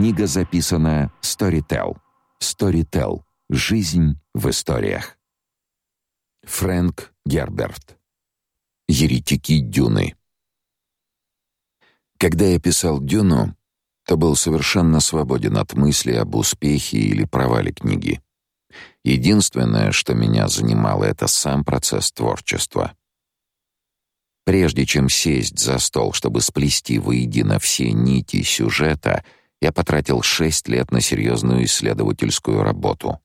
Книга записана Storytel. Storytel. Жизнь в историях. Фрэнк Герберт. Еретики Дюны. Когда я писал Дюну, то был совершенно свободен от мысли об успехе или провале книги. Единственное, что меня занимало, это сам процесс творчества. Прежде чем сесть за стол, чтобы сплести воедино все нити сюжета, я потратил шесть лет на серьезную исследовательскую работу.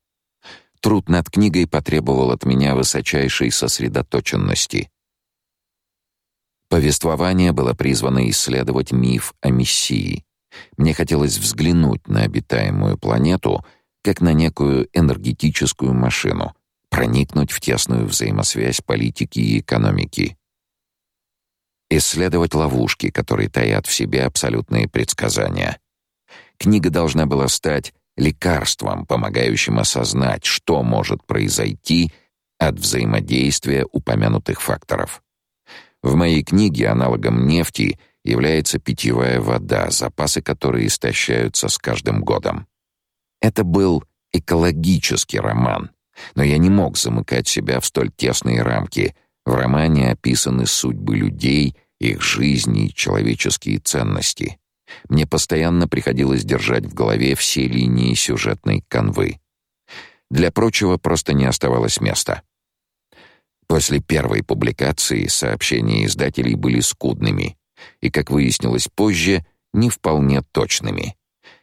Труд над книгой потребовал от меня высочайшей сосредоточенности. Повествование было призвано исследовать миф о Мессии. Мне хотелось взглянуть на обитаемую планету как на некую энергетическую машину, проникнуть в тесную взаимосвязь политики и экономики. Исследовать ловушки, которые таят в себе абсолютные предсказания. Книга должна была стать лекарством, помогающим осознать, что может произойти от взаимодействия упомянутых факторов. В моей книге аналогом нефти является питьевая вода, запасы которой истощаются с каждым годом. Это был экологический роман, но я не мог замыкать себя в столь тесные рамки. В романе описаны судьбы людей, их жизни и человеческие ценности. Мне постоянно приходилось держать в голове все линии сюжетной канвы. Для прочего просто не оставалось места. После первой публикации сообщения издателей были скудными и, как выяснилось позже, не вполне точными.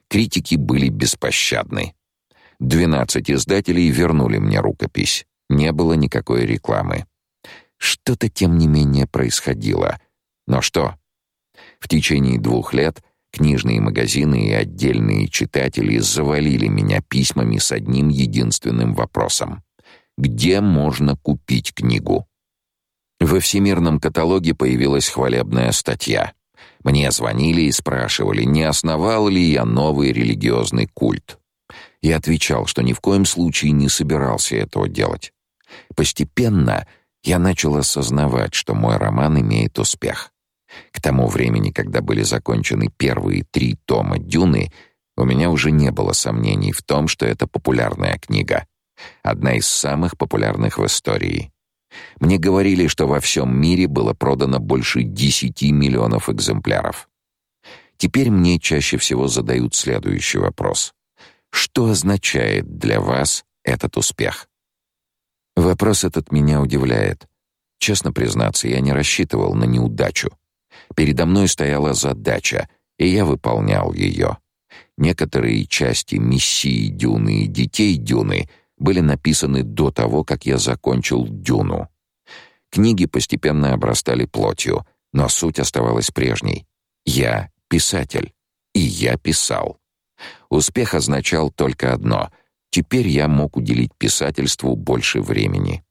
Критики были беспощадны. 12 издателей вернули мне рукопись. Не было никакой рекламы. Что-то тем не менее происходило. Но что? В течение двух лет книжные магазины и отдельные читатели завалили меня письмами с одним единственным вопросом: где можно купить книгу. Во всемирном каталоге появилась хвалебная статья. Мне звонили и спрашивали, не основал ли я новый религиозный культ. Я отвечал, что ни в коем случае не собирался этого делать. Постепенно я начал осознавать, что мой роман имеет успех. К тому времени, когда были закончены первые три тома «Дюны», у меня уже не было сомнений в том, что это популярная книга одна из самых популярных в истории. Мне говорили, что во всем мире было продано больше 10 миллионов экземпляров. Теперь мне чаще всего задают следующий вопрос: что означает для вас этот успех? Вопрос этот меня удивляет. Честно признаться, я не рассчитывал на неудачу. Передо мной стояла задача, и я выполнял ее. Некоторые части миссии Дюны и детей Дюны — были написаны до того, как я закончил Дюну. Книги постепенно обрастали плотью, но суть оставалась прежней. Я писатель, и я писал. Успех означал только одно: теперь я мог уделить писательству больше времени.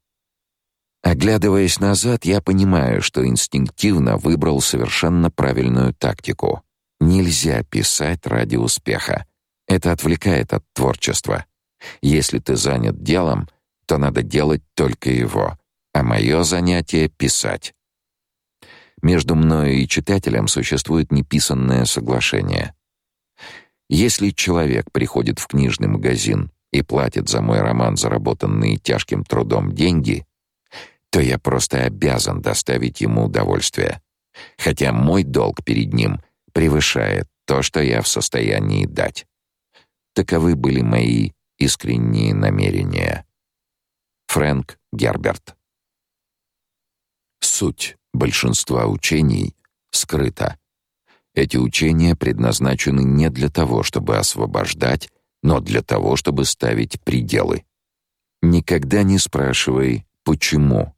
Оглядываясь назад, я понимаю, что инстинктивно выбрал совершенно правильную тактику. Нельзя писать ради успеха. Это отвлекает от творчества. Если ты занят делом, то надо делать только его, а мое занятие — писать. Между мною и читателем существует неписанное соглашение. Если человек приходит в книжный магазин и платит за мой роман заработанные тяжким трудом деньги, то я просто обязан доставить ему удовольствие, хотя мой долг перед ним превышает то, что я в состоянии дать. Таковы были мои искренние намерения. Фрэнк Герберт. Суть большинства учений скрыта. Эти учения предназначены не для того, чтобы освобождать, но для того, чтобы ставить пределы. Никогда не спрашивай почему.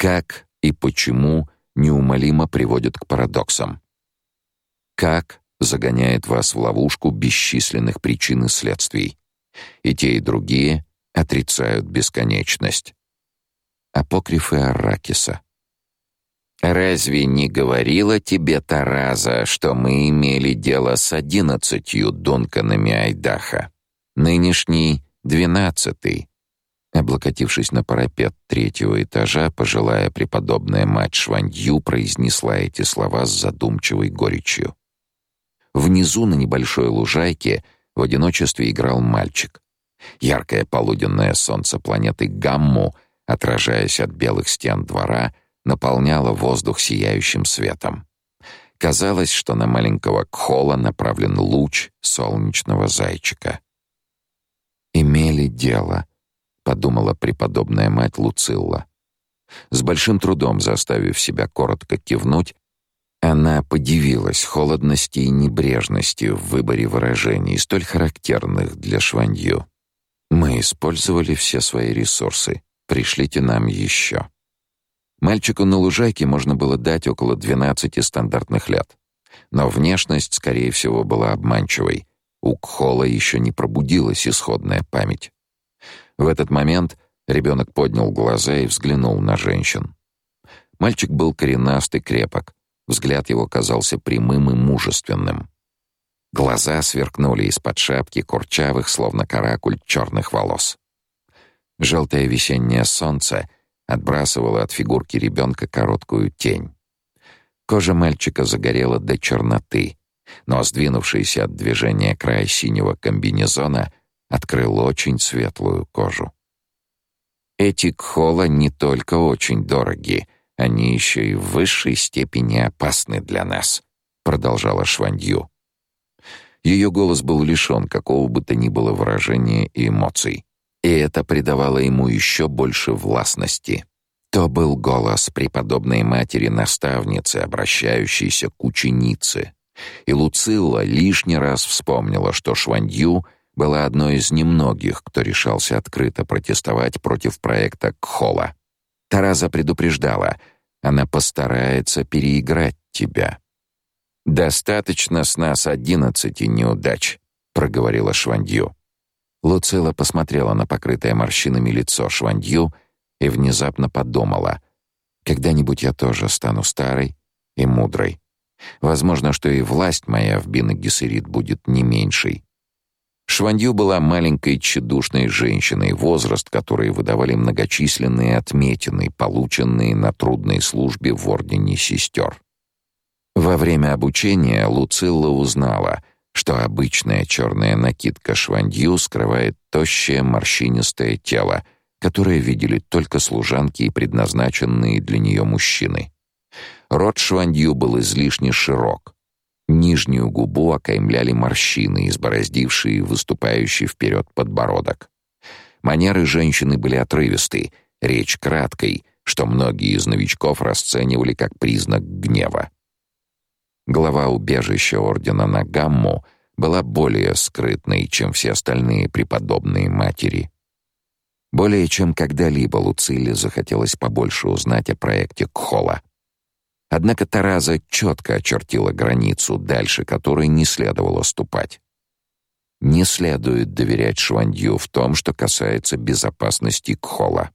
Как и почему неумолимо приводят к парадоксам. Как загоняет вас в ловушку бесчисленных причин и следствий. И те, и другие отрицают бесконечность. Апокрифы Арракиса. Разве не говорила тебе Тараза, что мы имели дело с одиннадцатью Дунканами Айдаха? Нынешний двенадцатый. Облокотившись на парапет третьего этажа, пожилая преподобная мать Шванью произнесла эти слова с задумчивой горечью. Внизу на небольшой лужайке в одиночестве играл мальчик. Яркое полуденное солнце планеты Гамму, отражаясь от белых стен двора, наполняло воздух сияющим светом. Казалось, что на маленького Кхола направлен луч солнечного зайчика. «Имели дело», — подумала преподобная мать Луцилла. С большим трудом заставив себя коротко кивнуть, она подивилась холодности и небрежности в выборе выражений, столь характерных для Шванью. «Мы использовали все свои ресурсы. Пришлите нам еще». Мальчику на лужайке можно было дать около 12 стандартных лет. Но внешность, скорее всего, была обманчивой. У Кхола еще не пробудилась исходная память. В этот момент ребенок поднял глаза и взглянул на женщин. Мальчик был коренастый, крепок. Взгляд его казался прямым и мужественным. Глаза сверкнули из-под шапки курчавых, словно каракуль, черных волос. Желтое весеннее солнце отбрасывало от фигурки ребенка короткую тень. Кожа мальчика загорела до черноты, но сдвинувшийся от движения край синего комбинезона открыл очень светлую кожу. Эти кхола не только очень дороги, они еще и в высшей степени опасны для нас, продолжала Швандью. Ее голос был лишен какого бы то ни было выражения и эмоций, и это придавало ему еще больше властности. То был голос преподобной матери-наставницы, обращающейся к ученице. И Луцилла лишний раз вспомнила, что Швандью была одной из немногих, кто решался открыто протестовать против проекта Кхола. Тараза предупреждала, она постарается переиграть тебя. Достаточно с нас одиннадцати неудач, проговорила Швандью. Луцила посмотрела на покрытое морщинами лицо Швандью и внезапно подумала: когда-нибудь я тоже стану старой и мудрой. Возможно, что и власть моя в Бинагисерит будет не меньшей. Швандью была маленькой тщедушной женщиной, возраст которой выдавали многочисленные отметины, полученные на трудной службе в ордене сестер. Во время обучения Луцилла узнала, что обычная черная накидка Швандью скрывает тощее морщинистое тело, которое видели только служанки и предназначенные для нее мужчины. Рот Швандью был излишне широк, Нижнюю губу окаймляли морщины, избороздившие выступающий вперед подбородок. Манеры женщины были отрывисты, речь краткой, что многие из новичков расценивали как признак гнева. Глава убежища ордена Нагамму была более скрытной, чем все остальные преподобные матери. Более чем когда-либо Луциле захотелось побольше узнать о проекте Кхола. Однако Тараза четко очертила границу, дальше которой не следовало ступать. Не следует доверять Швандью в том, что касается безопасности Кхола.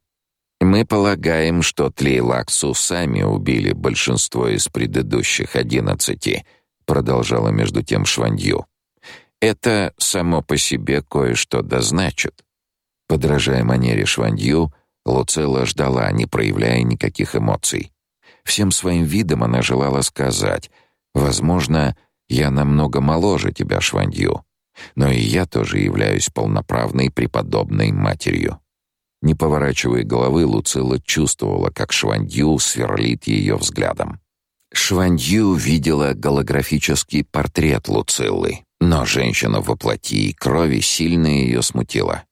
Мы полагаем, что Тлейлаксу сами убили большинство из предыдущих одиннадцати, продолжала между тем Швандью. Это само по себе кое-что дозначит. Подражая манере Швандью, Луцелла ждала, не проявляя никаких эмоций. Всем своим видом она желала сказать: "Возможно, я намного моложе тебя, Швандью, но и я тоже являюсь полноправной преподобной матерью". Не поворачивая головы, Луцилла чувствовала, как Швандью сверлит ее взглядом. Швандью видела голографический портрет Луциллы, но женщина во плоти и крови сильно ее смутила.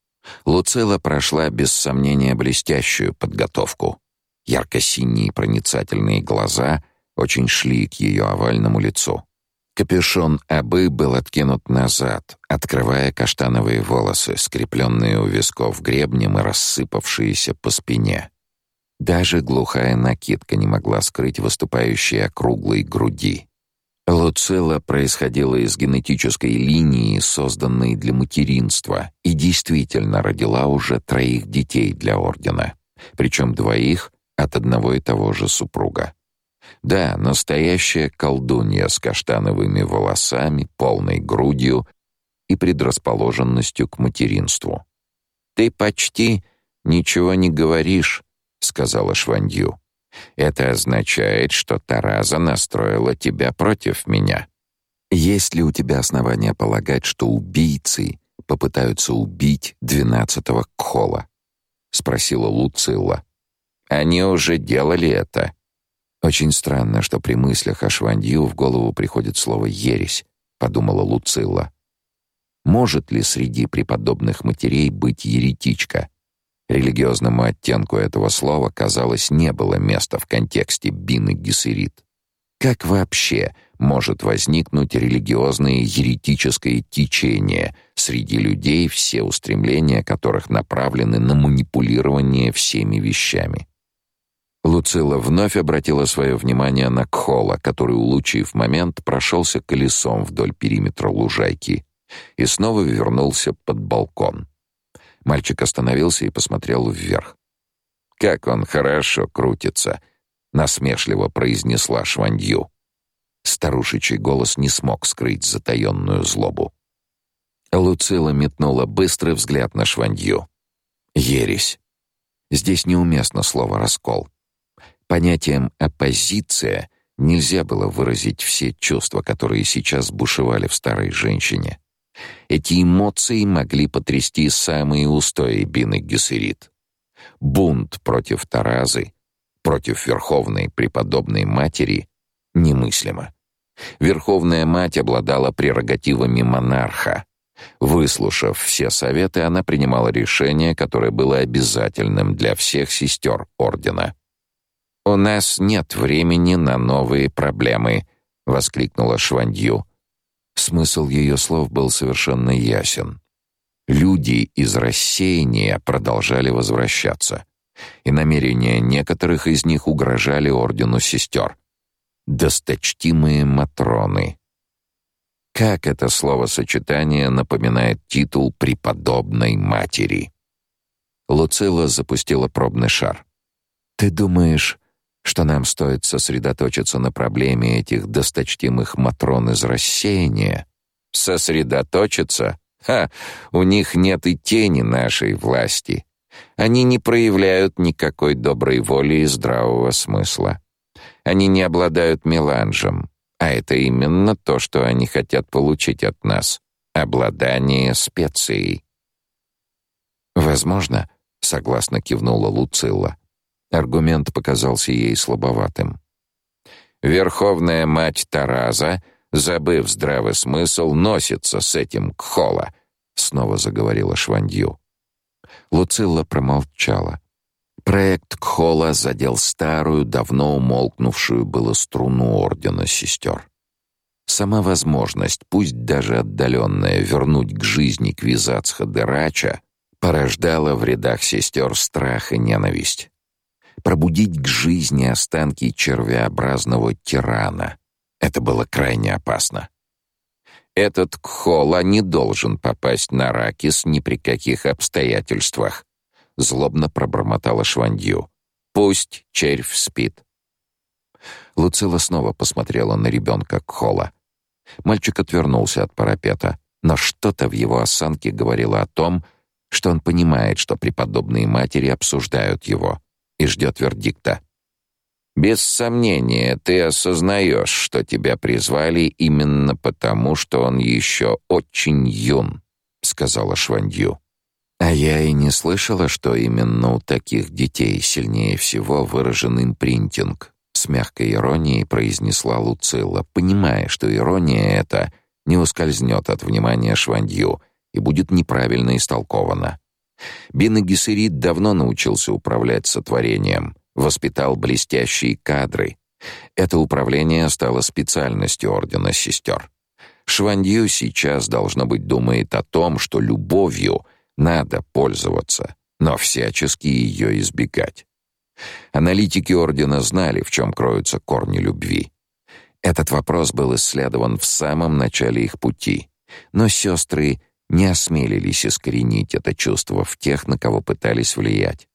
Луцилла прошла без сомнения блестящую подготовку. Ярко-синие проницательные глаза очень шли к ее овальному лицу. Капюшон Абы был откинут назад, открывая каштановые волосы, скрепленные у висков гребнем и рассыпавшиеся по спине. Даже глухая накидка не могла скрыть выступающие округлые груди. Луцилла происходила из генетической линии, созданной для материнства, и действительно родила уже троих детей для ордена, причем двоих от одного и того же супруга. Да, настоящая колдунья с каштановыми волосами, полной грудью и предрасположенностью к материнству. Ты почти ничего не говоришь, сказала Швандью. Это означает, что Тараза настроила тебя против меня. Есть ли у тебя основания полагать, что убийцы попытаются убить двенадцатого Кхола? спросила Луцилла. Они уже делали это. Очень странно, что при мыслях о Швандью в голову приходит слово ересь, подумала Луцилла. Может ли среди преподобных матерей быть еретичка? Религиозному оттенку этого слова, казалось, не было места в контексте Бины Гессерит. Как вообще может возникнуть религиозное еретическое течение среди людей, все устремления которых направлены на манипулирование всеми вещами? Луцила вновь обратила свое внимание на Кхола, который, улучив момент, прошелся колесом вдоль периметра лужайки и снова вернулся под балкон. Мальчик остановился и посмотрел вверх. «Как он хорошо крутится!» — насмешливо произнесла Швандью. Старушечий голос не смог скрыть затаённую злобу. Луцила метнула быстрый взгляд на Швандью. «Ересь!» Здесь неуместно слово «раскол». Понятием «оппозиция» нельзя было выразить все чувства, которые сейчас бушевали в старой женщине. Эти эмоции могли потрясти самые устои Бины Гессерит. Бунт против Таразы, против Верховной Преподобной Матери немыслимо. Верховная Мать обладала прерогативами монарха. Выслушав все советы, она принимала решение, которое было обязательным для всех сестер Ордена. «У нас нет времени на новые проблемы», — воскликнула Швандью. Смысл ее слов был совершенно ясен. Люди из рассеяния продолжали возвращаться, и намерения некоторых из них угрожали ордену сестер. Досточтимые матроны. Как это словосочетание напоминает титул преподобной матери. Луцила запустила пробный шар. Ты думаешь, что нам стоит сосредоточиться на проблеме этих досточтимых матрон из рассеяния. Сосредоточиться? Ха, у них нет и тени нашей власти. Они не проявляют никакой доброй воли и здравого смысла. Они не обладают меланжем, а это именно то, что они хотят получить от нас обладание специей. Возможно, согласно кивнула Луцилла. Аргумент показался ей слабоватым. Верховная мать Тараза, забыв здравый смысл, носится с этим Кхола, снова заговорила Швандью. Луцилла промолчала. Проект Кхола задел старую, давно умолкнувшую было струну ордена сестер. Сама возможность, пусть даже отдаленная, вернуть к жизни Квизацха Дерача порождала в рядах сестер страх и ненависть пробудить к жизни останки червеобразного тирана. Это было крайне опасно. Этот Кхола не должен попасть на Ракис ни при каких обстоятельствах, злобно пробормотала Швандью. Пусть червь спит. Луцила снова посмотрела на ребенка Кхола. Мальчик отвернулся от парапета, но что-то в его осанке говорило о том, что он понимает, что преподобные матери обсуждают его и ждет вердикта. Без сомнения, ты осознаешь, что тебя призвали именно потому, что он еще очень юн, сказала Швандью. А я и не слышала, что именно у таких детей сильнее всего выражен импринтинг, с мягкой иронией произнесла Луцилла, понимая, что ирония эта не ускользнет от внимания Швандью и будет неправильно истолкована. Бин Гессерит давно научился управлять сотворением, воспитал блестящие кадры. Это управление стало специальностью Ордена Сестер. Швандью сейчас, должно быть, думает о том, что любовью надо пользоваться, но всячески ее избегать. Аналитики Ордена знали, в чем кроются корни любви. Этот вопрос был исследован в самом начале их пути, но сестры не осмелились искоренить это чувство в тех, на кого пытались влиять.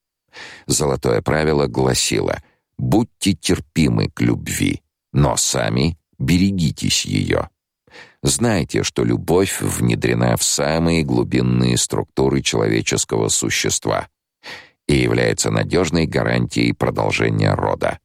Золотое правило гласило: будьте терпимы к любви, но сами берегитесь ее. Знайте, что любовь внедрена в самые глубинные структуры человеческого существа и является надежной гарантией продолжения рода.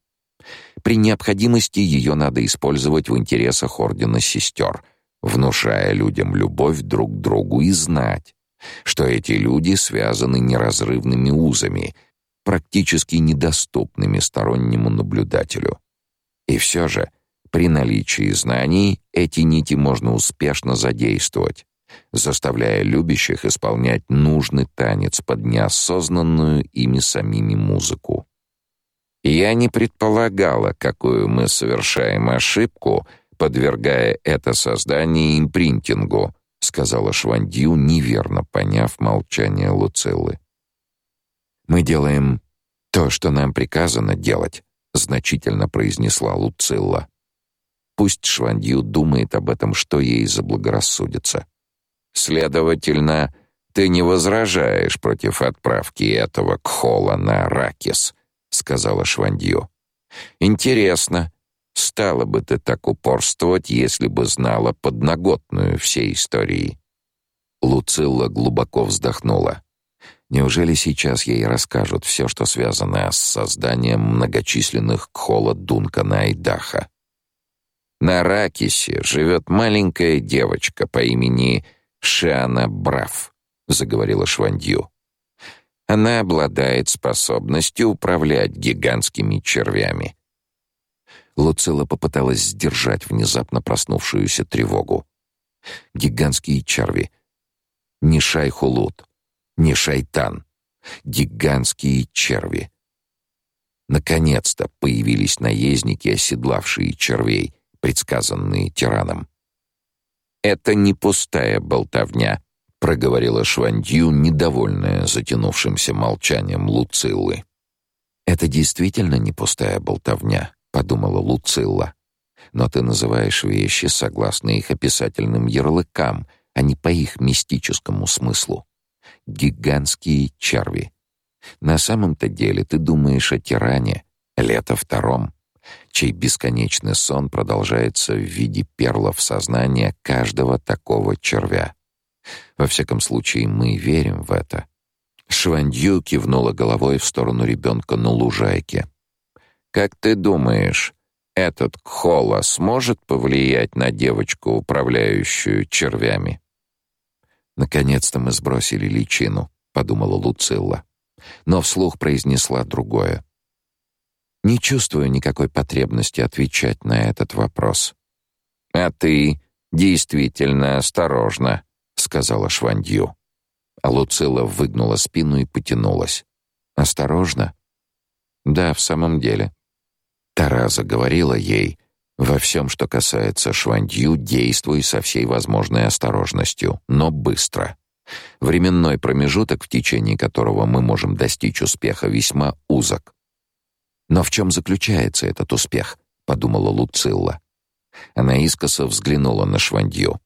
При необходимости ее надо использовать в интересах ордена сестер, внушая людям любовь друг к другу и знать, что эти люди связаны неразрывными узами, практически недоступными стороннему наблюдателю. И все же, при наличии знаний эти нити можно успешно задействовать, заставляя любящих исполнять нужный танец под неосознанную ими самими музыку. Я не предполагала, какую мы совершаем ошибку, подвергая это создание импринтингу, сказала Швандью, неверно поняв молчание Луциллы. Мы делаем то, что нам приказано делать, значительно произнесла Луцилла. Пусть Швандью думает об этом, что ей заблагорассудится. Следовательно, ты не возражаешь против отправки этого кхола на Ракис, сказала Швандью. Интересно, стала бы ты так упорствовать, если бы знала подноготную всей истории? Луцилла глубоко вздохнула. Неужели сейчас ей расскажут все, что связано с созданием многочисленных кхола Дункана и Даха? На Ракисе живет маленькая девочка по имени Шиана Брав, заговорила Швандью. Она обладает способностью управлять гигантскими червями. Луцила попыталась сдержать внезапно проснувшуюся тревогу. Гигантские черви. Не шайхулут, не шайтан. Гигантские черви. Наконец-то появились наездники, оседлавшие червей, предсказанные тираном. Это не пустая болтовня, проговорила Швандью, недовольная затянувшимся молчанием Луциллы. Это действительно не пустая болтовня, подумала Луцилла. Но ты называешь вещи согласно их описательным ярлыкам, а не по их мистическому смыслу. Гигантские черви. На самом-то деле ты думаешь о тиране, лето втором, чей бесконечный сон продолжается в виде перлов сознания каждого такого червя. Во всяком случае, мы верим в это. Швандью кивнула головой в сторону ребенка на лужайке. Как ты думаешь, этот Кхола сможет повлиять на девочку, управляющую червями? Наконец-то мы сбросили личину, подумала Луцилла, но вслух произнесла другое. Не чувствую никакой потребности отвечать на этот вопрос. А ты действительно осторожна, сказала Швандью. А Луцила выгнула спину и потянулась. Осторожно? Да, в самом деле. Тараза говорила ей: "Во всем, что касается Швандью, действуй со всей возможной осторожностью, но быстро". Временной промежуток, в течение которого мы можем достичь успеха, весьма узок. Но в чем заключается этот успех? подумала Луцилла. Она искоса взглянула на Швандью.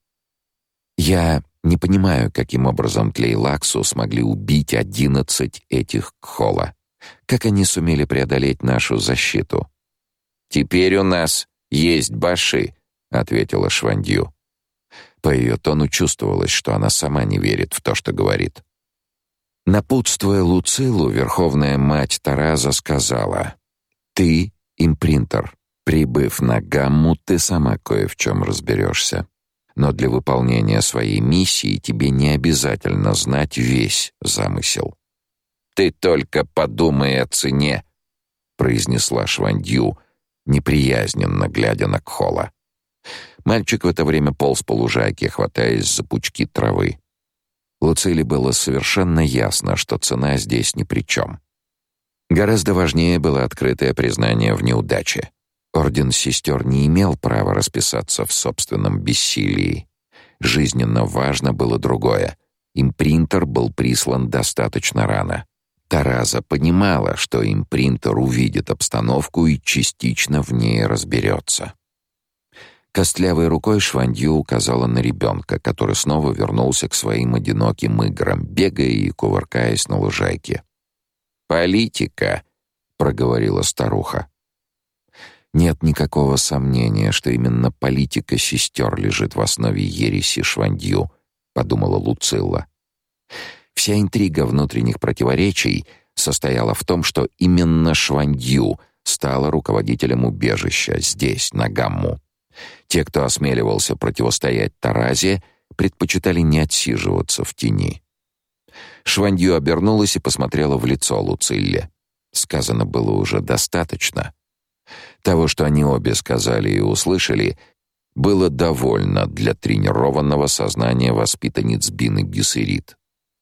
Я не понимаю, каким образом Тлейлаксу смогли убить одиннадцать этих кхола. Как они сумели преодолеть нашу защиту? Теперь у нас есть баши, ответила Швандью. По ее тону чувствовалось, что она сама не верит в то, что говорит. Напутствуя Луцилу, верховная мать Тараза сказала: ты импринтер. Прибыв на гамму, ты сама кое в чем разберешься. Но для выполнения своей миссии тебе не обязательно знать весь замысел. Ты только подумай о цене, произнесла Швандью, неприязненно глядя на Кхола. Мальчик в это время полз по лужайке, хватаясь за пучки травы. Луциле было совершенно ясно, что цена здесь ни при чем. Гораздо важнее было открытое признание в неудаче. Орден сестер не имел права расписаться в собственном бессилии. Жизненно важно было другое. Импринтер был прислан достаточно рано. Тараза понимала, что импринтер увидит обстановку и частично в ней разберется. Костлявой рукой Швандью указала на ребенка, который снова вернулся к своим одиноким играм, бегая и кувыркаясь на лужайке. Политика, проговорила старуха. Нет никакого сомнения, что именно политика сестер лежит в основе ереси Швандью, подумала Луцилла. Вся интрига внутренних противоречий состояла в том, что именно Швандью стала руководителем убежища здесь, на Гамму. Те, кто осмеливался противостоять Таразе, предпочитали не отсиживаться в тени. Швандью обернулась и посмотрела в лицо Луцилле. Сказано было уже достаточно. Того, что они обе сказали и услышали, было довольно для тренированного сознания воспитанниц Бины Гессерит.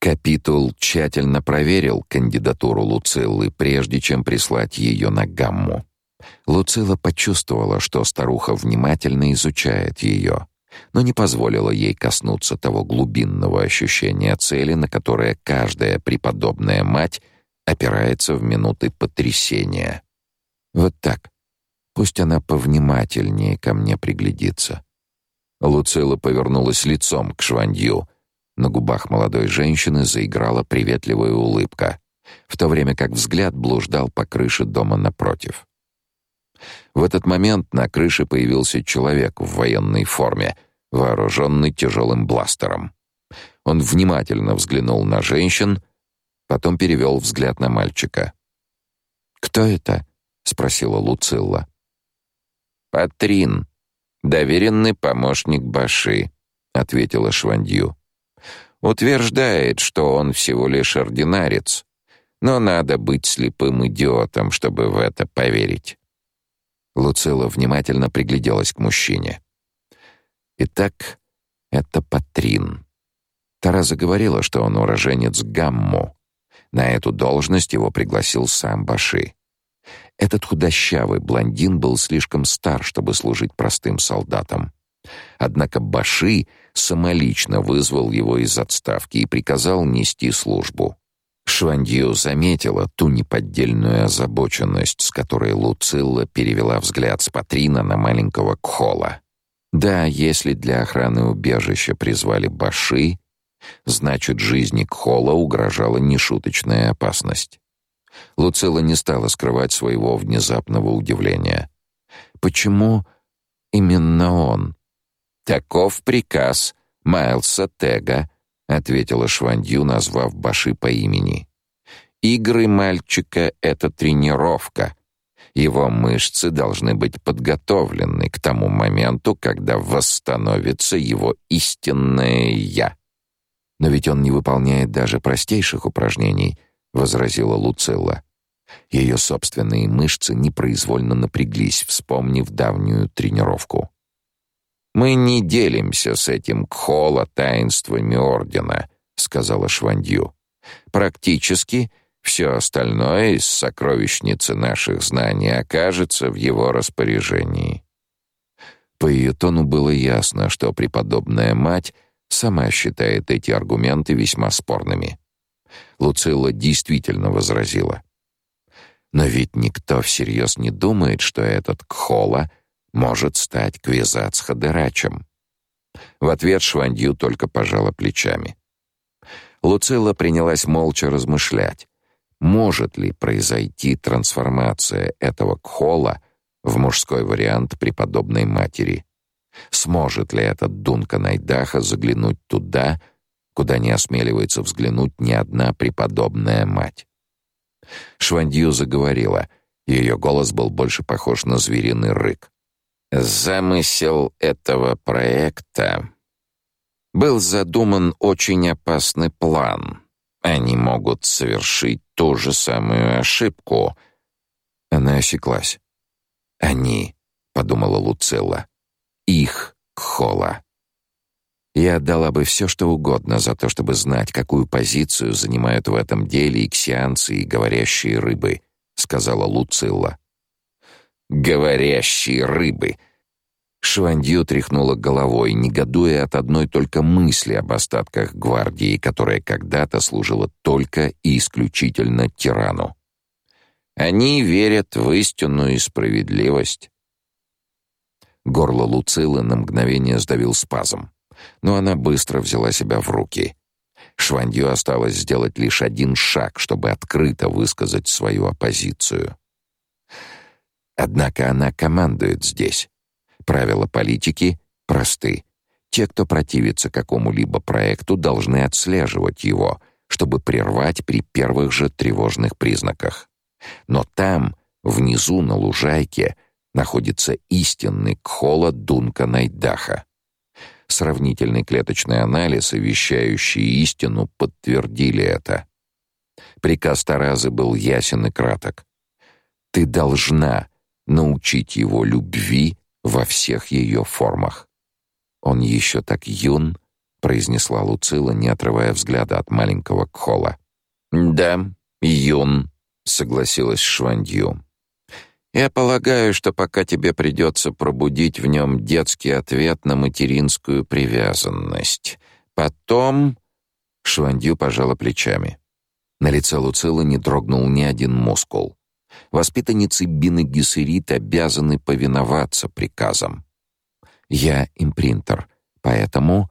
Капитул тщательно проверил кандидатуру Луциллы, прежде чем прислать ее на гамму. Луцилла почувствовала, что старуха внимательно изучает ее, но не позволила ей коснуться того глубинного ощущения цели, на которое каждая преподобная мать опирается в минуты потрясения. Вот так. Пусть она повнимательнее ко мне приглядится. Луцилла повернулась лицом к Швандью. На губах молодой женщины заиграла приветливая улыбка, в то время как взгляд блуждал по крыше дома напротив. В этот момент на крыше появился человек в военной форме, вооруженный тяжелым бластером. Он внимательно взглянул на женщин, потом перевел взгляд на мальчика. «Кто это?» — спросила Луцилла. «Патрин, доверенный помощник Баши», — ответила Швандью. «Утверждает, что он всего лишь ординарец, но надо быть слепым идиотом, чтобы в это поверить». Луцила внимательно пригляделась к мужчине. Итак, это Патрин. Тараза говорила, что он уроженец Гамму. На эту должность его пригласил сам Баши. Этот худощавый блондин был слишком стар, чтобы служить простым солдатом. Однако Баши самолично вызвал его из отставки и приказал нести службу. Швандью заметила ту неподдельную озабоченность, с которой Луцилла перевела взгляд с Патрина на маленького Кхола. Да, если для охраны убежища призвали Баши, значит, жизни Кхола угрожала нешуточная опасность. Луцилла не стала скрывать своего внезапного удивления. Почему именно он? Таков приказ Майлса Тега, ответила Швандью, назвав Баши по имени. Игры мальчика это тренировка. Его мышцы должны быть подготовлены к тому моменту, когда восстановится его истинное я. Но ведь он не выполняет даже простейших упражнений, возразила Луцилла. Ее собственные мышцы непроизвольно напряглись, вспомнив давнюю тренировку. Мы не делимся с этим кхола таинствами ордена, сказала Швандью. Практически все остальное из сокровищницы наших знаний окажется в его распоряжении. По ее тону было ясно, что преподобная мать сама считает эти аргументы весьма спорными. Луцилла действительно возразила. Но ведь никто всерьез не думает, что этот Кхола может стать Квизац-Хадерачем. В ответ Швандью только пожала плечами. Луцилла принялась молча размышлять, может ли произойти трансформация этого Кхола в мужской вариант преподобной матери. Сможет ли этот Дунка Найдаха заглянуть туда, куда не осмеливается взглянуть ни одна преподобная мать? Швандью заговорила. Ее голос был больше похож на звериный рык. Замысел этого проекта был задуман очень опасный план. Они могут совершить ту же самую ошибку. Она осеклась. Они, подумала Луцилла. Их Кхола. Я отдала бы все, что угодно за то, чтобы знать, какую позицию занимают в этом деле иксианцы и говорящие рыбы, сказала Луцилла. Говорящие рыбы. Швандью тряхнула головой, негодуя от одной только мысли об остатках гвардии, которая когда-то служила только и исключительно тирану. Они верят в истинную справедливость. Горло Луцилы на мгновение сдавил спазм, но она быстро взяла себя в руки. Швандью осталось сделать лишь один шаг, чтобы открыто высказать свою оппозицию. Однако она командует здесь. Правила политики просты. Те, кто противится какому-либо проекту, должны отслеживать его, чтобы прервать при первых же тревожных признаках. Но там, внизу на лужайке, находится истинный Кхола Дунка Найдаха. Сравнительный клеточный анализ и вещающий истину подтвердили это. Приказ Таразы был ясен и краток. Ты должна научить его любви во всех ее формах. Он еще так юн, произнесла Луцила, не отрывая взгляда от маленького Кхола. Да, юн, согласилась Швандью. Я полагаю, что пока тебе придется пробудить в нем детский ответ на материнскую привязанность. Потом Швандью пожала плечами. На лице Луцилы не дрогнул ни один мускул. Воспитанницы Бины Гессерит обязаны повиноваться приказам. Я импринтер, поэтому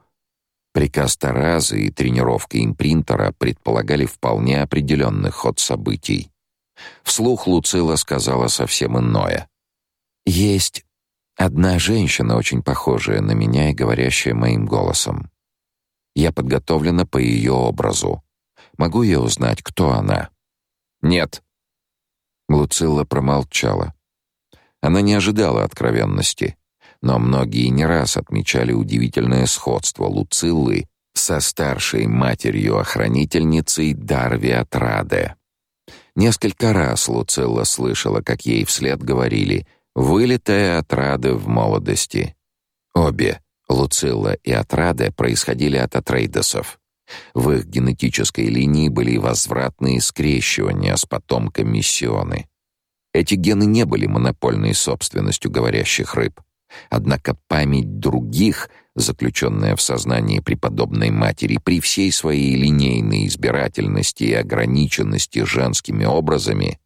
приказ Таразы и тренировка импринтера предполагали вполне определенный ход событий. Вслух Луцила сказала совсем иное. Есть одна женщина, очень похожая на меня и говорящая моим голосом. Я подготовлена по ее образу. Могу я узнать, кто она? Нет. Луцилла промолчала. Она не ожидала откровенности, но многие не раз отмечали удивительное сходство Луциллы со старшей матерью-охранительницей Дарви Атраде. Несколько раз Луцилла слышала, как ей вслед говорили «вылитая отрада в молодости». Обе, Луцилла и Атрада, происходили от Атрейдесов. В их генетической линии были возвратные скрещивания с потомками Сионы. Эти гены не были монопольной собственностью говорящих рыб. Однако память других, заключенная в сознании преподобной матери, при всей своей линейной избирательности и ограниченности женскими образами,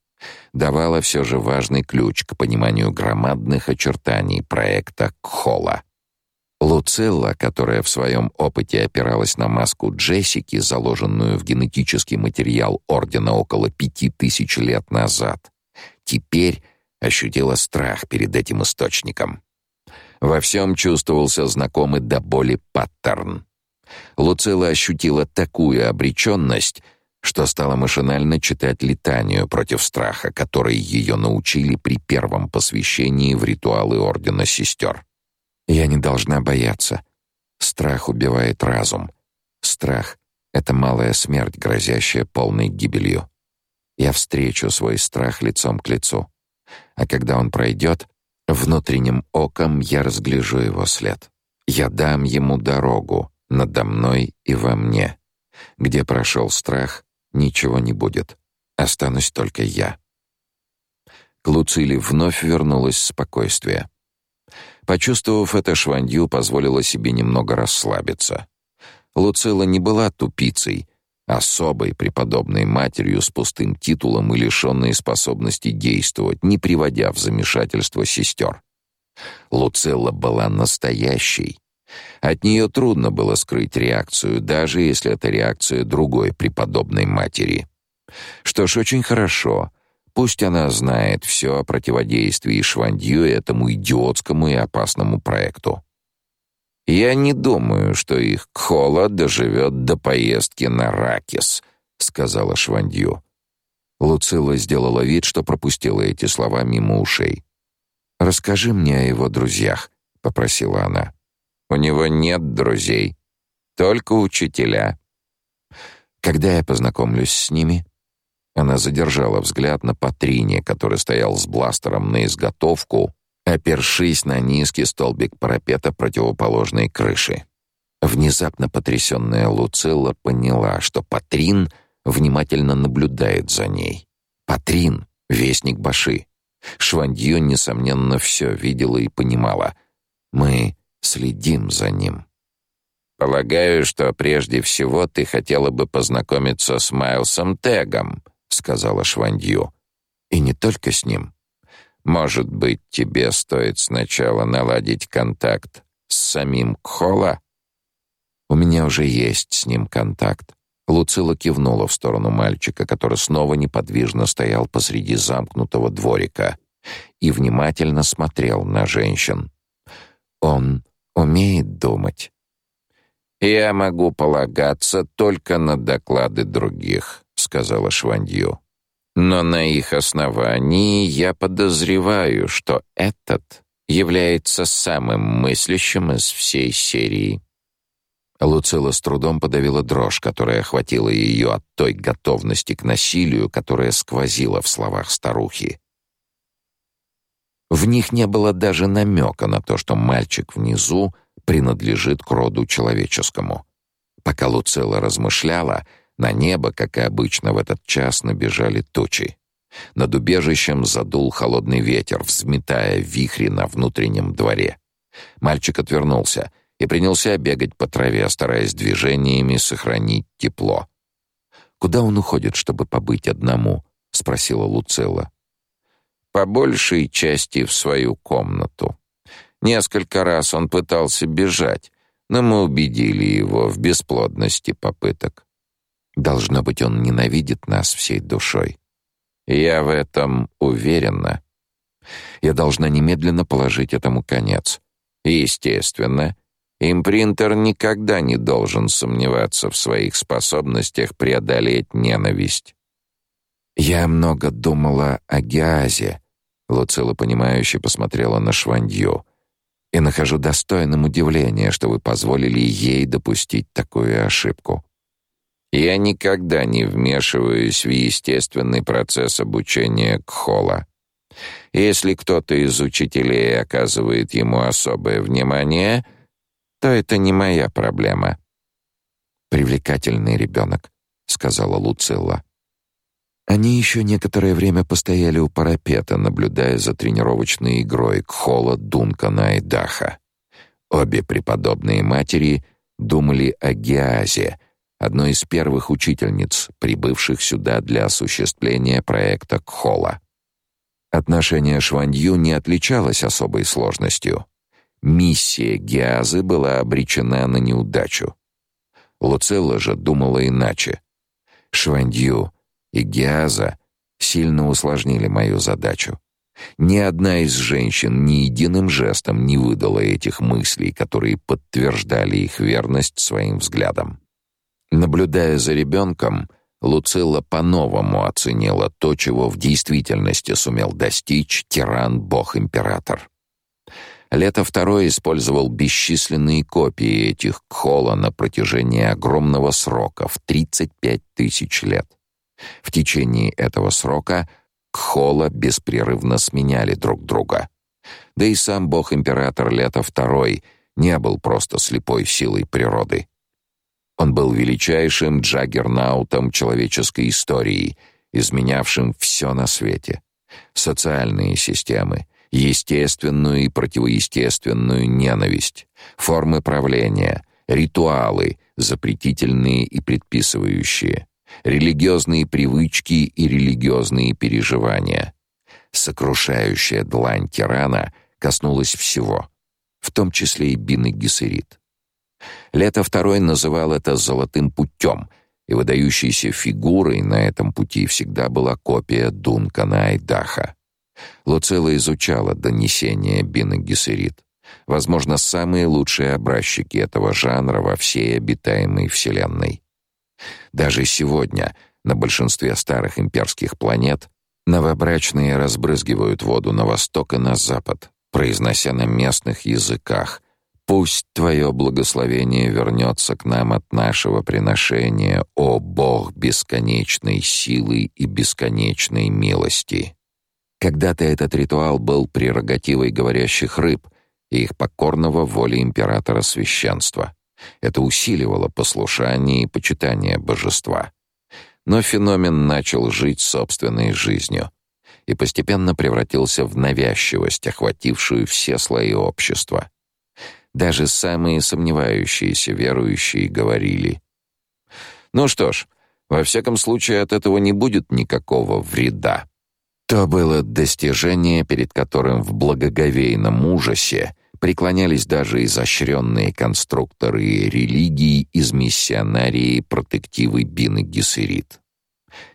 давала все же важный ключ к пониманию громадных очертаний проекта Кхола. Луцилла, которая в своем опыте опиралась на маску Джессики, заложенную в генетический материал Ордена около пяти тысяч лет назад, теперь ощутила страх перед этим источником. Во всем чувствовался знакомый до боли паттерн. Луцила ощутила такую обреченность, что стала машинально читать летанию против страха, которой ее научили при первом посвящении в ритуалы Ордена Сестер. «Я не должна бояться. Страх убивает разум. Страх — это малая смерть, грозящая полной гибелью. Я встречу свой страх лицом к лицу. А когда он пройдет, Внутренним оком я разгляжу его след. Я дам ему дорогу надо мной и во мне. Где прошел страх, ничего не будет. Останусь только я. К Луциле вновь вернулось спокойствие. Почувствовав это, Швандью позволила себе немного расслабиться. Луцила не была тупицей, особой преподобной матерью с пустым титулом и лишенной способности действовать, не приводя в замешательство сестер. Луцелла была настоящей. От нее трудно было скрыть реакцию, даже если это реакция другой преподобной матери. Что ж, очень хорошо. Пусть она знает все о противодействии Швандью этому идиотскому и опасному проекту. Я не думаю, что их Кхола доживет до поездки на Ракис, сказала Швандью. Луцила сделала вид, что пропустила эти слова мимо ушей. Расскажи мне о его друзьях, попросила она. У него нет друзей, только учителя. Когда я познакомлюсь с ними? Она задержала взгляд на Патрине, который стоял с бластером на изготовку опершись на низкий столбик парапета противоположной крыши. Внезапно потрясённая Луцилла поняла, что Патрин внимательно наблюдает за ней. Патрин — вестник Баши. Швандью, несомненно, всё видела и понимала. Мы следим за ним. «Полагаю, что прежде всего ты хотела бы познакомиться с Майлсом Тегом», — сказала Швандью. «И не только с ним. Может быть, тебе стоит сначала наладить контакт с самим Кхола? У меня уже есть с ним контакт. Луцила кивнула в сторону мальчика, который снова неподвижно стоял посреди замкнутого дворика и внимательно смотрел на женщин. Он умеет думать. Я могу полагаться только на доклады других, сказала Швандью. Но на их основании я подозреваю, что этот является самым мыслящим из всей серии. Луцила с трудом подавила дрожь, которая охватила ее от той готовности к насилию, которая сквозила в словах старухи. В них не было даже намека на то, что мальчик внизу принадлежит к роду человеческому. Пока Луцила размышляла, на небо, как и обычно в этот час, набежали тучи. Над убежищем задул холодный ветер, взметая вихри на внутреннем дворе. Мальчик отвернулся и принялся бегать по траве, стараясь движениями сохранить тепло. «Куда он уходит, чтобы побыть одному?» — спросила Луцилла. «По большей части в свою комнату. Несколько раз он пытался бежать, но мы убедили его в бесплодности попыток. Должно быть, он ненавидит нас всей душой. Я в этом уверена. Я должна немедленно положить этому конец. Естественно, импринтер никогда не должен сомневаться в своих способностях преодолеть ненависть. Я много думала о Геазе. Луцила понимающе посмотрела на Швандью. И нахожу достойным удивления, что вы позволили ей допустить такую ошибку. Я никогда не вмешиваюсь в естественный процесс обучения Кхола. Если кто-то из учителей оказывает ему особое внимание, то это не моя проблема. Привлекательный ребенок», — сказала Луцилла. Они еще некоторое время постояли у парапета, наблюдая за тренировочной игрой Кхола, Дункана и Даха. Обе преподобные матери думали о Геазе — одной из первых учительниц, прибывших сюда для осуществления проекта Кхола. Отношение Шванью не отличалось особой сложностью. Миссия Гиазы была обречена на неудачу. Луцелла же думала иначе. Швандью и Гиаза сильно усложнили мою задачу. Ни одна из женщин ни единым жестом не выдала этих мыслей, которые подтверждали их верность своим взглядам. Наблюдая за ребенком, Луцилла по-новому оценила то, чего в действительности сумел достичь тиран-бог-император. Лето второй использовал бесчисленные копии этих Кхола на протяжении огромного срока в 35 тысяч лет. В течение этого срока Кхола беспрерывно сменяли друг друга. Да и сам бог-император Лето второй не был просто слепой силой природы. Он был величайшим джаггернаутом человеческой истории, изменявшим все на свете. Социальные системы, естественную и противоестественную ненависть, формы правления, ритуалы, запретительные и предписывающие, религиозные привычки и религиозные переживания. Сокрушающая длань тирана коснулась всего, в том числе и Бины Гессерит. Лето второй называл это «золотым путем», и выдающейся фигурой на этом пути всегда была копия Дункана Айдаха. Луцелла изучала донесения Бины Гессерит. Возможно, самые лучшие образчики этого жанра во всей обитаемой Вселенной. Даже сегодня на большинстве старых имперских планет новобрачные разбрызгивают воду на восток и на запад, произнося на местных языках — Пусть твое благословение вернется к нам от нашего приношения, о Бог бесконечной силы и бесконечной милости. Когда-то этот ритуал был прерогативой говорящих рыб и их покорного воле императора священства. Это усиливало послушание и почитание божества. Но феномен начал жить собственной жизнью и постепенно превратился в навязчивость, охватившую все слои общества. Даже самые сомневающиеся верующие говорили: "Ну что ж, во всяком случае от этого не будет никакого вреда". То было достижение, перед которым в благоговейном ужасе преклонялись даже изощренные конструкторы религии из миссионарии протективы Бины Гессерит.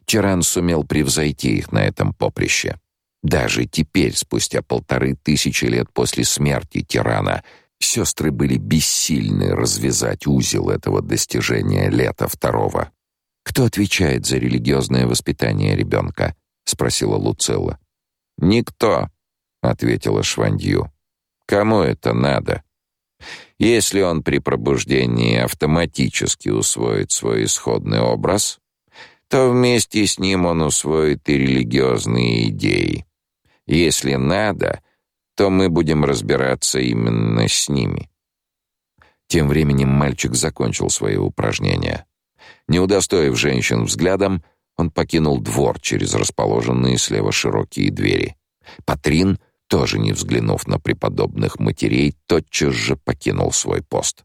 Тиран сумел превзойти их на этом поприще. Даже теперь, спустя полторы тысячи лет после смерти тирана, Сестры были бессильны развязать узел этого достижения лета второго. Кто отвечает за религиозное воспитание ребенка? спросила Луцилла. Никто, ответила Швандью. Кому это надо? Если он при пробуждении автоматически усвоит свой исходный образ, то вместе с ним он усвоит и религиозные идеи. Если надо, то мы будем разбираться именно с ними. Тем временем мальчик закончил свои упражнения. Не удостоив женщин взглядом, он покинул двор через расположенные слева широкие двери. Патрин, тоже не взглянув на преподобных матерей, тотчас же покинул свой пост.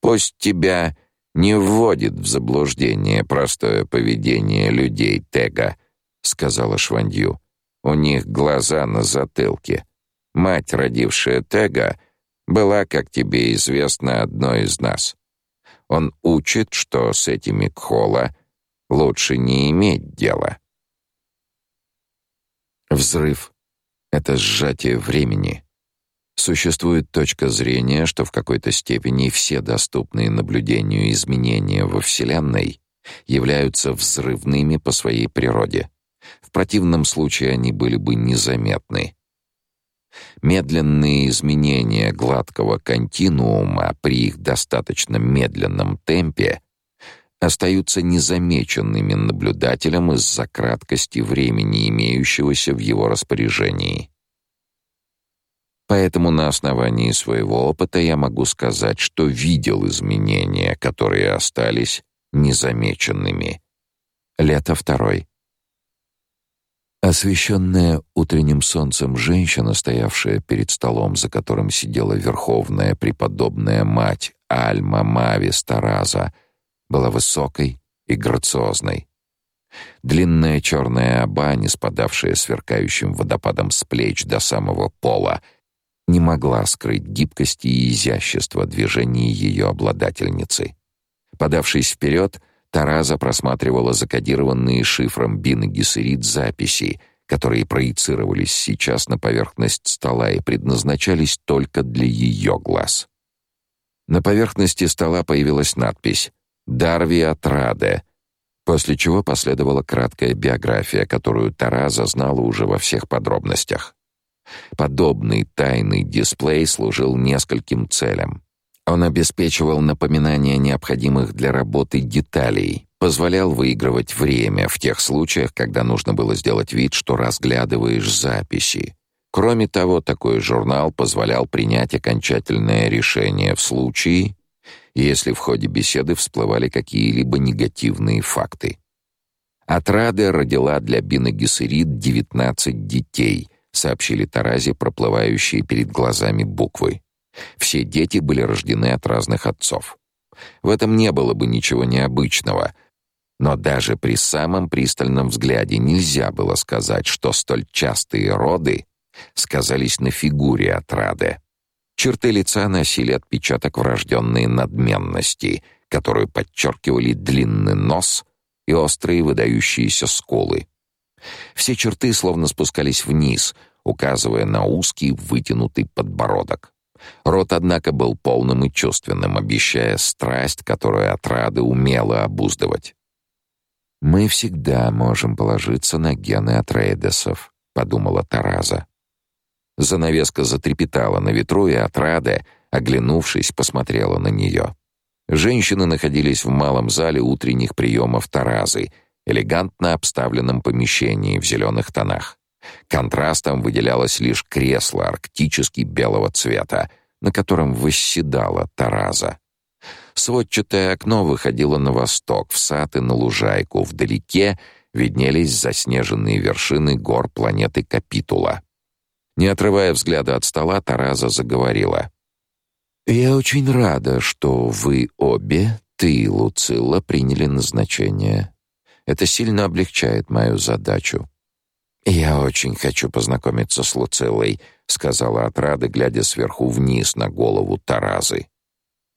«Пусть тебя не вводит в заблуждение простое поведение людей Тега», — сказала Швандью. «У них глаза на затылке. Мать, родившая Тега, была, как тебе известно, одной из нас. Он учит, что с этими Кхола лучше не иметь дела. Взрыв — это сжатие времени. Существует точка зрения, что в какой-то степени все доступные наблюдению изменения во Вселенной являются взрывными по своей природе. В противном случае они были бы незаметны. Медленные изменения гладкого континуума при их достаточно медленном темпе остаются незамеченными наблюдателем из-за краткости времени, имеющегося в его распоряжении. Поэтому на основании своего опыта я могу сказать, что видел изменения, которые остались незамеченными. Лето второй. Освещенная утренним солнцем женщина, стоявшая перед столом, за которым сидела верховная преподобная мать Альма Мавис Тараза, была высокой и грациозной. Длинная черная аба, не спадавшая сверкающим водопадом с плеч до самого пола, не могла скрыть гибкости и изящества движений ее обладательницы. Подавшись вперед, Тараза просматривала закодированные шифром Бин и Гессерит записи, которые проецировались сейчас на поверхность стола и предназначались только для ее глаз. На поверхности стола появилась надпись «Дарви Атраде», после чего последовала краткая биография, которую Тараза знала уже во всех подробностях. Подобный тайный дисплей служил нескольким целям. Он обеспечивал напоминание необходимых для работы деталей, позволял выигрывать время в тех случаях, когда нужно было сделать вид, что разглядываешь записи. Кроме того, такой журнал позволял принять окончательное решение в случае, если в ходе беседы всплывали какие-либо негативные факты. Отрада родила для Бины Гессерит 19 детей, сообщили Таразе проплывающие перед глазами буквы. Все дети были рождены от разных отцов. В этом не было бы ничего необычного, но даже при самом пристальном взгляде нельзя было сказать, что столь частые роды сказались на фигуре отрады. Черты лица носили отпечаток врожденной надменности, которую подчеркивали длинный нос и острые выдающиеся скулы. Все черты словно спускались вниз, указывая на узкий вытянутый подбородок. Рот, однако, был полным и чувственным, обещая страсть, которую отрады умела обуздывать. «Мы всегда можем положиться на гены Атрейдесов», — подумала Тараза. Занавеска затрепетала на ветру, и отрада, оглянувшись, посмотрела на нее. Женщины находились в малом зале утренних приемов Таразы, элегантно обставленном помещении в зеленых тонах. Контрастом выделялось лишь кресло арктически белого цвета, на котором восседала Тараза. Сводчатое окно выходило на восток, в сад и на лужайку. Вдалеке виднелись заснеженные вершины гор планеты Капитула. Не отрывая взгляда от стола, Тараза заговорила. «Я очень рада, что вы обе, ты и Луцилла, приняли назначение. Это сильно облегчает мою задачу. «Я очень хочу познакомиться с Луцилой», — сказала Отрада, глядя сверху вниз на голову Таразы.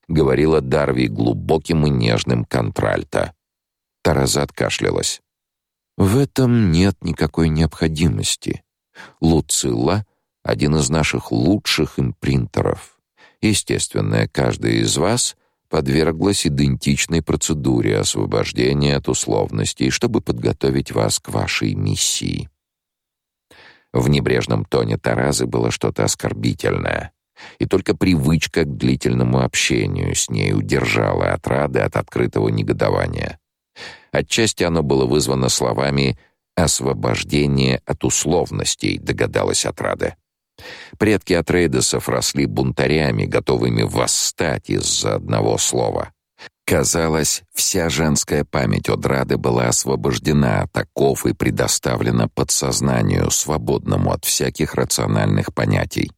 Говорила Дарви глубоким и нежным контральто. Тараза откашлялась. «В этом нет никакой необходимости. Луцилла — один из наших лучших импринтеров. Естественно, каждый из вас подверглась идентичной процедуре освобождения от условностей, чтобы подготовить вас к вашей миссии. В небрежном тоне Таразы было что-то оскорбительное, и только привычка к длительному общению с ней удержала отрады от открытого негодования. Отчасти оно было вызвано словами «освобождение от условностей», догадалась отрада. Предки Атрейдесов росли бунтарями, готовыми восстать из-за одного слова. Казалось, вся женская память Одрады была освобождена от оков и предоставлена подсознанию, свободному от всяких рациональных понятий.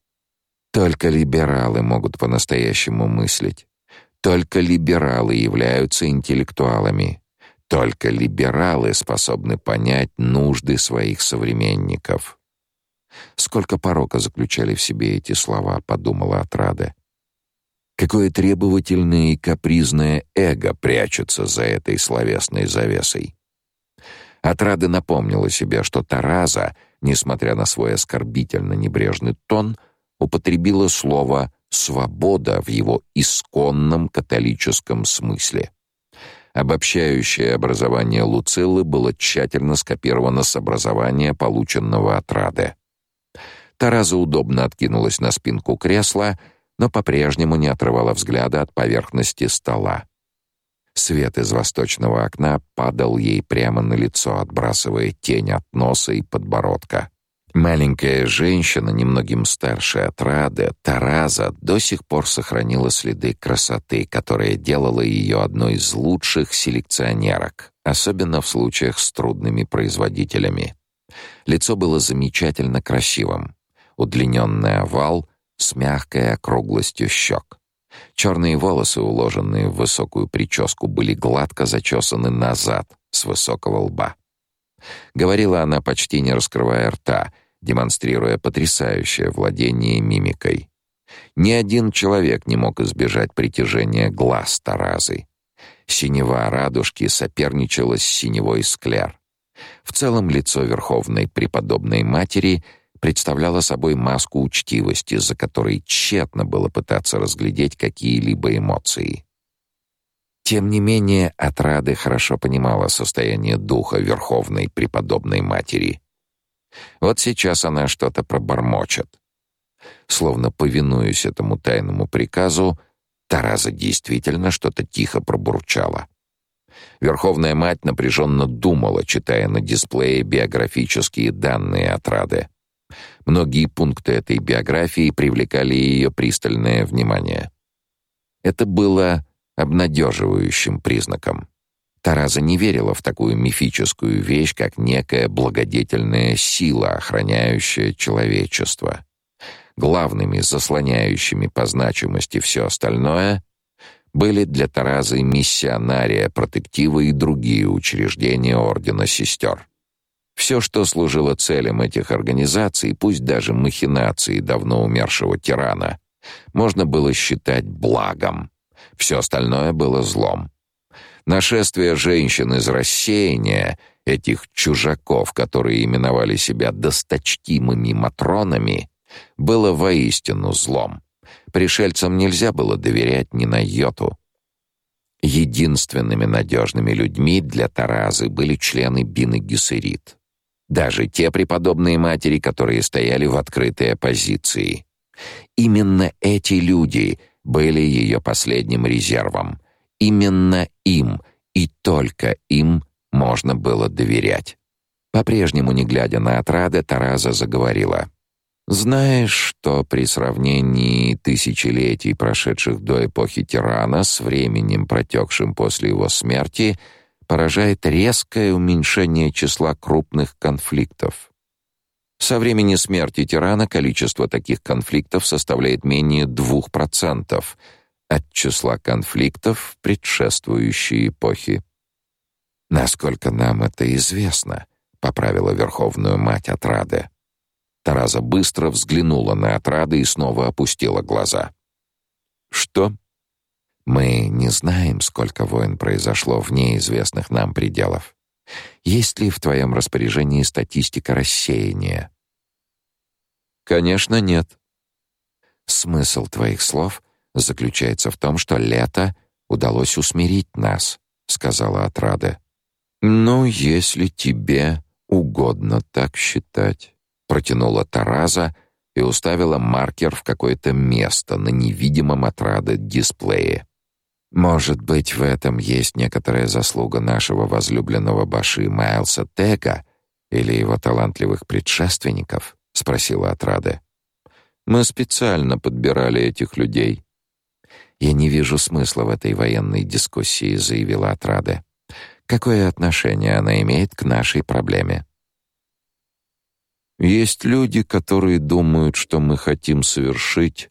Только либералы могут по-настоящему мыслить. Только либералы являются интеллектуалами. Только либералы способны понять нужды своих современников. Сколько порока заключали в себе эти слова, подумала Отрада. Какое требовательное и капризное эго прячется за этой словесной завесой. Отрада напомнила себе, что Тараза, несмотря на свой оскорбительно небрежный тон, употребила слово «свобода» в его исконном католическом смысле. Обобщающее образование Луциллы было тщательно скопировано с образования, полученного от Рады. Тараза удобно откинулась на спинку кресла, но по-прежнему не отрывала взгляда от поверхности стола. Свет из восточного окна падал ей прямо на лицо, отбрасывая тень от носа и подбородка. Маленькая женщина, немногим старше от Рады, Тараза, до сих пор сохранила следы красоты, которая делала ее одной из лучших селекционерок, особенно в случаях с трудными производителями. Лицо было замечательно красивым удлиненный овал с мягкой округлостью щек. Черные волосы, уложенные в высокую прическу, были гладко зачесаны назад с высокого лба. Говорила она почти не раскрывая рта, демонстрируя потрясающее владение мимикой. Ни один человек не мог избежать притяжения глаз Таразы. Синева радужки соперничала с синевой склер. В целом лицо верховной преподобной матери — представляла собой маску учтивости, за которой тщетно было пытаться разглядеть какие-либо эмоции. Тем не менее, Отрады хорошо понимала состояние духа Верховной Преподобной Матери. Вот сейчас она что-то пробормочет. Словно повинуясь этому тайному приказу, Тараза действительно что-то тихо пробурчала. Верховная Мать напряженно думала, читая на дисплее биографические данные Отрады. Многие пункты этой биографии привлекали ее пристальное внимание. Это было обнадеживающим признаком. Тараза не верила в такую мифическую вещь, как некая благодетельная сила, охраняющая человечество. Главными, заслоняющими по значимости все остальное, были для Таразы миссионария, протектива и другие учреждения Ордена Сестер. Все, что служило целям этих организаций, пусть даже махинации давно умершего тирана, можно было считать благом. Все остальное было злом. Нашествие женщин из рассеяния, этих чужаков, которые именовали себя досточтимыми матронами, было воистину злом. Пришельцам нельзя было доверять ни на йоту. Единственными надежными людьми для Таразы были члены Бины Гессерит. Даже те преподобные матери, которые стояли в открытой оппозиции. Именно эти люди были ее последним резервом. Именно им и только им можно было доверять. По-прежнему не глядя на отрады, Тараза заговорила: "Знаешь, что при сравнении тысячелетий, прошедших до эпохи тирана, с временем, протекшим после его смерти, поражает резкое уменьшение числа крупных конфликтов. Со времени смерти тирана количество таких конфликтов составляет менее 2% от числа конфликтов предшествующей эпохи. Насколько нам это известно, поправила верховную мать Отрады. Тараза быстро взглянула на Отрады и снова опустила глаза. Что? Мы не знаем, сколько войн произошло в неизвестных нам пределах. Есть ли в твоем распоряжении статистика рассеяния? Конечно, нет. Смысл твоих слов заключается в том, что лето удалось усмирить нас, сказала Отрада. Ну, если тебе угодно так считать, протянула Тараза и уставила маркер в какое-то место на невидимом Отрада дисплее. Может быть, в этом есть некоторая заслуга нашего возлюбленного Баши Майлса Тега или его талантливых предшественников, спросила Отрада. Мы специально подбирали этих людей. Я не вижу смысла в этой военной дискуссии, заявила Отрада. Какое отношение она имеет к нашей проблеме? Есть люди, которые думают, что мы хотим совершить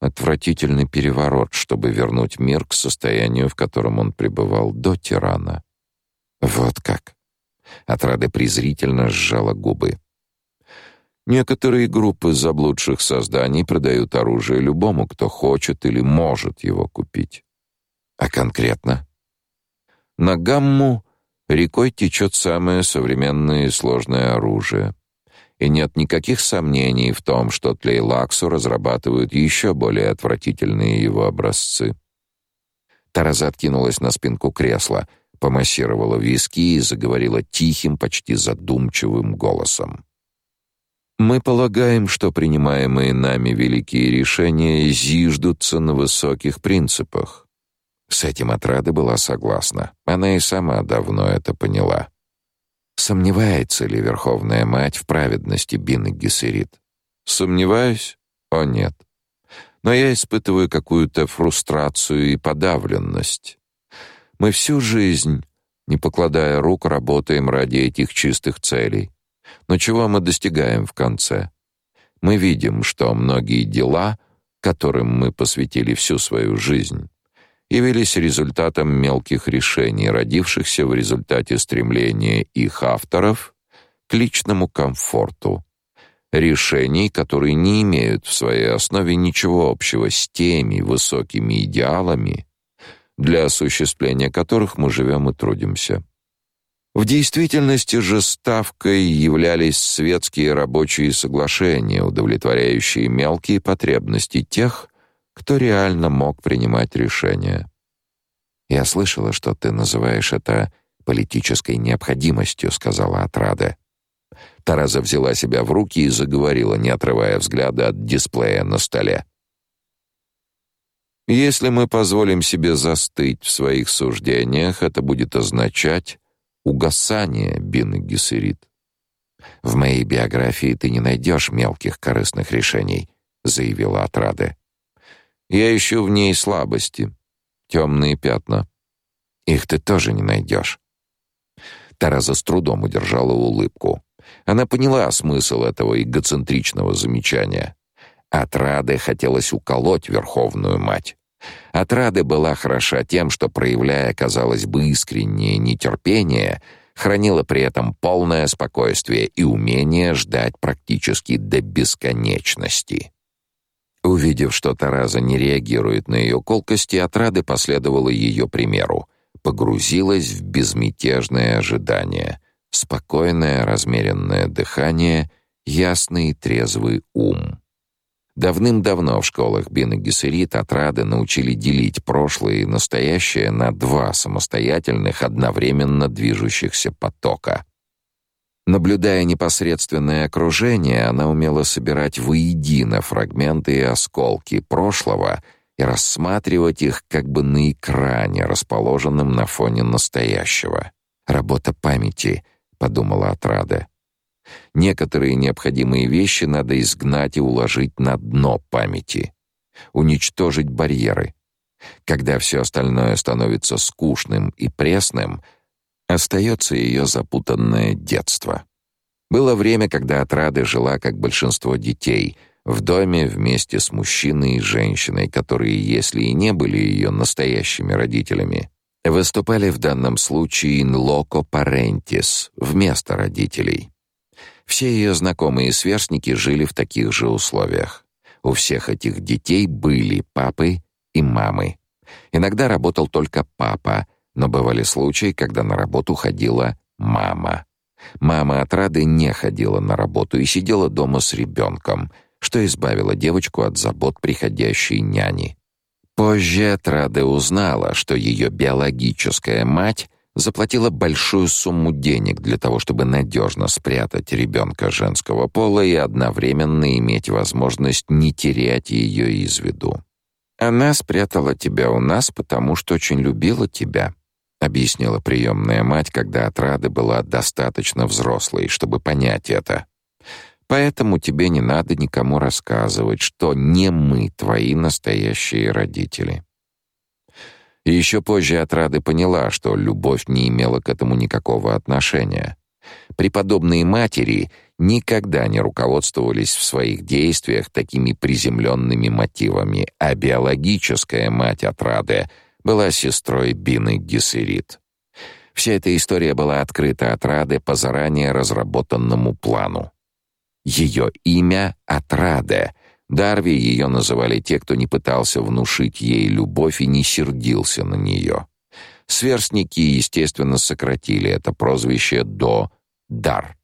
отвратительный переворот, чтобы вернуть мир к состоянию, в котором он пребывал до тирана. Вот как. Отрада презрительно сжала губы. Некоторые группы заблудших созданий продают оружие любому, кто хочет или может его купить. А конкретно? На гамму рекой течет самое современное и сложное оружие. И нет никаких сомнений в том, что Тлейлаксу разрабатывают еще более отвратительные его образцы. Тараза откинулась на спинку кресла, помассировала виски и заговорила тихим, почти задумчивым голосом. Мы полагаем, что принимаемые нами великие решения зиждутся на высоких принципах. С этим отрада была согласна. Она и сама давно это поняла. Сомневается ли Верховная Мать в праведности Бины Гессерит? Сомневаюсь? О нет. Но я испытываю какую-то фрустрацию и подавленность. Мы всю жизнь, не покладая рук, работаем ради этих чистых целей. Но чего мы достигаем в конце? Мы видим, что многие дела, которым мы посвятили всю свою жизнь, явились результатом мелких решений, родившихся в результате стремления их авторов к личному комфорту, решений, которые не имеют в своей основе ничего общего с теми высокими идеалами, для осуществления которых мы живем и трудимся. В действительности же ставкой являлись светские рабочие соглашения, удовлетворяющие мелкие потребности тех, кто реально мог принимать решения. Я слышала, что ты называешь это политической необходимостью, сказала Отрада. Тараза взяла себя в руки и заговорила, не отрывая взгляда от дисплея на столе. Если мы позволим себе застыть в своих суждениях, это будет означать угасание Бины Гессерит. В моей биографии ты не найдешь мелких корыстных решений, заявила Отрада. Я ищу в ней слабости, темные пятна. Их ты тоже не найдешь. Тараза с трудом удержала улыбку. Она поняла смысл этого эгоцентричного замечания. Отрады хотелось уколоть Верховную Мать. Отрада была хороша тем, что, проявляя, казалось бы, искреннее нетерпение, хранила при этом полное спокойствие и умение ждать практически до бесконечности. Увидев, что Тараза не реагирует на ее колкости, Отрады последовала ее примеру, погрузилась в безмятежное ожидание, спокойное размеренное дыхание, ясный трезвый ум. Давным-давно в школах Бин и Гессерит отрады научили делить прошлое и настоящее на два самостоятельных, одновременно движущихся потока. Наблюдая непосредственное окружение, она умела собирать воедино фрагменты и осколки прошлого и рассматривать их как бы на экране, расположенном на фоне настоящего. «Работа памяти», — подумала Отрада. Некоторые необходимые вещи надо изгнать и уложить на дно памяти, уничтожить барьеры. Когда все остальное становится скучным и пресным, остается ее запутанное детство. Было время, когда Отрада жила, как большинство детей, в доме вместе с мужчиной и женщиной, которые, если и не были ее настоящими родителями, выступали в данном случае in loco parentis, вместо родителей. Все ее знакомые и сверстники жили в таких же условиях. У всех этих детей были папы и мамы. Иногда работал только папа, но бывали случаи, когда на работу ходила мама. Мама от Рады не ходила на работу и сидела дома с ребенком, что избавило девочку от забот приходящей няни. Позже Траде узнала, что ее биологическая мать заплатила большую сумму денег для того, чтобы надежно спрятать ребенка женского пола и одновременно иметь возможность не терять ее из виду. Она спрятала тебя у нас, потому что очень любила тебя, объяснила приемная мать, когда Отрада была достаточно взрослой, чтобы понять это. Поэтому тебе не надо никому рассказывать, что не мы твои настоящие родители. И еще позже Отрада поняла, что любовь не имела к этому никакого отношения. Преподобные матери никогда не руководствовались в своих действиях такими приземленными мотивами, а биологическая мать Отрады была сестрой Бины Гессерит. Вся эта история была открыта Отраде по заранее разработанному плану. Ее имя Отраде — Дарви ее называли те, кто не пытался внушить ей любовь и не сердился на нее. Сверстники, естественно, сократили это прозвище до Дар.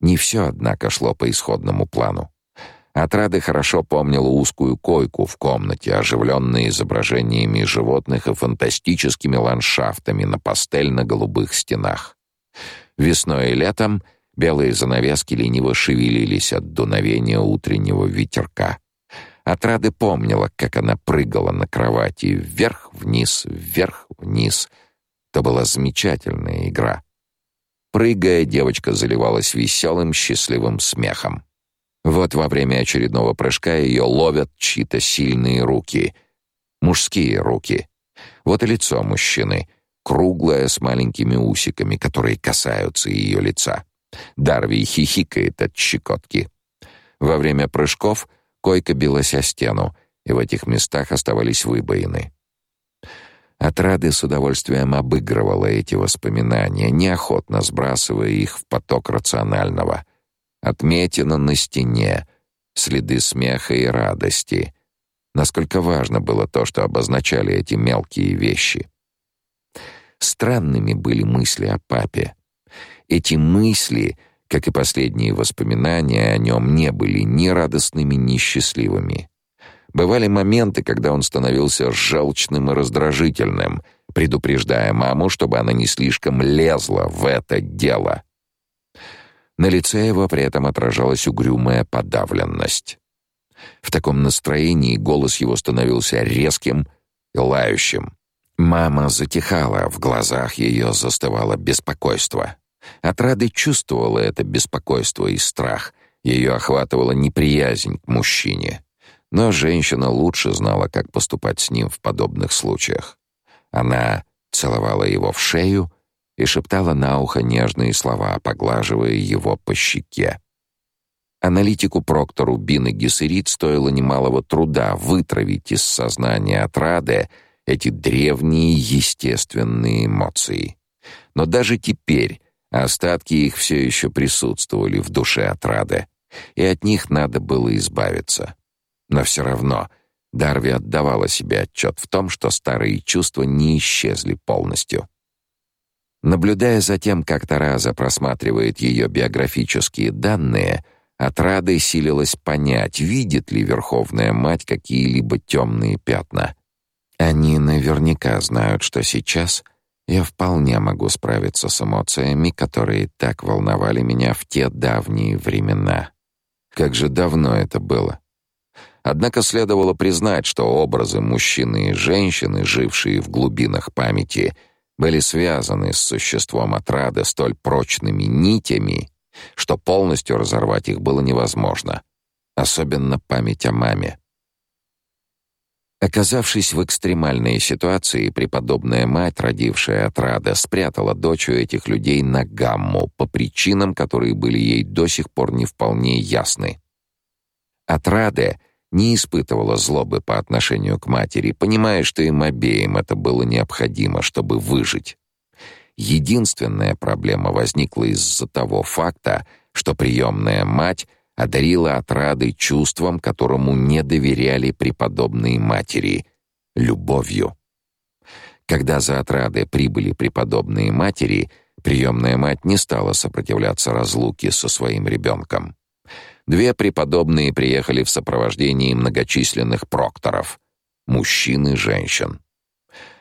Не все, однако, шло по исходному плану. Отрады хорошо помнила узкую койку в комнате, оживленной изображениями животных и фантастическими ландшафтами на пастельно-голубых стенах. Весной и летом — Белые занавески лениво шевелились от дуновения утреннего ветерка. Отрады помнила, как она прыгала на кровати вверх-вниз, вверх-вниз. Это была замечательная игра. Прыгая, девочка заливалась веселым, счастливым смехом. Вот во время очередного прыжка ее ловят чьи-то сильные руки. Мужские руки. Вот и лицо мужчины, круглое с маленькими усиками, которые касаются ее лица. Дарви хихикает от щекотки. Во время прыжков койка билась о стену, и в этих местах оставались выбоины. Отрады с удовольствием обыгрывала эти воспоминания, неохотно сбрасывая их в поток рационального. Отметина на стене, следы смеха и радости. Насколько важно было то, что обозначали эти мелкие вещи. Странными были мысли о папе. Эти мысли, как и последние воспоминания о нем, не были ни радостными, ни счастливыми. Бывали моменты, когда он становился желчным и раздражительным, предупреждая маму, чтобы она не слишком лезла в это дело. На лице его при этом отражалась угрюмая подавленность. В таком настроении голос его становился резким и лающим. Мама затихала, в глазах ее застывало беспокойство. Отрады чувствовала это беспокойство и страх. Ее охватывала неприязнь к мужчине. Но женщина лучше знала, как поступать с ним в подобных случаях. Она целовала его в шею и шептала на ухо нежные слова, поглаживая его по щеке. Аналитику Проктору Бины Гессерит стоило немалого труда вытравить из сознания отрады эти древние естественные эмоции. Но даже теперь Остатки их все еще присутствовали в душе отрады, и от них надо было избавиться. Но все равно Дарви отдавала себе отчет в том, что старые чувства не исчезли полностью. Наблюдая за тем, как Тараза просматривает ее биографические данные, Отрада силилась понять, видит ли Верховная Мать какие-либо темные пятна. Они наверняка знают, что сейчас я вполне могу справиться с эмоциями, которые так волновали меня в те давние времена. Как же давно это было. Однако следовало признать, что образы мужчины и женщины, жившие в глубинах памяти, были связаны с существом отрады столь прочными нитями, что полностью разорвать их было невозможно. Особенно память о маме. Оказавшись в экстремальной ситуации, преподобная мать, родившая от спрятала дочь у этих людей на гамму по причинам, которые были ей до сих пор не вполне ясны. Атраде не испытывала злобы по отношению к матери, понимая, что им обеим это было необходимо, чтобы выжить. Единственная проблема возникла из-за того факта, что приемная мать — одарила отрадой чувством, которому не доверяли преподобные матери — любовью. Когда за отрадой прибыли преподобные матери, приемная мать не стала сопротивляться разлуке со своим ребенком. Две преподобные приехали в сопровождении многочисленных прокторов. мужчин и женщин.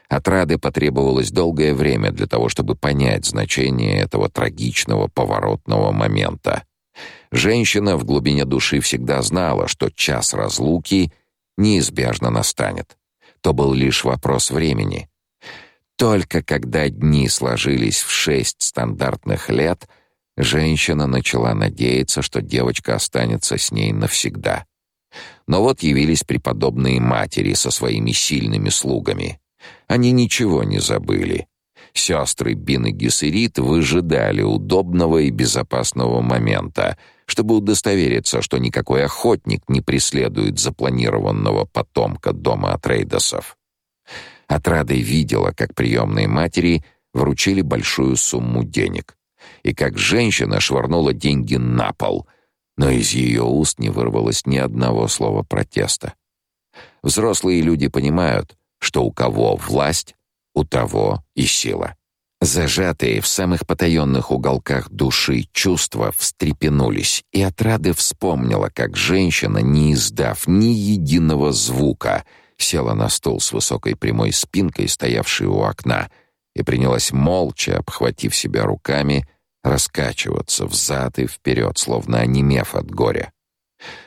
От Рады потребовалось долгое время для того, чтобы понять значение этого трагичного поворотного момента. Женщина в глубине души всегда знала, что час разлуки неизбежно настанет. То был лишь вопрос времени. Только когда дни сложились в шесть стандартных лет, женщина начала надеяться, что девочка останется с ней навсегда. Но вот явились преподобные матери со своими сильными слугами. Они ничего не забыли. Сестры Бин и Гессерит выжидали удобного и безопасного момента, чтобы удостовериться, что никакой охотник не преследует запланированного потомка дома Атрейдосов. Отрадой видела, как приемные матери вручили большую сумму денег, и как женщина швырнула деньги на пол, но из ее уст не вырвалось ни одного слова протеста. Взрослые люди понимают, что у кого власть, у того и сила. Зажатые в самых потаенных уголках души чувства встрепенулись, и отрады вспомнила, как женщина, не издав ни единого звука, села на стул с высокой прямой спинкой, стоявшей у окна, и принялась молча, обхватив себя руками, раскачиваться взад и вперед, словно онемев от горя.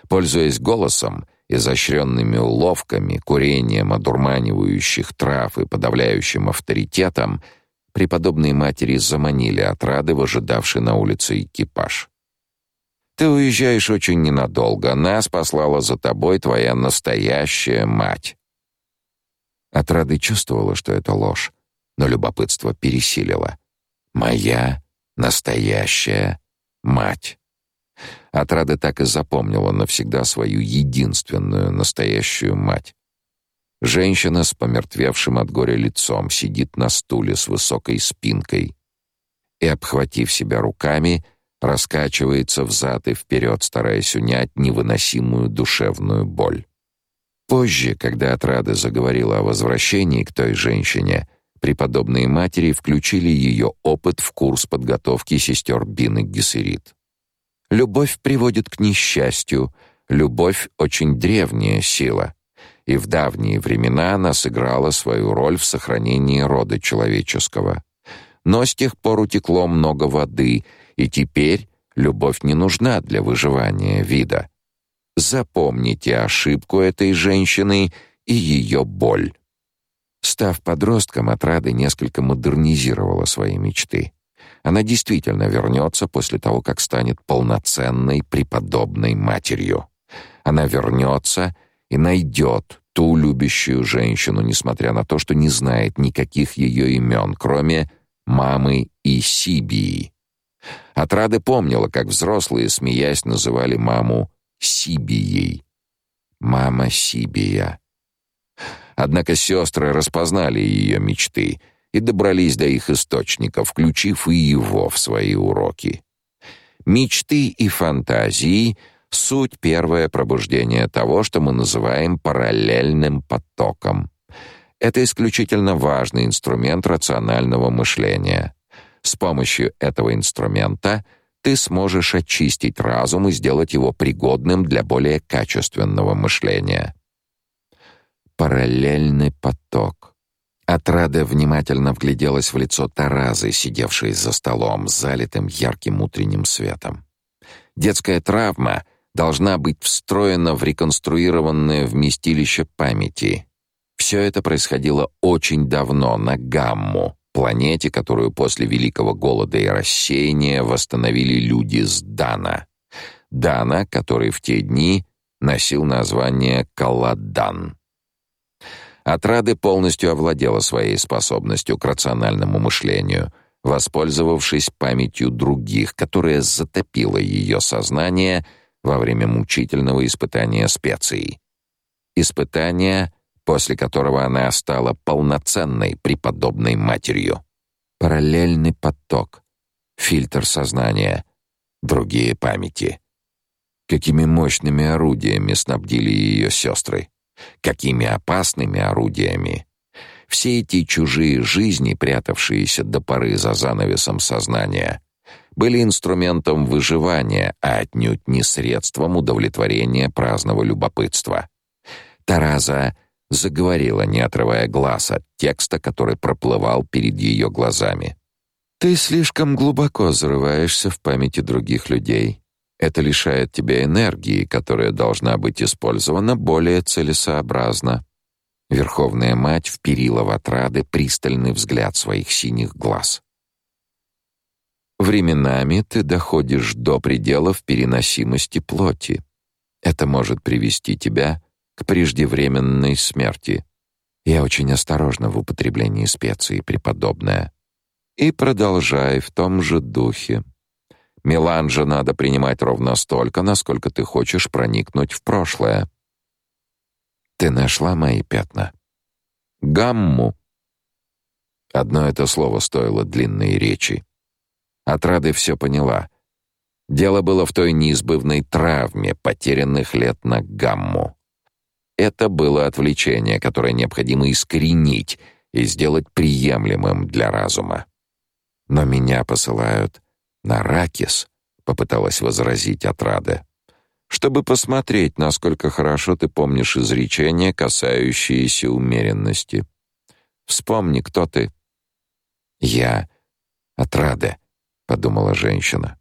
Пользуясь голосом, изощренными уловками, курением одурманивающих трав и подавляющим авторитетом, преподобные матери заманили отрады ожидавший на улице экипаж. «Ты уезжаешь очень ненадолго. Нас послала за тобой твоя настоящая мать». Отрады чувствовала, что это ложь, но любопытство пересилило. «Моя настоящая мать». Отрада так и запомнила навсегда свою единственную настоящую мать. Женщина с помертвевшим от горя лицом сидит на стуле с высокой спинкой и, обхватив себя руками, раскачивается взад и вперед, стараясь унять невыносимую душевную боль. Позже, когда Отрада заговорила о возвращении к той женщине, преподобные матери включили ее опыт в курс подготовки сестер Бин и Гессерит. Любовь приводит к несчастью. Любовь очень древняя сила, и в давние времена она сыграла свою роль в сохранении рода человеческого. Но с тех пор утекло много воды, и теперь любовь не нужна для выживания вида. Запомните ошибку этой женщины и ее боль. Став подростком, Отрада несколько модернизировала свои мечты. Она действительно вернется после того, как станет полноценной преподобной матерью. Она вернется и найдет ту любящую женщину, несмотря на то, что не знает никаких ее имен, кроме мамы и Сибии. Отрада помнила, как взрослые, смеясь, называли маму Сибией. Мама Сибия. Однако сестры распознали ее мечты — и добрались до их источника, включив и его в свои уроки. Мечты и фантазии — суть первое пробуждение того, что мы называем параллельным потоком. Это исключительно важный инструмент рационального мышления. С помощью этого инструмента ты сможешь очистить разум и сделать его пригодным для более качественного мышления. Параллельный поток — Отрада внимательно вгляделась в лицо Таразы, сидевшей за столом, залитым ярким утренним светом. Детская травма должна быть встроена в реконструированное вместилище памяти. Все это происходило очень давно на Гамму, планете, которую после Великого голода и рассеяния восстановили люди с Дана. Дана, который в те дни носил название Каладан. Отрады полностью овладела своей способностью к рациональному мышлению, воспользовавшись памятью других, которая затопила ее сознание во время мучительного испытания специей. Испытание, после которого она стала полноценной преподобной матерью. Параллельный поток, фильтр сознания, другие памяти. Какими мощными орудиями снабдили ее сестры какими опасными орудиями. Все эти чужие жизни, прятавшиеся до поры за занавесом сознания, были инструментом выживания, а отнюдь не средством удовлетворения праздного любопытства. Тараза заговорила, не отрывая глаз от текста, который проплывал перед ее глазами. Ты слишком глубоко зарываешься в памяти других людей. Это лишает тебя энергии, которая должна быть использована более целесообразно. Верховная мать вперила в отрады пристальный взгляд своих синих глаз. Временами ты доходишь до пределов переносимости плоти. Это может привести тебя к преждевременной смерти. Я очень осторожна в употреблении специй, преподобная. И продолжай в том же духе. Меланжа надо принимать ровно столько, насколько ты хочешь проникнуть в прошлое. Ты нашла мои пятна. Гамму. Одно это слово стоило длинной речи. От Рады все поняла. Дело было в той неизбывной травме потерянных лет на гамму. Это было отвлечение, которое необходимо искоренить и сделать приемлемым для разума. Но меня посылают на Ракис, попыталась возразить Отрада, чтобы посмотреть, насколько хорошо ты помнишь изречения, касающиеся умеренности. Вспомни, кто ты. Я Отрада, подумала женщина.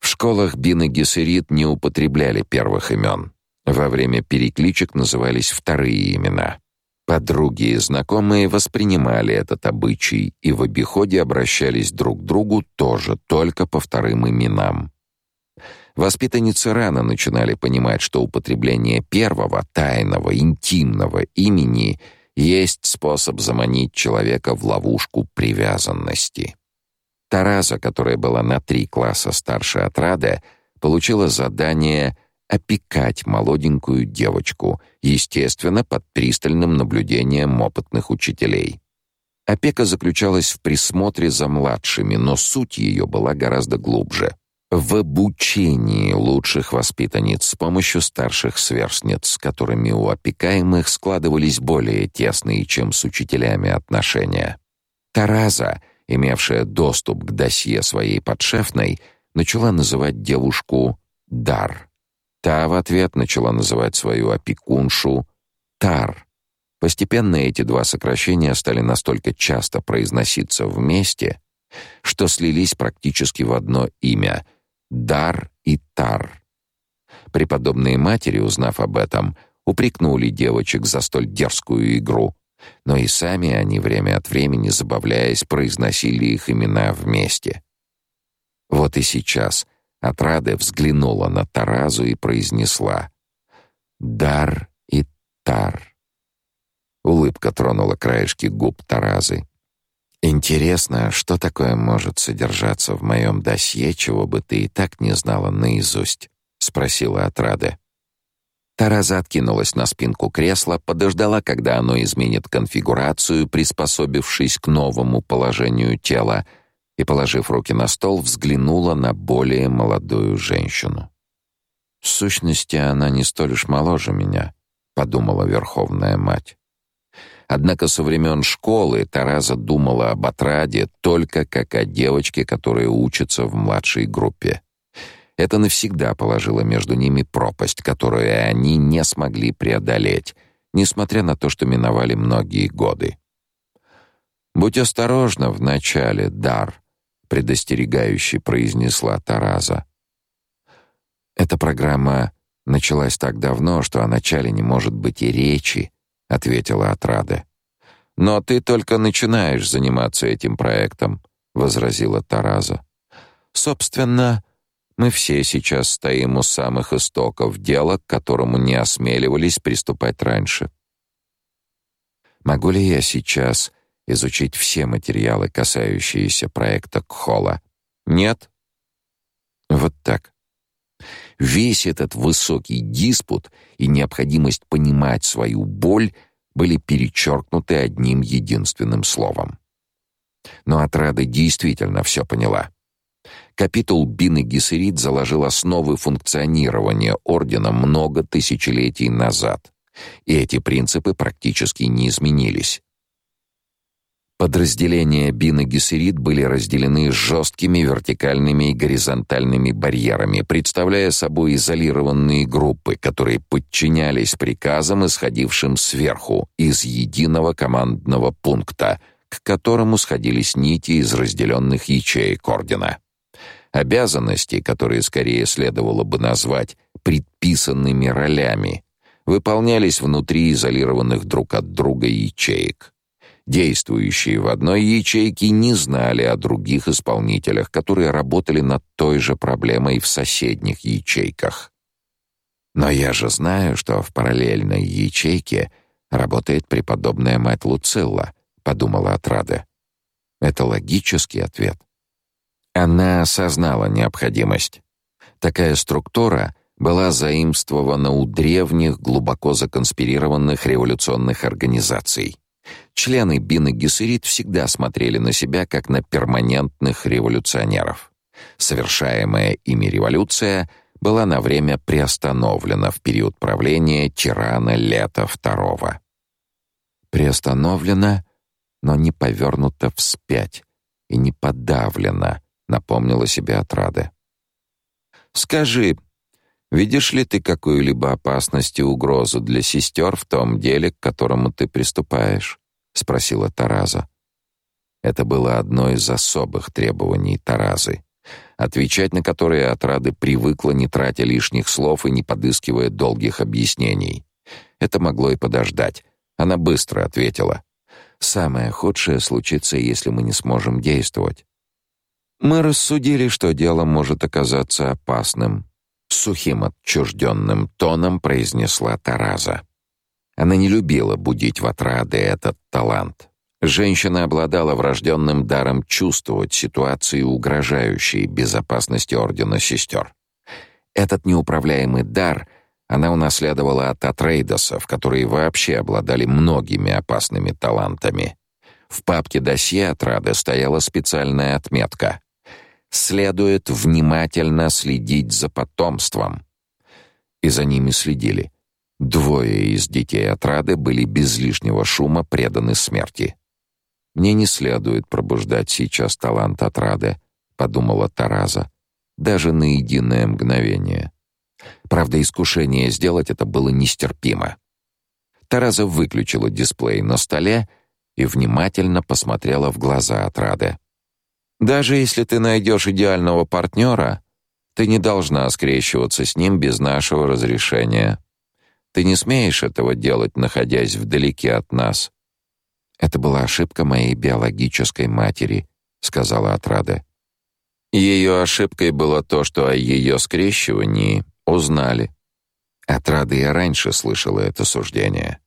В школах Бин Гессерит не употребляли первых имен. Во время перекличек назывались вторые имена. Подруги и знакомые воспринимали этот обычай и в обиходе обращались друг к другу тоже только по вторым именам. Воспитанницы рано начинали понимать, что употребление первого, тайного, интимного имени есть способ заманить человека в ловушку привязанности. Тараза, которая была на три класса старше отряда, получила задание опекать молоденькую девочку, естественно, под пристальным наблюдением опытных учителей. Опека заключалась в присмотре за младшими, но суть ее была гораздо глубже. В обучении лучших воспитанниц с помощью старших сверстниц, с которыми у опекаемых складывались более тесные, чем с учителями отношения. Тараза, имевшая доступ к досье своей подшефной, начала называть девушку Дар. Та в ответ начала называть свою опекуншу Тар. Постепенно эти два сокращения стали настолько часто произноситься вместе, что слились практически в одно имя — Дар и Тар. Преподобные матери, узнав об этом, упрекнули девочек за столь дерзкую игру, но и сами они время от времени, забавляясь, произносили их имена вместе. Вот и сейчас — Отрада взглянула на Таразу и произнесла «Дар и Тар». Улыбка тронула краешки губ Таразы. «Интересно, что такое может содержаться в моем досье, чего бы ты и так не знала наизусть?» — спросила Отрада. Тараза откинулась на спинку кресла, подождала, когда оно изменит конфигурацию, приспособившись к новому положению тела, и, положив руки на стол, взглянула на более молодую женщину. В сущности, она не столь уж моложе меня, подумала верховная мать. Однако со времен школы Тараза думала об отраде только как о девочке, которая учится в младшей группе. Это навсегда положило между ними пропасть, которую они не смогли преодолеть, несмотря на то, что миновали многие годы. Будь осторожна в начале, Дар, предостерегающе произнесла Тараза. Эта программа началась так давно, что о начале не может быть и речи, ответила Отрада. Но ты только начинаешь заниматься этим проектом, возразила Тараза. Собственно, мы все сейчас стоим у самых истоков дела, к которому не осмеливались приступать раньше. Могу ли я сейчас изучить все материалы, касающиеся проекта Кхола. Нет? Вот так. Весь этот высокий диспут и необходимость понимать свою боль были перечеркнуты одним единственным словом. Но Отрада действительно все поняла. Капитул Бины Гессерит заложил основы функционирования ордена много тысячелетий назад, и эти принципы практически не изменились. Подразделения Бин и Гессерит были разделены жесткими вертикальными и горизонтальными барьерами, представляя собой изолированные группы, которые подчинялись приказам, исходившим сверху, из единого командного пункта, к которому сходились нити из разделенных ячеек ордена. Обязанности, которые скорее следовало бы назвать предписанными ролями, выполнялись внутри изолированных друг от друга ячеек. Действующие в одной ячейке не знали о других исполнителях, которые работали над той же проблемой в соседних ячейках. Но я же знаю, что в параллельной ячейке работает преподобная мать Луцилла, подумала Атрада. Это логический ответ. Она осознала необходимость. Такая структура была заимствована у древних, глубоко законспирированных революционных организаций. Члены Бин и Гессерит всегда смотрели на себя как на перманентных революционеров. Совершаемая ими революция была на время приостановлена в период правления тирана Лета II. Приостановлена, но не повернута вспять и не подавлена, напомнила себе отрада. Скажи, видишь ли ты какую-либо опасность и угрозу для сестер в том деле, к которому ты приступаешь? Спросила Тараза. Это было одно из особых требований Таразы, отвечать на которые отрады привыкла, не тратя лишних слов и не подыскивая долгих объяснений. Это могло и подождать. Она быстро ответила: "Самое худшее случится, если мы не сможем действовать. Мы рассудили, что дело может оказаться опасным", сухим отчужденным тоном произнесла Тараза. Она не любила будить в отрады этот талант. Женщина обладала врожденным даром чувствовать ситуации, угрожающие безопасности Ордена Сестер. Этот неуправляемый дар она унаследовала от Атрейдосов, которые вообще обладали многими опасными талантами. В папке досье отрады стояла специальная отметка «Следует внимательно следить за потомством». И за ними следили. Двое из детей отрады были без лишнего шума преданы смерти. Мне не следует пробуждать сейчас талант отрады, подумала Тараза, даже на единое мгновение. Правда, искушение сделать это было нестерпимо. Тараза выключила дисплей на столе и внимательно посмотрела в глаза отрады. Даже если ты найдешь идеального партнера, ты не должна скрещиваться с ним без нашего разрешения. Ты не смеешь этого делать, находясь вдалеке от нас. Это была ошибка моей биологической матери, сказала Атрада. Ее ошибкой было то, что о ее скрещивании узнали. Атрада и раньше слышала это суждение.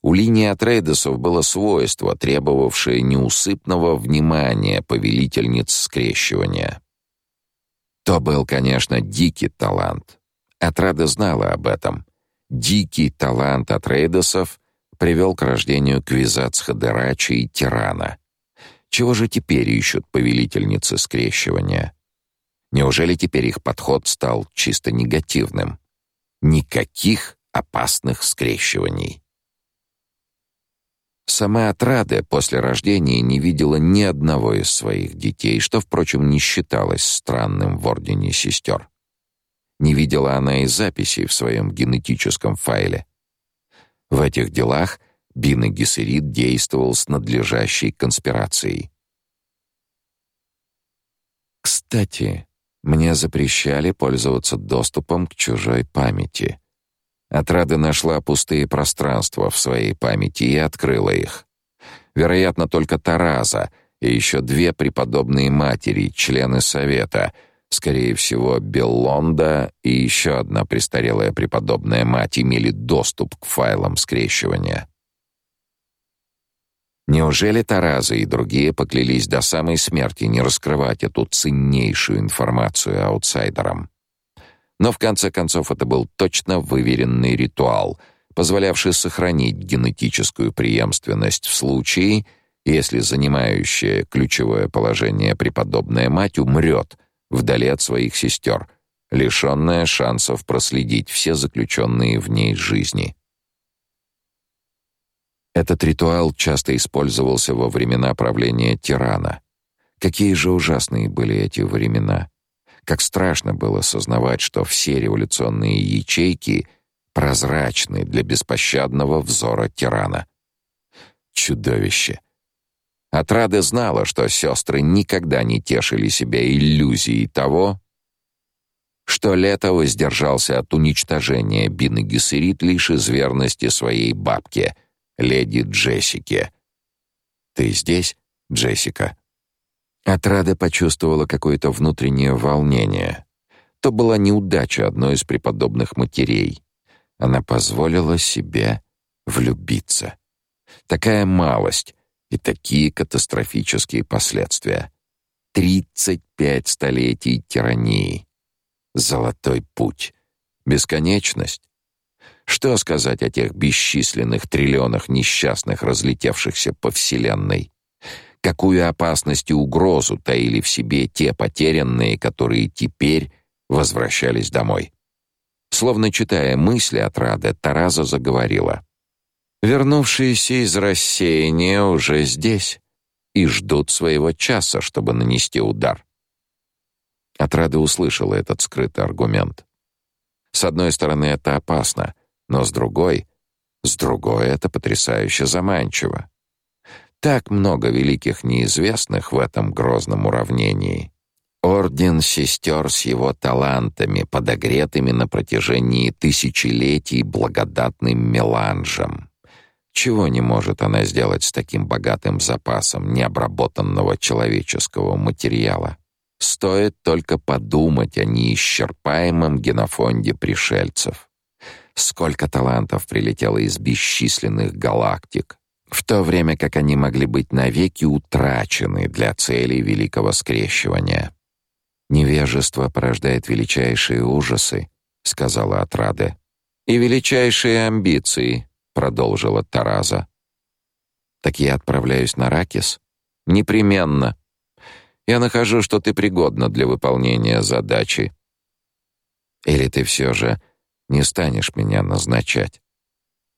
У линии Атрейдесов было свойство, требовавшее неусыпного внимания повелительниц скрещивания. То был, конечно, дикий талант. Атрада знала об этом Дикий талант Атрейдосов привел к рождению Квизацхадерачи и Тирана. Чего же теперь ищут повелительницы скрещивания? Неужели теперь их подход стал чисто негативным? Никаких опасных скрещиваний. Сама Атрада после рождения не видела ни одного из своих детей, что, впрочем, не считалось странным в Ордене Сестер. Не видела она и записей в своем генетическом файле. В этих делах Бин Гессерит действовал с надлежащей конспирацией. Кстати, мне запрещали пользоваться доступом к чужой памяти. Отрада нашла пустые пространства в своей памяти и открыла их. Вероятно, только Тараза и еще две преподобные матери, члены совета — Скорее всего, Беллонда и еще одна престарелая преподобная мать имели доступ к файлам скрещивания. Неужели Тараза и другие поклялись до самой смерти не раскрывать эту ценнейшую информацию аутсайдерам? Но в конце концов это был точно выверенный ритуал, позволявший сохранить генетическую преемственность в случае, если занимающая ключевое положение преподобная мать умрет вдали от своих сестер, лишенная шансов проследить все заключенные в ней жизни. Этот ритуал часто использовался во времена правления тирана. Какие же ужасные были эти времена. Как страшно было сознавать, что все революционные ячейки прозрачны для беспощадного взора тирана. Чудовище. Отрада знала, что сестры никогда не тешили себя иллюзией того, что Лето воздержался от уничтожения Бины Гессерит лишь из верности своей бабке, леди Джессике. «Ты здесь, Джессика?» Отрада почувствовала какое-то внутреннее волнение. То была неудача одной из преподобных матерей. Она позволила себе влюбиться. Такая малость, и такие катастрофические последствия. 35 столетий тирании. Золотой путь. Бесконечность. Что сказать о тех бесчисленных триллионах несчастных, разлетевшихся по вселенной? Какую опасность и угрозу таили в себе те потерянные, которые теперь возвращались домой? Словно читая мысли от Рады, Тараза заговорила. Вернувшиеся из рассеяния уже здесь и ждут своего часа, чтобы нанести удар. Отрада услышала этот скрытый аргумент. С одной стороны, это опасно, но с другой, с другой это потрясающе заманчиво. Так много великих неизвестных в этом грозном уравнении. Орден сестер с его талантами, подогретыми на протяжении тысячелетий благодатным меланжем. Чего не может она сделать с таким богатым запасом необработанного человеческого материала? Стоит только подумать о неисчерпаемом генофонде пришельцев. Сколько талантов прилетело из бесчисленных галактик, в то время как они могли быть навеки утрачены для целей великого скрещивания. Невежество порождает величайшие ужасы, сказала Атраде, и величайшие амбиции, продолжила Тараза. Так я отправляюсь на Ракис? Непременно. Я нахожу, что ты пригодна для выполнения задачи. Или ты все же не станешь меня назначать?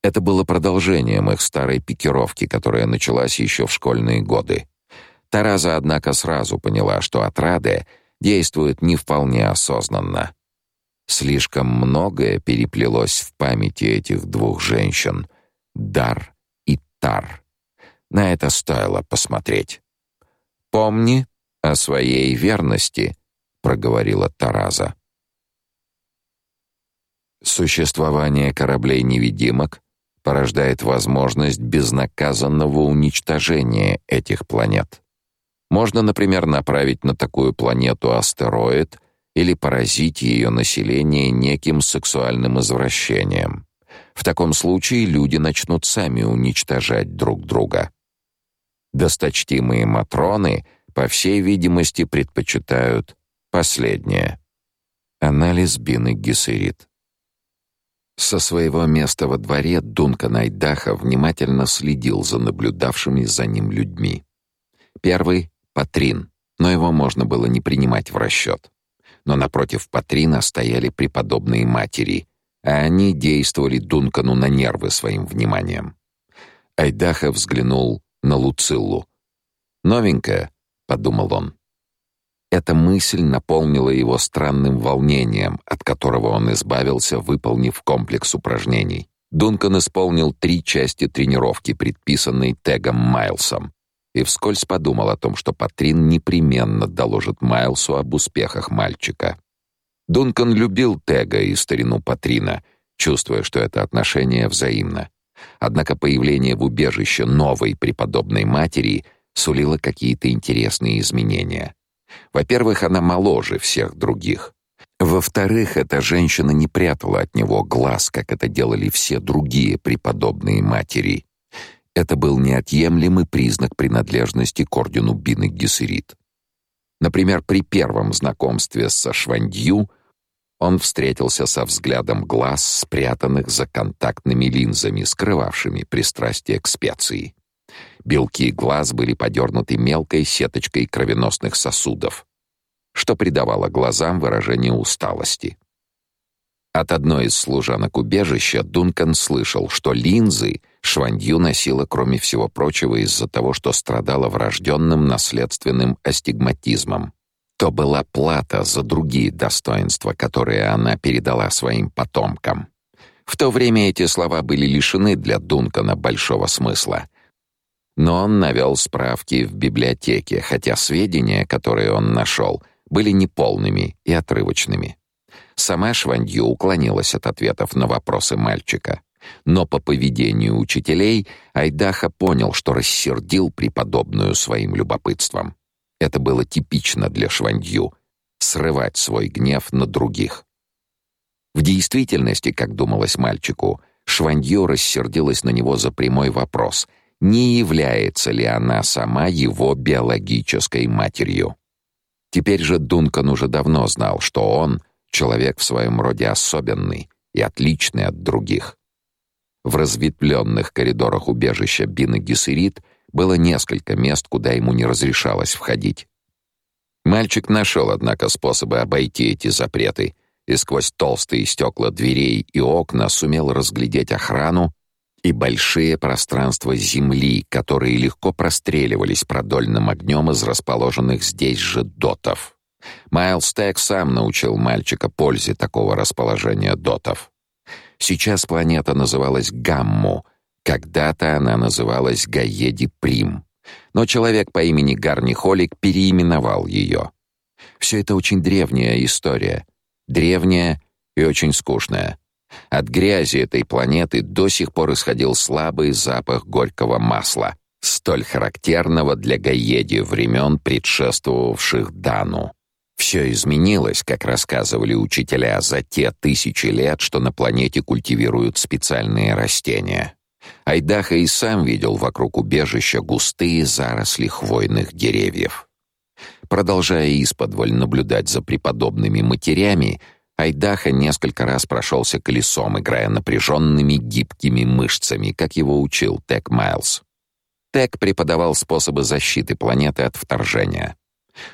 Это было продолжением их старой пикировки, которая началась еще в школьные годы. Тараза, однако, сразу поняла, что Отраде действует не вполне осознанно. Слишком многое переплелось в памяти этих двух женщин — Дар и Тар. На это стоило посмотреть. «Помни о своей верности», — проговорила Тараза. Существование кораблей-невидимок порождает возможность безнаказанного уничтожения этих планет. Можно, например, направить на такую планету астероид или поразить ее население неким сексуальным извращением. В таком случае люди начнут сами уничтожать друг друга. Досточтимые матроны, по всей видимости, предпочитают последнее. Анализ Бины Гессерит. Со своего места во дворе Дункан Айдаха внимательно следил за наблюдавшими за ним людьми. Первый — Патрин, но его можно было не принимать в расчет но напротив Патрина стояли преподобные матери, а они действовали Дункану на нервы своим вниманием. Айдаха взглянул на Луциллу. «Новенькая», — подумал он. Эта мысль наполнила его странным волнением, от которого он избавился, выполнив комплекс упражнений. Дункан исполнил три части тренировки, предписанной Тегом Майлсом, и вскользь подумал о том, что Патрин непременно доложит Майлсу об успехах мальчика. Дункан любил Тега и старину Патрина, чувствуя, что это отношение взаимно. Однако появление в убежище новой преподобной матери сулило какие-то интересные изменения. Во-первых, она моложе всех других. Во-вторых, эта женщина не прятала от него глаз, как это делали все другие преподобные матери. Это был неотъемлемый признак принадлежности к ордену Бины Гессерит. Например, при первом знакомстве со Швандью он встретился со взглядом глаз, спрятанных за контактными линзами, скрывавшими пристрастие к специи. Белки глаз были подернуты мелкой сеточкой кровеносных сосудов, что придавало глазам выражение усталости. От одной из служанок убежища Дункан слышал, что линзы Швандью носила, кроме всего прочего, из-за того, что страдала врожденным наследственным астигматизмом. То была плата за другие достоинства, которые она передала своим потомкам. В то время эти слова были лишены для Дункана большого смысла. Но он навел справки в библиотеке, хотя сведения, которые он нашел, были неполными и отрывочными. Сама Швандью уклонилась от ответов на вопросы мальчика. Но по поведению учителей Айдаха понял, что рассердил преподобную своим любопытством. Это было типично для Швандью — срывать свой гнев на других. В действительности, как думалось мальчику, Швандью рассердилась на него за прямой вопрос, не является ли она сама его биологической матерью. Теперь же Дункан уже давно знал, что он — человек в своем роде особенный и отличный от других. В разветвленных коридорах убежища Бины Гессерит было несколько мест, куда ему не разрешалось входить. Мальчик нашел, однако, способы обойти эти запреты и сквозь толстые стекла дверей и окна сумел разглядеть охрану и большие пространства земли, которые легко простреливались продольным огнем из расположенных здесь же дотов. Майлз Тек сам научил мальчика пользе такого расположения дотов. Сейчас планета называлась Гамму, когда-то она называлась Гаеди Прим, но человек по имени Гарни Холик переименовал ее. Все это очень древняя история, древняя и очень скучная. От грязи этой планеты до сих пор исходил слабый запах горького масла, столь характерного для Гаеди времен, предшествовавших Дану. Все изменилось, как рассказывали учителя, за те тысячи лет, что на планете культивируют специальные растения. Айдаха и сам видел вокруг убежища густые заросли хвойных деревьев. Продолжая исподволь наблюдать за преподобными матерями, Айдаха несколько раз прошелся колесом, играя напряженными гибкими мышцами, как его учил Тек Майлз. Тек преподавал способы защиты планеты от вторжения.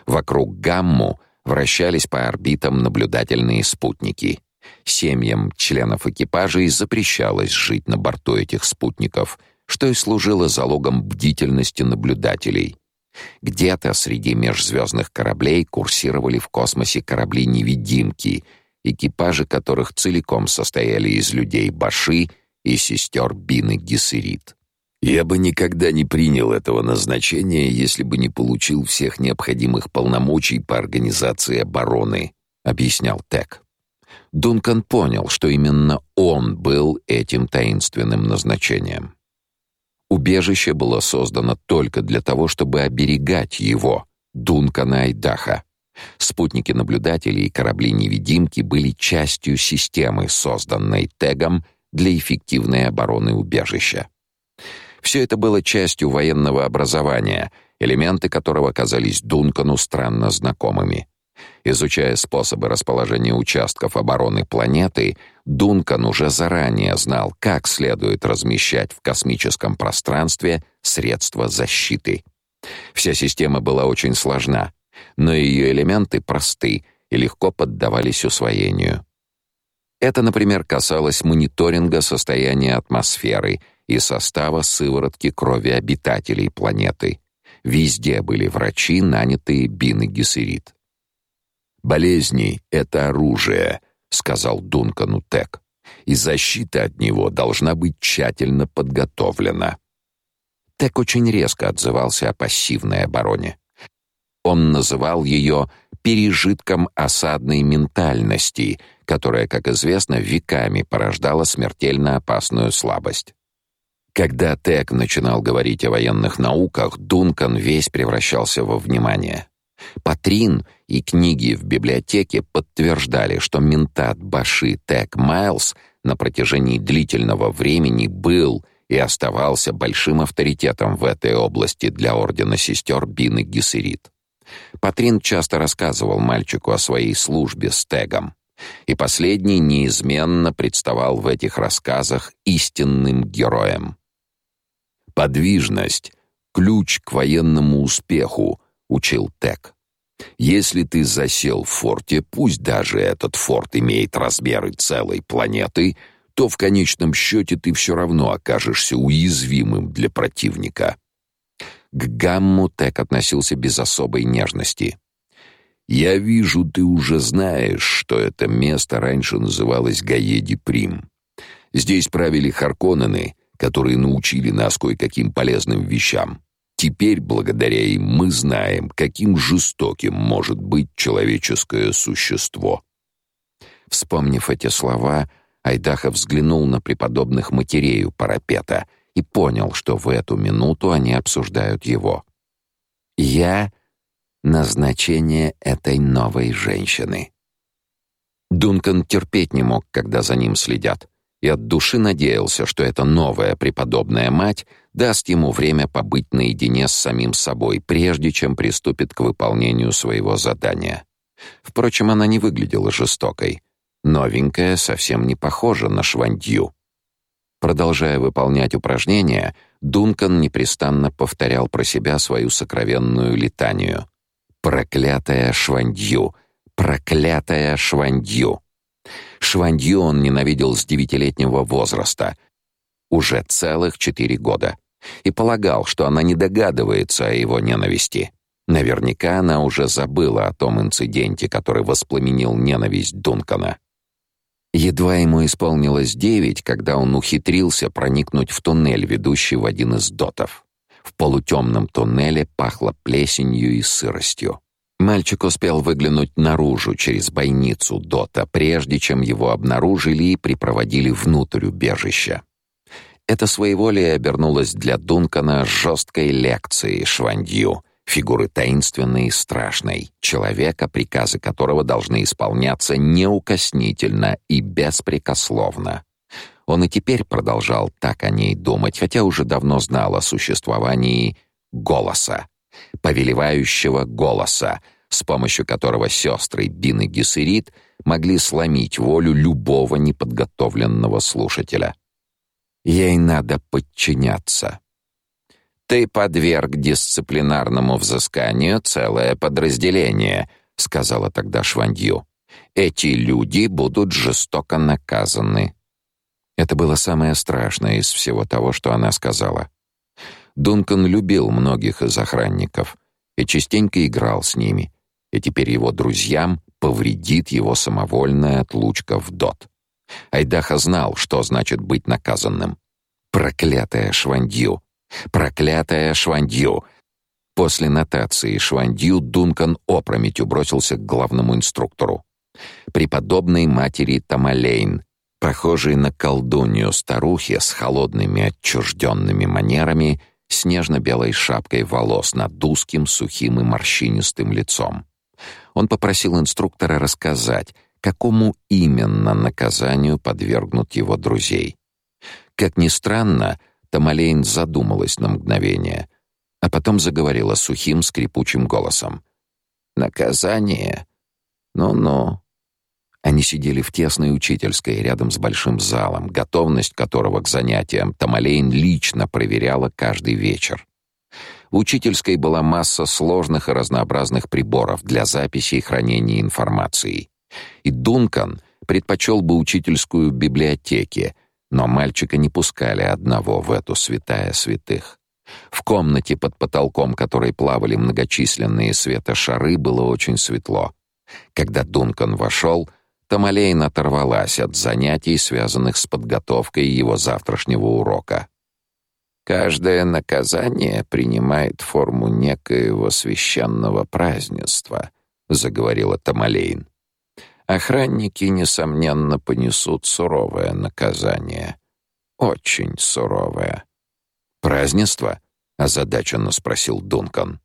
Вокруг Гамму — вращались по орбитам наблюдательные спутники. Семьям членов экипажей запрещалось жить на борту этих спутников, что и служило залогом бдительности наблюдателей. Где-то среди межзвездных кораблей курсировали в космосе корабли-невидимки, экипажи которых целиком состояли из людей Баши и сестер Бины Гессерит. Я бы никогда не принял этого назначения, если бы не получил всех необходимых полномочий по организации обороны, объяснял Тек. Дункан понял, что именно он был этим таинственным назначением. Убежище было создано только для того, чтобы оберегать его, Дункана Айдаха. Спутники наблюдателей и корабли-невидимки были частью системы, созданной Тегом для эффективной обороны убежища. Все это было частью военного образования, элементы которого казались Дункану странно знакомыми. Изучая способы расположения участков обороны планеты, Дункан уже заранее знал, как следует размещать в космическом пространстве средства защиты. Вся система была очень сложна, но ее элементы просты и легко поддавались усвоению. Это, например, касалось мониторинга состояния атмосферы — и состава сыворотки крови обитателей планеты. Везде были врачи, нанятые Бин Гессерит. «Болезни — это оружие», — сказал Дункану Тек, «и защита от него должна быть тщательно подготовлена». Тек очень резко отзывался о пассивной обороне. Он называл ее пережитком осадной ментальности, которая, как известно, веками порождала смертельно опасную слабость. Когда Тек начинал говорить о военных науках, Дункан весь превращался во внимание. Патрин и книги в библиотеке подтверждали, что ментат Баши Тек Майлз на протяжении длительного времени был и оставался большим авторитетом в этой области для ордена сестер Бины Гессерит. Патрин часто рассказывал мальчику о своей службе с Тегом, и последний неизменно представал в этих рассказах истинным героем. Подвижность ключ к военному успеху, учил Тек. Если ты засел в форте, пусть даже этот форт имеет размеры целой планеты, то в конечном счете ты все равно окажешься уязвимым для противника. К Гамму Тек относился без особой нежности. «Я вижу, ты уже знаешь, что это место раньше называлось Гаеди Прим. Здесь правили Харконнены, которые научили нас кое-каким полезным вещам. Теперь, благодаря им, мы знаем, каким жестоким может быть человеческое существо». Вспомнив эти слова, Айдаха взглянул на преподобных матерей у парапета и понял, что в эту минуту они обсуждают его. «Я — назначение этой новой женщины». Дункан терпеть не мог, когда за ним следят, и от души надеялся, что эта новая преподобная мать даст ему время побыть наедине с самим собой, прежде чем приступит к выполнению своего задания. Впрочем, она не выглядела жестокой. Новенькая совсем не похожа на швандью. Продолжая выполнять упражнения, Дункан непрестанно повторял про себя свою сокровенную летанию. «Проклятая швандью! Проклятая швандью!» Швандью он ненавидел с девятилетнего возраста, уже целых четыре года, и полагал, что она не догадывается о его ненависти. Наверняка она уже забыла о том инциденте, который воспламенил ненависть Дункана. Едва ему исполнилось девять, когда он ухитрился проникнуть в туннель, ведущий в один из дотов. В полутемном туннеле пахло плесенью и сыростью. Мальчик успел выглянуть наружу через бойницу дота, прежде чем его обнаружили и припроводили внутрь убежища. Это своеволие обернулось для Дункана жесткой лекцией швандью — фигуры таинственной и страшной, человека, приказы которого должны исполняться неукоснительно и беспрекословно. Он и теперь продолжал так о ней думать, хотя уже давно знал о существовании голоса, повелевающего голоса, с помощью которого сестры Бин и Гессерит могли сломить волю любого неподготовленного слушателя. Ей надо подчиняться. Ты подверг дисциплинарному взысканию целое подразделение, сказала тогда Швандью. Эти люди будут жестоко наказаны. Это было самое страшное из всего того, что она сказала. Дункан любил многих из охранников и частенько играл с ними, и теперь его друзьям повредит его самовольная отлучка в дот. Айдаха знал, что значит быть наказанным. Проклятая Швандью! Проклятая Швандью! После нотации Швандью Дункан опрометью бросился к главному инструктору. Преподобной матери Тамалейн, похожей на колдунью старухи с холодными отчужденными манерами, снежно-белой шапкой волос над узким, сухим и морщинистым лицом. Он попросил инструктора рассказать, какому именно наказанию подвергнут его друзей. Как ни странно, Тамалейн задумалась на мгновение, а потом заговорила сухим, скрипучим голосом. «Наказание? Ну-ну». Они сидели в тесной учительской рядом с большим залом, готовность которого к занятиям Тамалейн лично проверяла каждый вечер. В учительской была масса сложных и разнообразных приборов для записи и хранения информации. И Дункан предпочел бы учительскую библиотеке, но мальчика не пускали одного в эту святая святых. В комнате под потолком, которой плавали многочисленные светошары, было очень светло. Когда Дункан вошел, Тамалейн оторвалась от занятий, связанных с подготовкой его завтрашнего урока. Каждое наказание принимает форму некоего священного празднества, заговорила Тамалейн. Охранники, несомненно, понесут суровое наказание. Очень суровое. «Празднество?» — озадаченно спросил Дункан.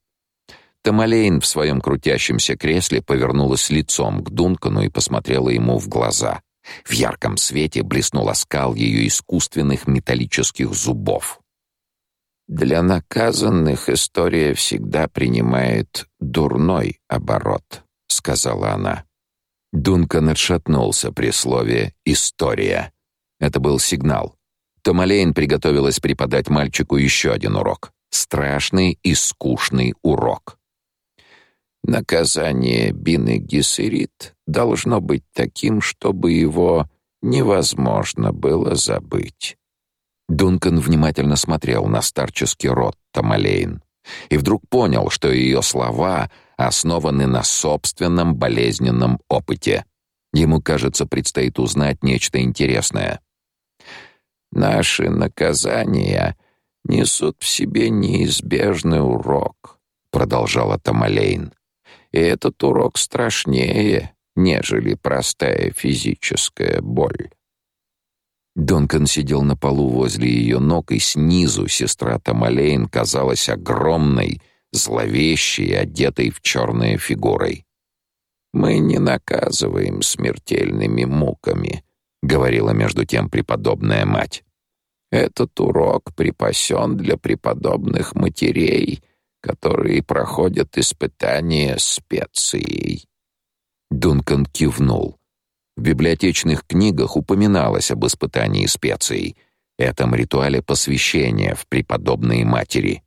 Тамалейн в своем крутящемся кресле повернулась лицом к Дункану и посмотрела ему в глаза. В ярком свете блеснул оскал ее искусственных металлических зубов. «Для наказанных история всегда принимает дурной оборот», — сказала она. Дункан отшатнулся при слове «история». Это был сигнал. Томалейн приготовилась преподать мальчику еще один урок. Страшный и скучный урок. Наказание Бины Гессерит должно быть таким, чтобы его невозможно было забыть. Дункан внимательно смотрел на старческий рот Тамалейн и вдруг понял, что ее слова основаны на собственном болезненном опыте. Ему, кажется, предстоит узнать нечто интересное. Наши наказания несут в себе неизбежный урок, продолжала Тамалейн. И этот урок страшнее, нежели простая физическая боль. Донкан сидел на полу возле ее ног, и снизу сестра Тамалейн казалась огромной, зловещей, одетой в черное фигурой. «Мы не наказываем смертельными муками», — говорила между тем преподобная мать. «Этот урок припасен для преподобных матерей, которые проходят испытания специей». Дункан кивнул. В библиотечных книгах упоминалось об испытании специей, этом ритуале посвящения в преподобные матери.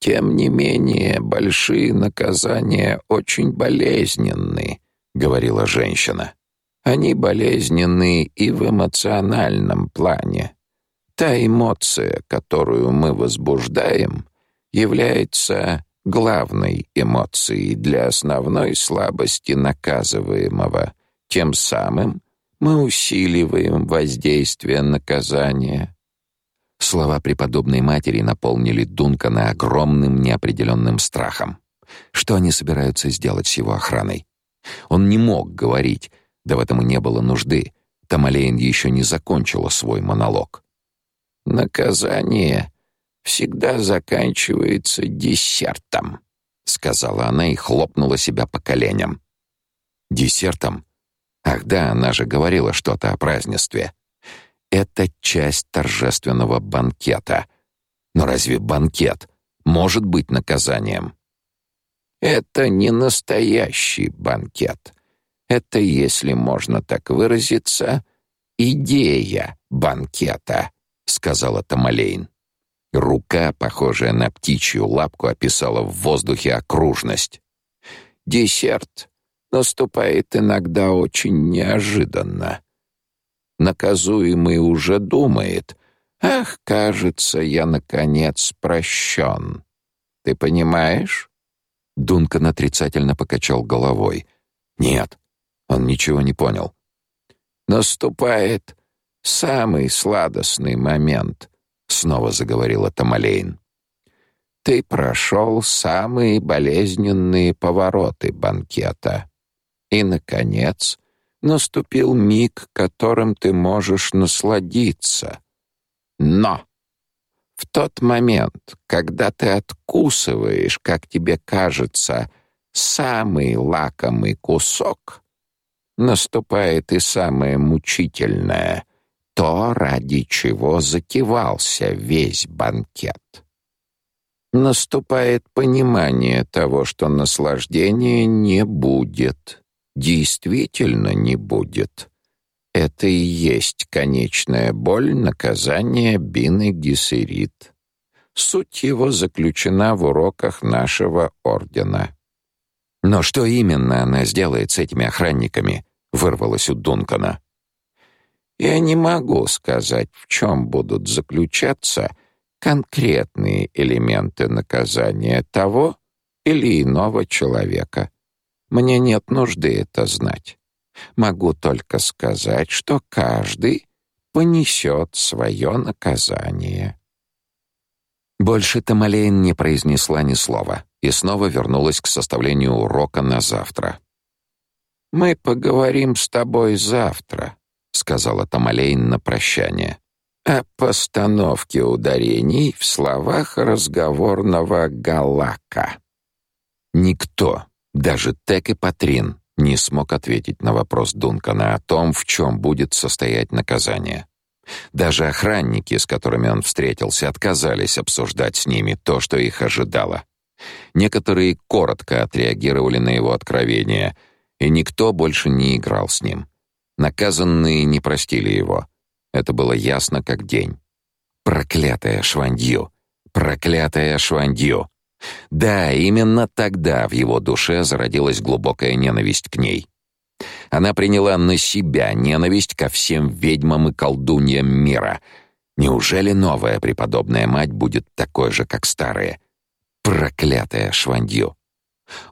Тем не менее, большие наказания очень болезненны, говорила женщина. Они болезненны и в эмоциональном плане. Та эмоция, которую мы возбуждаем, является главной эмоцией для основной слабости наказываемого тем самым мы усиливаем воздействие наказания. Слова преподобной матери наполнили Дункана огромным неопределенным страхом. Что они собираются сделать с его охраной? Он не мог говорить, да в этом и не было нужды. Тамалейн еще не закончила свой монолог. «Наказание всегда заканчивается десертом», — сказала она и хлопнула себя по коленям. «Десертом?» Ах да, она же говорила что-то о празднестве. Это часть торжественного банкета. Но разве банкет может быть наказанием? Это не настоящий банкет. Это, если можно так выразиться, идея банкета, сказала Тамалейн. Рука, похожая на птичью лапку, описала в воздухе окружность. Десерт наступает иногда очень неожиданно. Наказуемый уже думает, «Ах, кажется, я, наконец, прощен». Ты понимаешь?» Дункан отрицательно покачал головой. «Нет, он ничего не понял». «Наступает самый сладостный момент», — снова заговорила Тамалейн. «Ты прошел самые болезненные повороты банкета. И, наконец, наступил миг, которым ты можешь насладиться. Но в тот момент, когда ты откусываешь, как тебе кажется, самый лакомый кусок, наступает и самое мучительное — то, ради чего закивался весь банкет. Наступает понимание того, что наслаждения не будет действительно не будет. Это и есть конечная боль наказания Бины Гессерит. Суть его заключена в уроках нашего ордена. Но что именно она сделает с этими охранниками? вырвалось у Дункана. Я не могу сказать, в чем будут заключаться конкретные элементы наказания того или иного человека. Мне нет нужды это знать. Могу только сказать, что каждый понесет свое наказание. Больше Тамалейн не произнесла ни слова и снова вернулась к составлению урока на завтра. «Мы поговорим с тобой завтра», — сказала Тамалейн на прощание, «о постановке ударений в словах разговорного галака». Никто даже Тек и Патрин не смог ответить на вопрос Дункана о том, в чем будет состоять наказание. Даже охранники, с которыми он встретился, отказались обсуждать с ними то, что их ожидало. Некоторые коротко отреагировали на его откровение, и никто больше не играл с ним. Наказанные не простили его. Это было ясно как день. Проклятая Швандью! Проклятая Швандью! Да, именно тогда в его душе зародилась глубокая ненависть к ней. Она приняла на себя ненависть ко всем ведьмам и колдуньям мира. Неужели новая преподобная мать будет такой же, как старая? Проклятая Швандью.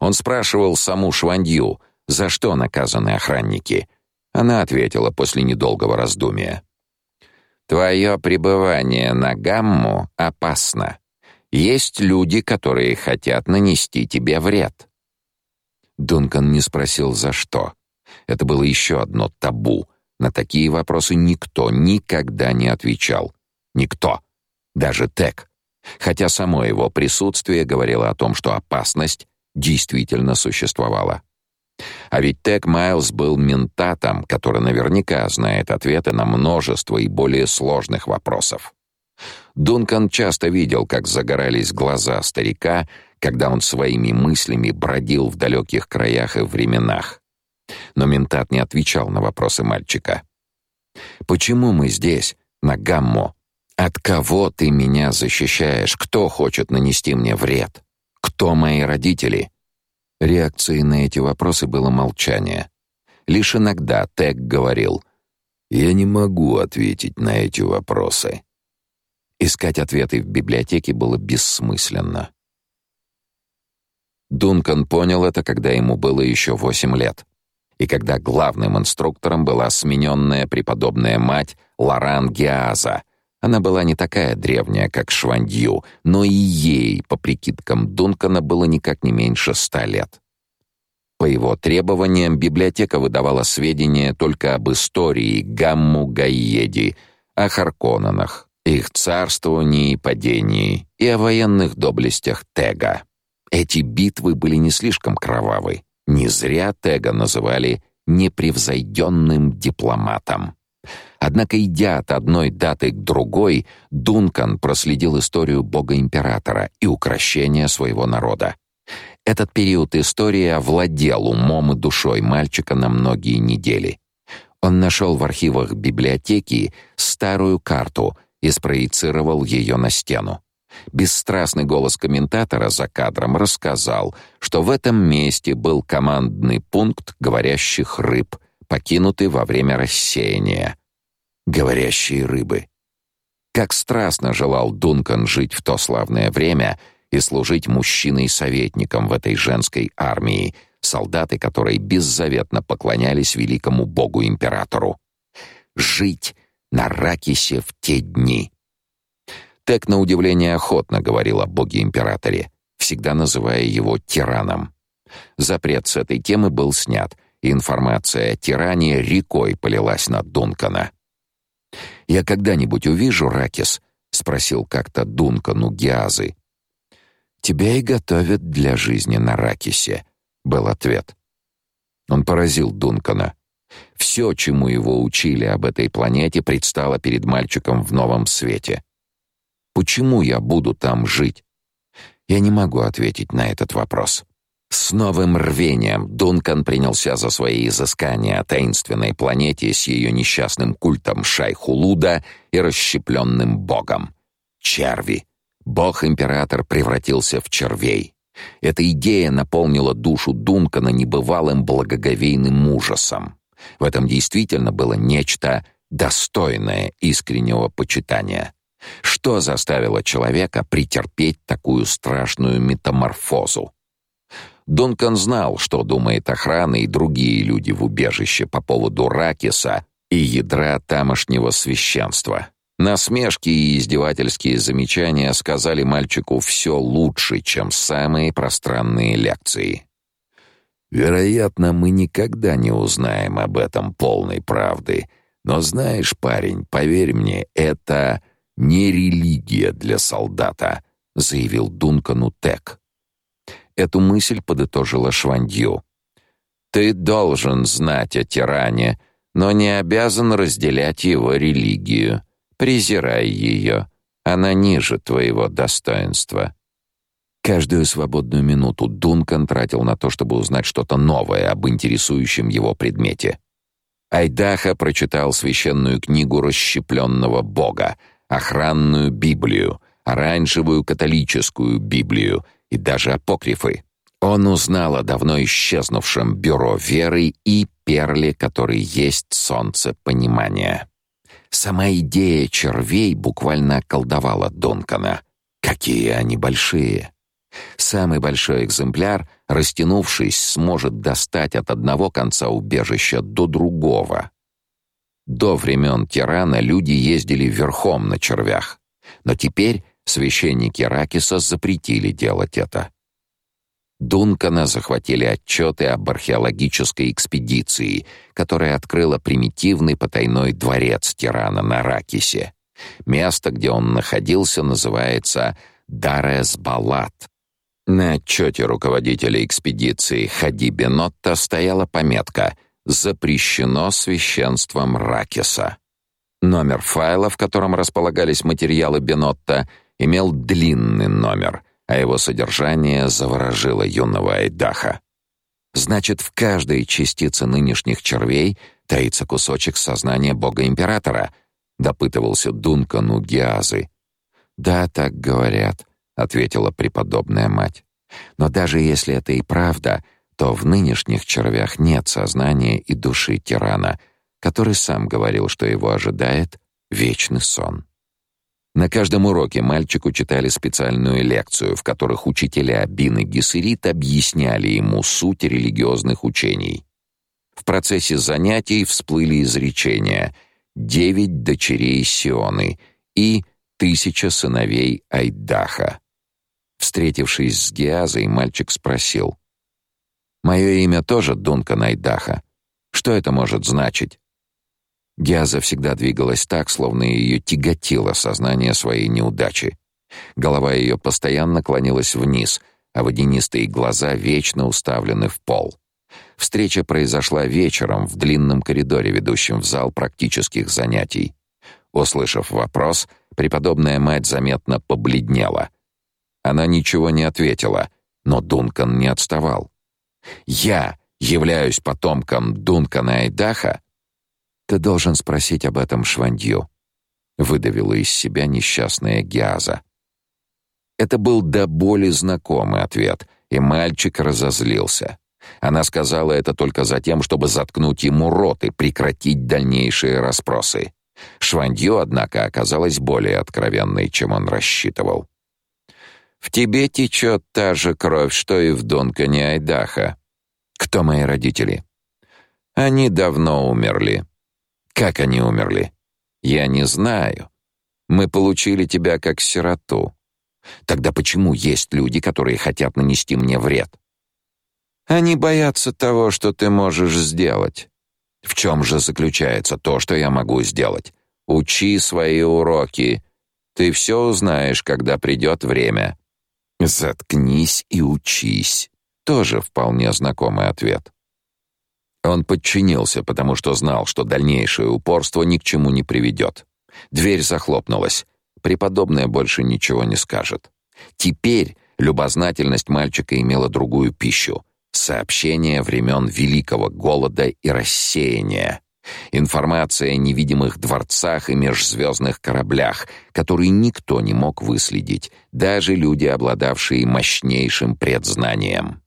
Он спрашивал саму Швандью, за что наказаны охранники. Она ответила после недолгого раздумья. «Твое пребывание на Гамму опасно. Есть люди, которые хотят нанести тебе вред». Дункан не спросил, за что. Это было еще одно табу. На такие вопросы никто никогда не отвечал. Никто. Даже Тек. Хотя само его присутствие говорило о том, что опасность действительно существовала. А ведь Тек Майлз был ментатом, который наверняка знает ответы на множество и более сложных вопросов. Дункан часто видел, как загорались глаза старика, когда он своими мыслями бродил в далеких краях и временах. Но ментат не отвечал на вопросы мальчика. «Почему мы здесь, на Гаммо? От кого ты меня защищаешь? Кто хочет нанести мне вред? Кто мои родители?» Реакцией на эти вопросы было молчание. Лишь иногда Тек говорил «Я не могу ответить на эти вопросы». Искать ответы в библиотеке было бессмысленно. Дункан понял это, когда ему было еще восемь лет и когда главным инструктором была смененная преподобная мать Лоран Гиаза. Она была не такая древняя, как Швандью, но и ей, по прикидкам Дункана, было никак не меньше ста лет. По его требованиям библиотека выдавала сведения только об истории Гамму Гаеди, о Харконненах, их царствовании и падении, и о военных доблестях Тега. Эти битвы были не слишком кровавы. Не зря Тега называли непревзойденным дипломатом. Однако, идя от одной даты к другой, Дункан проследил историю бога-императора и укрощения своего народа. Этот период истории овладел умом и душой мальчика на многие недели. Он нашел в архивах библиотеки старую карту и спроецировал ее на стену. Бесстрастный голос комментатора за кадром рассказал, что в этом месте был командный пункт говорящих рыб, покинутый во время рассеяния. Говорящие рыбы. Как страстно желал Дункан жить в то славное время и служить мужчиной-советником в этой женской армии, солдаты которой беззаветно поклонялись великому богу-императору. Жить на Ракисе в те дни. Так на удивление охотно говорил о боге-императоре, всегда называя его тираном. Запрет с этой темы был снят, и информация о тиране рекой полилась на Дункана. «Я когда-нибудь увижу Ракис?» — спросил как-то Дункану Гиазы. «Тебя и готовят для жизни на Ракисе», — был ответ. Он поразил Дункана. Все, чему его учили об этой планете, предстало перед мальчиком в новом свете. Почему я буду там жить? Я не могу ответить на этот вопрос. С новым рвением Дункан принялся за свои изыскания о таинственной планете с ее несчастным культом Шайхулуда и расщепленным богом. Черви. Бог-император превратился в червей. Эта идея наполнила душу Дункана небывалым благоговейным ужасом. В этом действительно было нечто достойное искреннего почитания. Что заставило человека претерпеть такую страшную метаморфозу? Дункан знал, что думает охрана и другие люди в убежище по поводу Ракиса и ядра тамошнего священства. Насмешки и издевательские замечания сказали мальчику все лучше, чем самые пространные лекции. Вероятно, мы никогда не узнаем об этом полной правды, но знаешь, парень, поверь мне, это не религия для солдата, заявил Дункану Тек. Эту мысль подытожила Швандью. Ты должен знать о тиране, но не обязан разделять его религию. Презирай ее. Она ниже твоего достоинства. Каждую свободную минуту Дункан тратил на то, чтобы узнать что-то новое об интересующем его предмете. Айдаха прочитал священную книгу расщепленного бога, охранную Библию, оранжевую католическую Библию и даже апокрифы. Он узнал о давно исчезнувшем бюро веры и перле, который есть солнце понимания. Сама идея червей буквально околдовала Дункана. Какие они большие! Самый большой экземпляр, растянувшись, сможет достать от одного конца убежища до другого. До времен тирана люди ездили верхом на червях, но теперь священники Ракиса запретили делать это. Дункана захватили отчеты об археологической экспедиции, которая открыла примитивный потайной дворец тирана на Ракисе. Место, где он находился, называется Дарес-Балат. На отчете руководителя экспедиции Хади Бенотта стояла пометка «Запрещено священством Ракиса». Номер файла, в котором располагались материалы Бенотта, имел длинный номер — а его содержание заворожило юного Айдаха. Значит, в каждой частице нынешних червей таится кусочек сознания бога-императора, допытывался Дункан у Гиазы. Да, так говорят, ответила преподобная мать. Но даже если это и правда, то в нынешних червях нет сознания и души тирана, который сам говорил, что его ожидает вечный сон. На каждом уроке мальчику читали специальную лекцию, в которых учителя Бин и Гессерит объясняли ему суть религиозных учений. В процессе занятий всплыли изречения «девять дочерей Сионы» и «тысяча сыновей Айдаха». Встретившись с Геазой, мальчик спросил «Мое имя тоже Дункан Айдаха. Что это может значить?» Гиаза всегда двигалась так, словно ее тяготило сознание своей неудачи. Голова ее постоянно клонилась вниз, а водянистые глаза вечно уставлены в пол. Встреча произошла вечером в длинном коридоре, ведущем в зал практических занятий. Услышав вопрос, преподобная мать заметно побледнела. Она ничего не ответила, но Дункан не отставал. «Я являюсь потомком Дункана Айдаха?» Ты должен спросить об этом Швандью, выдавила из себя несчастная Гиаза. Это был до боли знакомый ответ, и мальчик разозлился. Она сказала это только за тем, чтобы заткнуть ему рот и прекратить дальнейшие расспросы. Швандью, однако, оказалась более откровенной, чем он рассчитывал. В тебе течет та же кровь, что и в Дункане Айдаха. Кто мои родители? Они давно умерли. Как они умерли? Я не знаю. Мы получили тебя как сироту. Тогда почему есть люди, которые хотят нанести мне вред? Они боятся того, что ты можешь сделать. В чем же заключается то, что я могу сделать? Учи свои уроки. Ты все узнаешь, когда придет время. Заткнись и учись. Тоже вполне знакомый ответ. Он подчинился, потому что знал, что дальнейшее упорство ни к чему не приведет. Дверь захлопнулась. Преподобная больше ничего не скажет. Теперь любознательность мальчика имела другую пищу сообщения времен великого голода и рассеяния. Информация о невидимых дворцах и межзвездных кораблях, которые никто не мог выследить, даже люди, обладавшие мощнейшим предзнанием.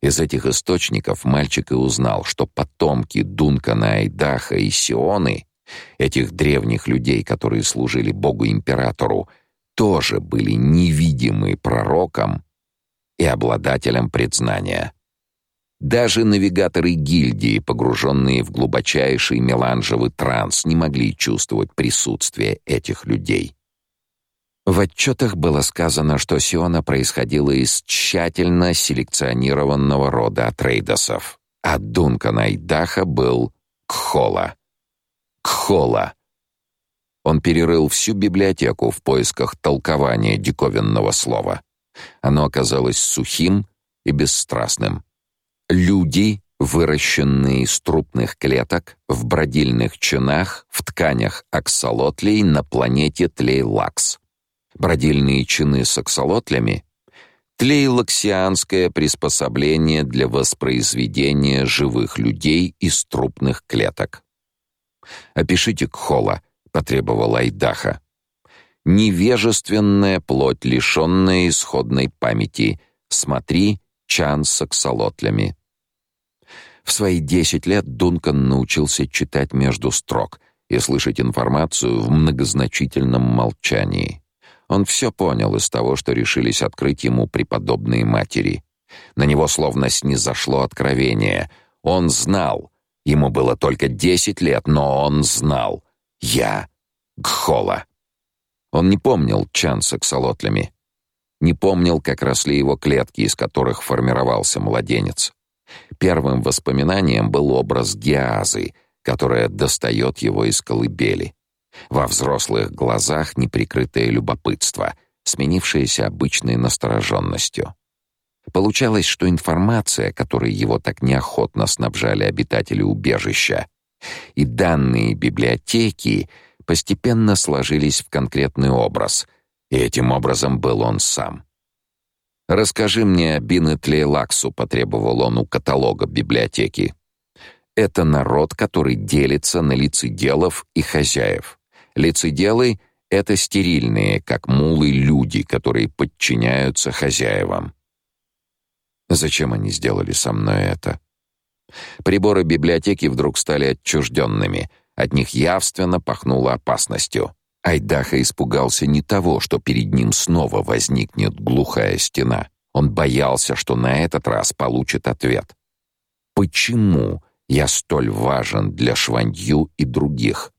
Из этих источников мальчик и узнал, что потомки Дункана Айдаха и Сионы, этих древних людей, которые служили богу-императору, тоже были невидимы пророком и обладателем предзнания. Даже навигаторы гильдии, погруженные в глубочайший меланжевый транс, не могли чувствовать присутствие этих людей. В отчетах было сказано, что Сиона происходила из тщательно селекционированного рода трейдосов, а Дункан Айдаха был Кхола. Кхола. Он перерыл всю библиотеку в поисках толкования диковинного слова. Оно оказалось сухим и бесстрастным. Люди, выращенные из трупных клеток в бродильных чинах в тканях аксолотлей на планете Тлейлакс бродильные чины с аксолотлями, тлейлоксианское приспособление для воспроизведения живых людей из трупных клеток. «Опишите Кхола», — потребовал Айдаха. «Невежественная плоть, лишенная исходной памяти, Смотри, чан с аксолотлями. В свои 10 лет Дункан научился читать между строк и слышать информацию в многозначительном молчании. Он все понял из того, что решились открыть ему преподобные матери. На него словно снизошло откровение. Он знал. Ему было только 10 лет, но он знал. Я Гхола. Он не помнил чан с аксолотлями. Не помнил, как росли его клетки, из которых формировался младенец. Первым воспоминанием был образ Геазы, которая достает его из колыбели. Во взрослых глазах неприкрытое любопытство, сменившееся обычной настороженностью. Получалось, что информация, которой его так неохотно снабжали обитатели убежища, и данные библиотеки постепенно сложились в конкретный образ, и этим образом был он сам. «Расскажи мне о Бинетле Лаксу», — потребовал он у каталога библиотеки. «Это народ, который делится на лицеделов и хозяев. Лицеделы — это стерильные, как мулы, люди, которые подчиняются хозяевам. Зачем они сделали со мной это? Приборы библиотеки вдруг стали отчужденными. От них явственно пахнуло опасностью. Айдаха испугался не того, что перед ним снова возникнет глухая стена. Он боялся, что на этот раз получит ответ. Почему я столь важен для Швандью и других?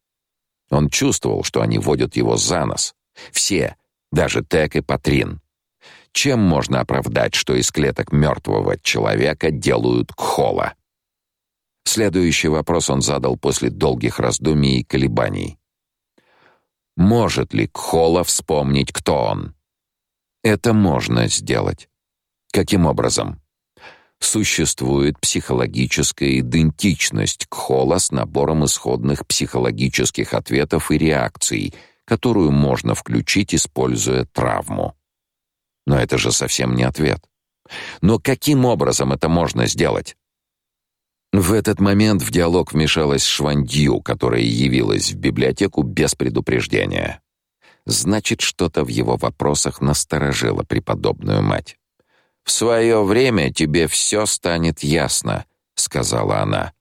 Он чувствовал, что они водят его за нос. Все, даже Тек и Патрин. Чем можно оправдать, что из клеток мертвого человека делают кхола? Следующий вопрос он задал после долгих раздумий и колебаний. Может ли Кхола вспомнить, кто он? Это можно сделать. Каким образом? Существует психологическая идентичность Кхола с набором исходных психологических ответов и реакций, которую можно включить, используя травму. Но это же совсем не ответ. Но каким образом это можно сделать? В этот момент в диалог вмешалась Швандью, которая явилась в библиотеку без предупреждения. Значит, что-то в его вопросах насторожило преподобную мать. «В свое время тебе все станет ясно», — сказала она.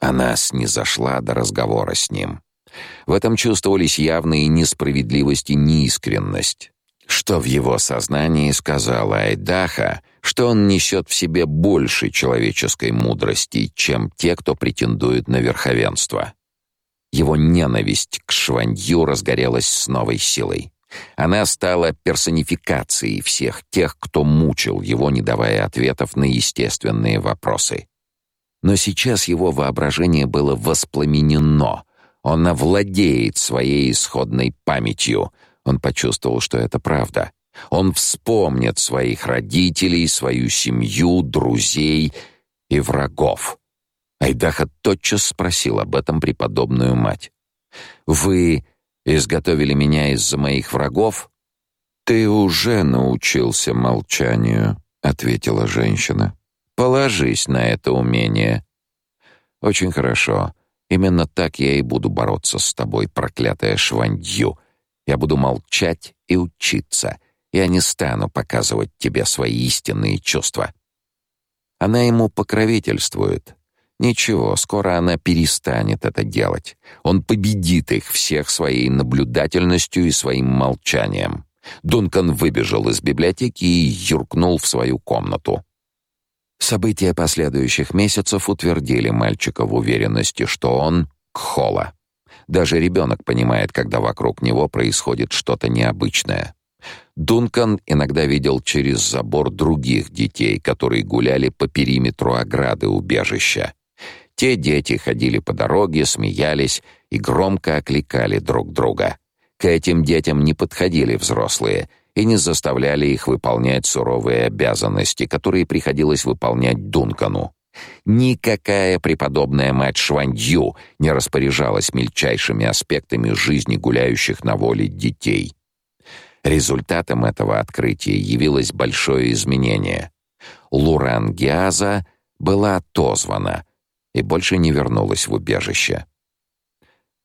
Она снизошла до разговора с ним. В этом чувствовались явные несправедливость и неискренность что в его сознании сказала Айдаха, что он несет в себе больше человеческой мудрости, чем те, кто претендует на верховенство. Его ненависть к Шванью разгорелась с новой силой. Она стала персонификацией всех тех, кто мучил его, не давая ответов на естественные вопросы. Но сейчас его воображение было воспламенено. Он овладеет своей исходной памятью, он почувствовал, что это правда. Он вспомнит своих родителей, свою семью, друзей и врагов. Айдаха тотчас спросил об этом преподобную мать. «Вы изготовили меня из-за моих врагов?» «Ты уже научился молчанию», — ответила женщина. «Положись на это умение». «Очень хорошо. Именно так я и буду бороться с тобой, проклятая Швандью», я буду молчать и учиться. Я не стану показывать тебе свои истинные чувства. Она ему покровительствует. Ничего, скоро она перестанет это делать. Он победит их всех своей наблюдательностью и своим молчанием. Дункан выбежал из библиотеки и юркнул в свою комнату. События последующих месяцев утвердили мальчика в уверенности, что он Кхола. Даже ребенок понимает, когда вокруг него происходит что-то необычное. Дункан иногда видел через забор других детей, которые гуляли по периметру ограды убежища. Те дети ходили по дороге, смеялись и громко окликали друг друга. К этим детям не подходили взрослые и не заставляли их выполнять суровые обязанности, которые приходилось выполнять Дункану. Никакая преподобная мать Швандью не распоряжалась мельчайшими аспектами жизни гуляющих на воле детей. Результатом этого открытия явилось большое изменение. Луран Гиаза была отозвана и больше не вернулась в убежище.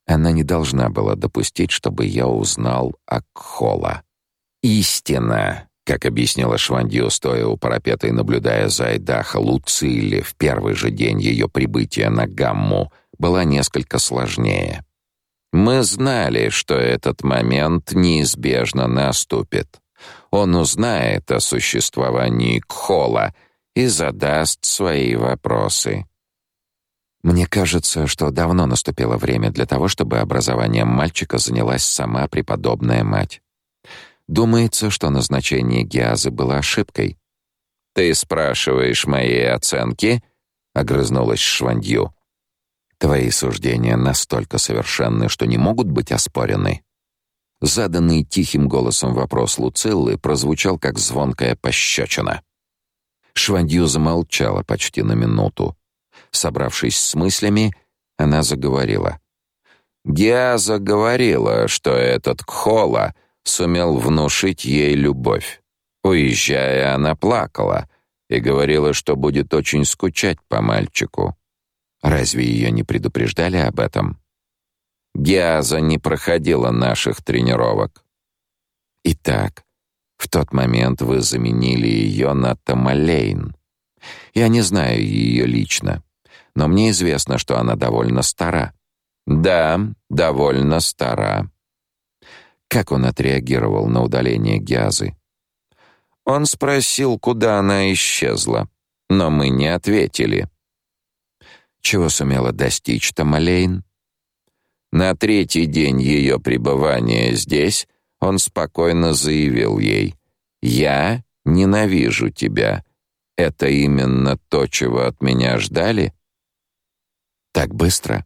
Она не должна была допустить, чтобы я узнал о Кхола. Истина Как объяснила Швандио, стоя у парапета и наблюдая за Айдаха, Луцилли в первый же день ее прибытия на Гамму была несколько сложнее. Мы знали, что этот момент неизбежно наступит. Он узнает о существовании Кхола и задаст свои вопросы. Мне кажется, что давно наступило время для того, чтобы образованием мальчика занялась сама преподобная мать. Думается, что назначение Гиазы было ошибкой. Ты спрашиваешь мои оценки? огрызнулась Швандью. Твои суждения настолько совершенны, что не могут быть оспорены. Заданный тихим голосом вопрос Луциллы прозвучал как звонкая пощечина. Швандью замолчала почти на минуту. Собравшись с мыслями, она заговорила. Гиаза говорила, что этот Кхола — сумел внушить ей любовь. Уезжая, она плакала и говорила, что будет очень скучать по мальчику. Разве ее не предупреждали об этом? Гиаза не проходила наших тренировок. Итак, в тот момент вы заменили ее на Тамалейн. Я не знаю ее лично, но мне известно, что она довольно стара. Да, довольно стара. Как он отреагировал на удаление Гиазы? Он спросил, куда она исчезла, но мы не ответили. Чего сумела достичь Тамалейн? На третий день ее пребывания здесь он спокойно заявил ей: "Я ненавижу тебя. Это именно то, чего от меня ждали?" Так быстро.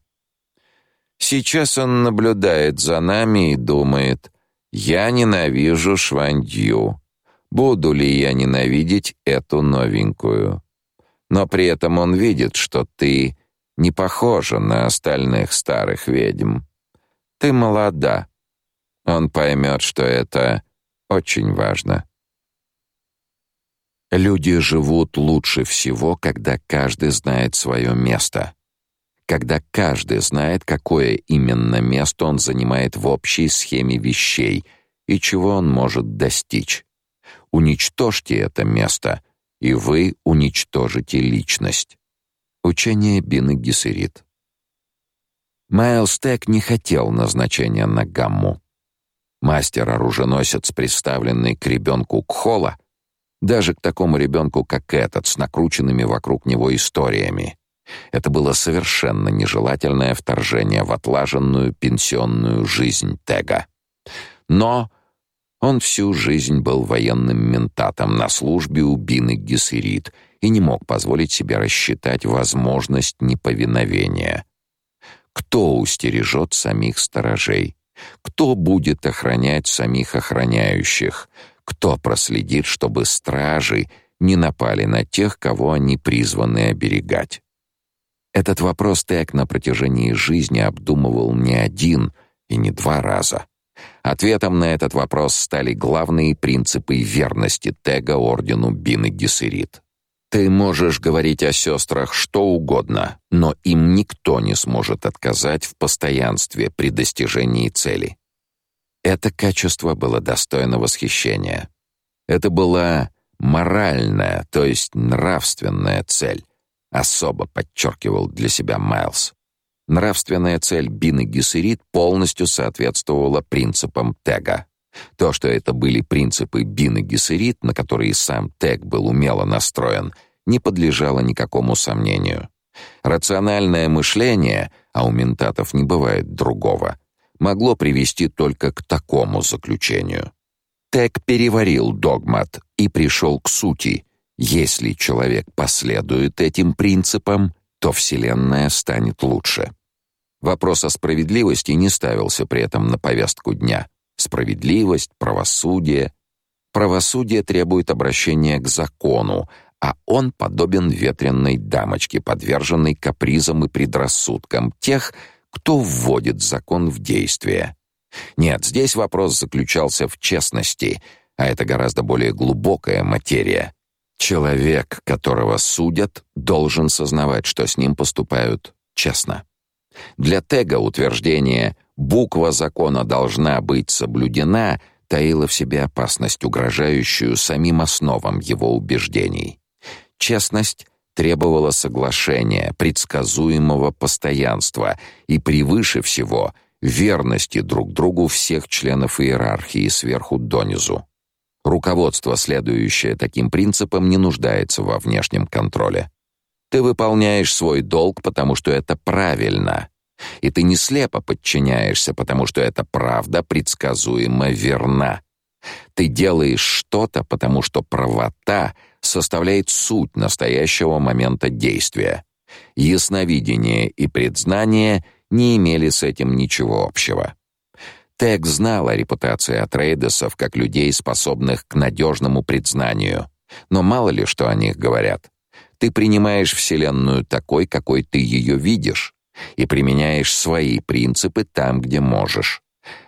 Сейчас он наблюдает за нами и думает: я ненавижу Швандью. Буду ли я ненавидеть эту новенькую? Но при этом он видит, что ты не похожа на остальных старых ведьм. Ты молода. Он поймет, что это очень важно. Люди живут лучше всего, когда каждый знает свое место когда каждый знает, какое именно место он занимает в общей схеме вещей и чего он может достичь. Уничтожьте это место, и вы уничтожите личность. Учение Бины Гессерит. Майлз Тек не хотел назначения на гамму. Мастер-оруженосец, представленный к ребенку Кхола, даже к такому ребенку, как этот, с накрученными вокруг него историями, это было совершенно нежелательное вторжение в отлаженную пенсионную жизнь Тега. Но он всю жизнь был военным ментатом на службе у Бины Гессерит и не мог позволить себе рассчитать возможность неповиновения. Кто устережет самих сторожей? Кто будет охранять самих охраняющих? Кто проследит, чтобы стражи не напали на тех, кого они призваны оберегать? Этот вопрос Тек на протяжении жизни обдумывал не один и не два раза. Ответом на этот вопрос стали главные принципы верности Тега ордену Бины Гессерит. Ты можешь говорить о сестрах что угодно, но им никто не сможет отказать в постоянстве при достижении цели. Это качество было достойно восхищения. Это была моральная, то есть нравственная цель, особо подчеркивал для себя Майлз. Нравственная цель Бины Гессерит полностью соответствовала принципам Тега. То, что это были принципы Бины Гессерит, на которые сам Тег был умело настроен, не подлежало никакому сомнению. Рациональное мышление, а у ментатов не бывает другого, могло привести только к такому заключению. Тег переварил догмат и пришел к сути, если человек последует этим принципам, то Вселенная станет лучше. Вопрос о справедливости не ставился при этом на повестку дня. Справедливость, правосудие. Правосудие требует обращения к закону, а он подобен ветренной дамочке, подверженной капризам и предрассудкам тех, кто вводит закон в действие. Нет, здесь вопрос заключался в честности, а это гораздо более глубокая материя. Человек, которого судят, должен сознавать, что с ним поступают честно. Для Тега утверждение «буква закона должна быть соблюдена» таила в себе опасность, угрожающую самим основам его убеждений. Честность требовала соглашения, предсказуемого постоянства и превыше всего верности друг другу всех членов иерархии сверху донизу. Руководство, следующее таким принципам, не нуждается во внешнем контроле. Ты выполняешь свой долг, потому что это правильно, и ты не слепо подчиняешься, потому что эта правда предсказуемо верна. Ты делаешь что-то, потому что правота составляет суть настоящего момента действия. Ясновидение и предзнание не имели с этим ничего общего. Тек знал о репутации Атрейдесов как людей, способных к надежному предзнанию. Но мало ли что о них говорят. Ты принимаешь Вселенную такой, какой ты ее видишь, и применяешь свои принципы там, где можешь.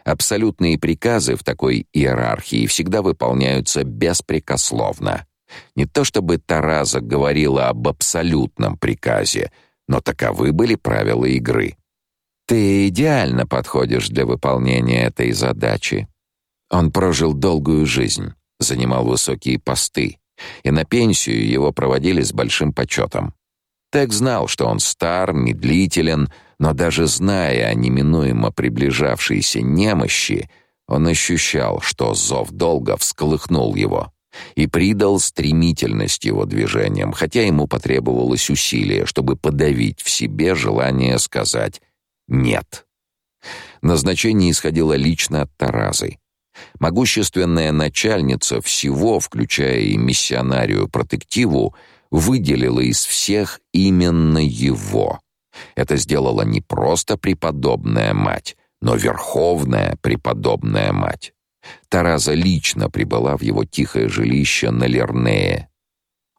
Абсолютные приказы в такой иерархии всегда выполняются беспрекословно. Не то чтобы Тараза говорила об абсолютном приказе, но таковы были правила игры. Ты идеально подходишь для выполнения этой задачи. Он прожил долгую жизнь, занимал высокие посты, и на пенсию его проводили с большим почетом. Тек знал, что он стар, медлителен, но даже зная о неминуемо приближавшейся немощи, он ощущал, что зов долга всколыхнул его и придал стремительность его движениям, хотя ему потребовалось усилие, чтобы подавить в себе желание сказать «нет». Назначение исходило лично от Таразы. Могущественная начальница всего, включая и миссионарию протективу, выделила из всех именно его. Это сделала не просто преподобная мать, но верховная преподобная мать. Тараза лично прибыла в его тихое жилище на Лернее.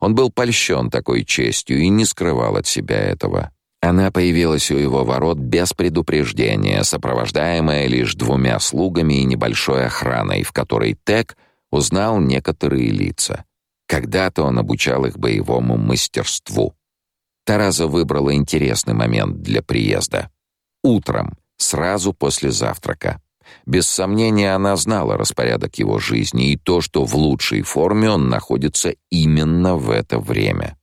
Он был польщен такой честью и не скрывал от себя этого. Она появилась у его ворот без предупреждения, сопровождаемая лишь двумя слугами и небольшой охраной, в которой Тек узнал некоторые лица. Когда-то он обучал их боевому мастерству. Тараза выбрала интересный момент для приезда. Утром, сразу после завтрака. Без сомнения, она знала распорядок его жизни и то, что в лучшей форме он находится именно в это время.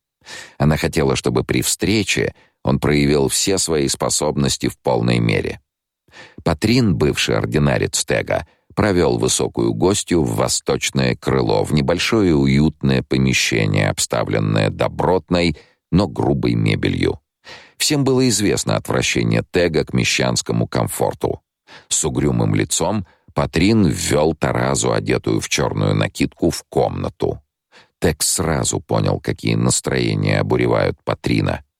Она хотела, чтобы при встрече он проявил все свои способности в полной мере. Патрин, бывший ординарец Тега, провел высокую гостью в восточное крыло, в небольшое уютное помещение, обставленное добротной, но грубой мебелью. Всем было известно отвращение Тега к мещанскому комфорту. С угрюмым лицом Патрин ввел Таразу, одетую в черную накидку, в комнату. Тег сразу понял, какие настроения обуревают Патрина —